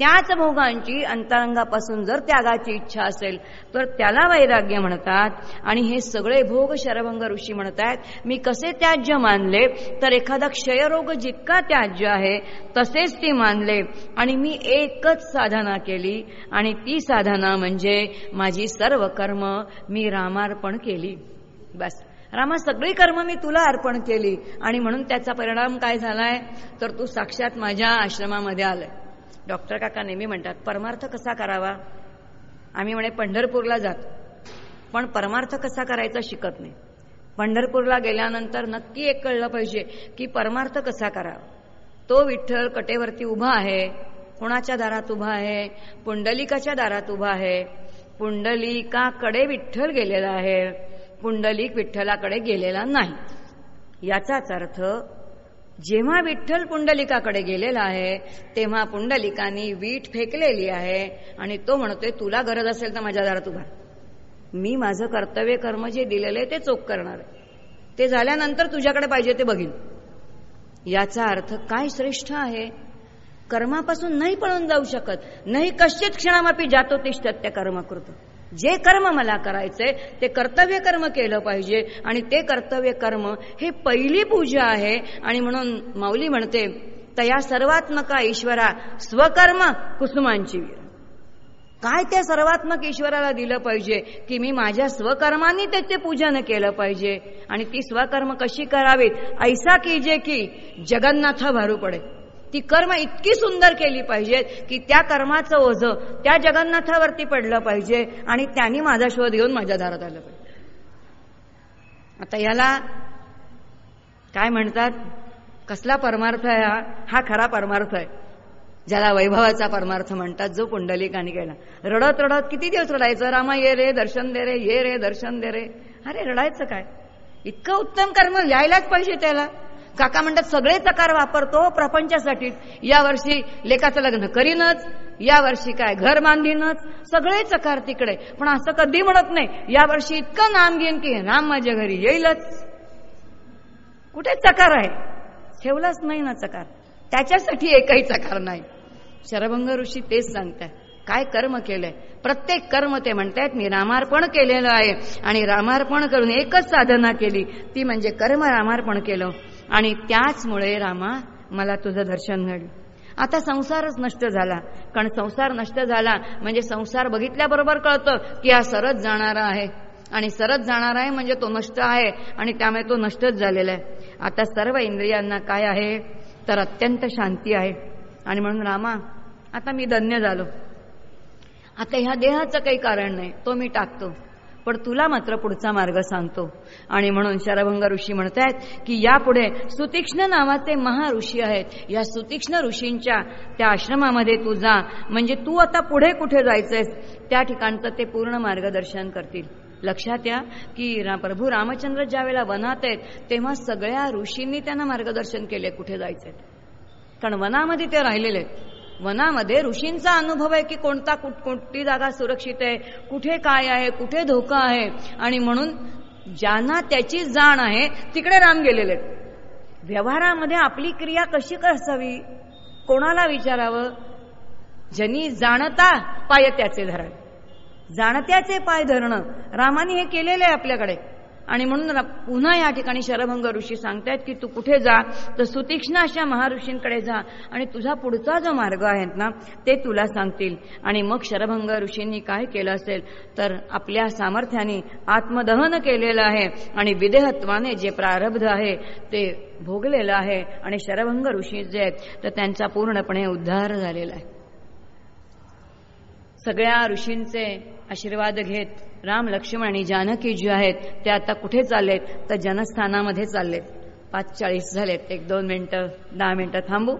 त्याच भोगांची अंतरंगापासून जर त्यागाची इच्छा असेल तर त्याला वैराग्य म्हणतात. आणि हे सगळे भोग शरभंग ऋषी म्हणतात मी कसे त्याज्य मानले? तर एखादा क्षयरोग जितका त्याज्य आहे तसेच ती मानले. आणि मी एकच साधना केली आणि ती साधना म्हणजे माझी सर्व कर्म मी रामार्पण केली. बस. रामा सगळी कर्म मी तुला अर्पण केली. आणि म्हणून त्याचा परिणाम काय झालाय? तर तू साक्षात माझ्या आश्रमामध्ये आलाय. डॉक्टर काका नेहमी म्हणतात परमार्थ कसा करावा? आम्ही म्हणे पंढरपूरला जातो. पण परमार्थ कसा करायचा शिकत नाही. पंढरपूरला गेल्यानंतर नक्की एक कळलं पाहिजे की परमार्थ कसा करावा. तो विठ्ठल कटेवरती उभा आहे कोणाच्या दारात उभा आहे? पुंडलिकाच्या दारात उभा आहे. पुंडलिकाकडे विठ्ठल गेलेला आहे पुंडलिक विठ्ठलाकडे गेलेला नाही. याचाच अर्थ जेव्हा विठ्ठल पुंडलिकाकडे गेलेला आहे तेव्हा पुंडलिकानी वीट फेकलेली आहे आणि तो म्हणतोय तुला गरज असेल तर माझ्या दारात उभा. मी माझं कर्तव्य कर्म जे दिलेलं आहे ते चोख करणार आहे. ते झाल्यानंतर तुझ्याकडे पाहिजे ते बघीन. याचा अर्थ काय श्रेष्ठ आहे? कर्मापासून नाही पळून जाऊ शकत. नाही कश्चित क्षणामापी जातो तिष्ठत त्या कर्मकृत. जे कर्म मला करायचंय ते कर्तव्य कर्म केलं पाहिजे. आणि ते कर्तव्य कर्म हे पहिली पूजा आहे. आणि म्हणून माऊली म्हणते तया सर्वात्मका ईश्वरा स्वकर्म कुसुमांची वीर काय त्या सर्वात्मक ईश्वराला दिलं पाहिजे? की मी माझ्या स्वकर्माने त्याचे पूजन केलं पाहिजे. आणि ती स्वकर्म कशी करावीत? ऐसा की जे की जगन्नाथ भारू पडे ती कर्म इतकी सुंदर केली पाहिजेत की त्या कर्माचं ओझ त्या जगन्नाथावरती पडलं पाहिजे आणि त्यांनी माझा शोध घेऊन माझ्या दारात आलं पाहिजे. आता याला काय म्हणतात? कसला परमार्थ आहे हा? हा खरा परमार्थ आहे. ज्याला वैभवाचा परमार्थ म्हणतात जो पुंडलिकाने केला. रडत रडत किती दिवस रडायचं? रामा ये रे दर्शन दे रे ये रे दर्शन दे रे. अरे रडायचं काय? इतकं उत्तम कर्म लिहायलाच पाहिजे त्याला. काका म्हणतात सगळे चकार वापरतो प्रपंचासाठी. यावर्षी लेखाचं लग्न करीनच. या वर्षी काय घर बांधीनच. सगळे चकार तिकडे. पण असं कधी म्हणत नाही यावर्षी इतकं नाम घेईन की राम माझ्या घरी येईलच. कुठे चकार आहे? ठेवलाच नाही ना चकार त्याच्यासाठी एकही चकार नाही. शरभंग ऋषी तेच सांगताय काय कर्म केलंय? प्रत्येक कर्म ते म्हणतायत मी रामार्पण केलेलं आहे. आणि रामार्पण करून एकच साधना केली. ती म्हणजे कर्म रामार्पण केलं. आणि त्याचमुळे रामा मला तुझं दर्शन घडलं. आता संसारच नष्ट झाला. कारण संसार नष्ट झाला म्हणजे संसार बघितल्याबरोबर कळतं की हा सरत जाणारा आहे. आणि सरत जाणारा आहे म्हणजे तो नष्ट आहे आणि त्यामुळे तो नष्टच झालेला आहे. आता सर्व इंद्रियांना काय आहे? तर अत्यंत शांती आहे. आणि म्हणून रामा आता मी धन्य झालो. आता ह्या देहाचं काही कारण नाही. तो मी टाकतो. पण तुला मात्र पुढचा मार्ग सांगतो. आणि म्हणून शरभंग ऋषी म्हणतायत की यापुढे सुतीक्ष्ण नावाचे महाऋषी आहेत. या सुतीक्ष्ण ऋषींच्या त्या आश्रमामध्ये तू जा. म्हणजे तू आता पुढे कुठे जायचंयस? त्या ठिकाणचं ते पूर्ण मार्गदर्शन करतील. लक्षात या की रा प्रभू रामचंद्र ज्या वेळेला वनात आहेत तेव्हा सगळ्या ऋषींनी त्यांना मार्गदर्शन केले कुठे जायचंय. कारण वनामध्ये ते राहिलेले आहेत. वनामध्ये ऋषींचा अनुभव आहे की कोणता कोणती जागा सुरक्षित आहे कुठे काय आहे कुठे धोका आहे. आणि म्हणून ज्यांना त्याची जाण आहे तिकडे राम गेलेले आहेत. व्यवहारामध्ये आपली क्रिया कशी असावी कोणाला विचारावं? ज्यांनी जाणता पाय त्याचे धरण. जाणत्याचे पाय धरणं. रामाने हे केलेलं आहे आपल्याकडे. आणि म्हणून पुन्हा या ठिकाणी शरभंग ऋषी सांगतायत की तू कुठे जा तर सुतीक्ष्ण अशा महाऋषींकडे जा आणि तुझा पुढचा जो मार्ग आहेत ना ते तुला सांगतील. आणि मग शरभंग ऋषींनी काय केलं असेल? तर आपल्या सामर्थ्याने आत्मदहन केलेलं आहे आणि विदेहत्वाने जे प्रारब्ध आहे ते भोगलेलं आहे आणि शरभंग ऋषी जे आहेत तर त्यांचा पूर्णपणे उद्धार झालेला आहे. सगळ्या ऋषींचे आशीर्वाद घेत. राम लक्ष्मण आणि जानकी जे आहेत ते आता कुठे चाललेत? तर जनस्थानामध्ये चाललेत. पाच चाळीस झालेत. एक दोन मिनटं दहा मिनटं थांबू.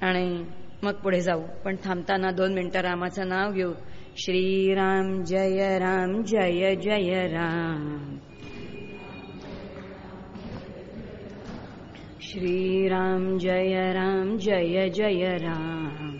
आणि मग पुढे जाऊ. पण थांबताना दोन मिनटं रामाचं नाव घेऊ. श्रीराम जय राम जय जय राम. श्रीराम जय राम जय जय राम.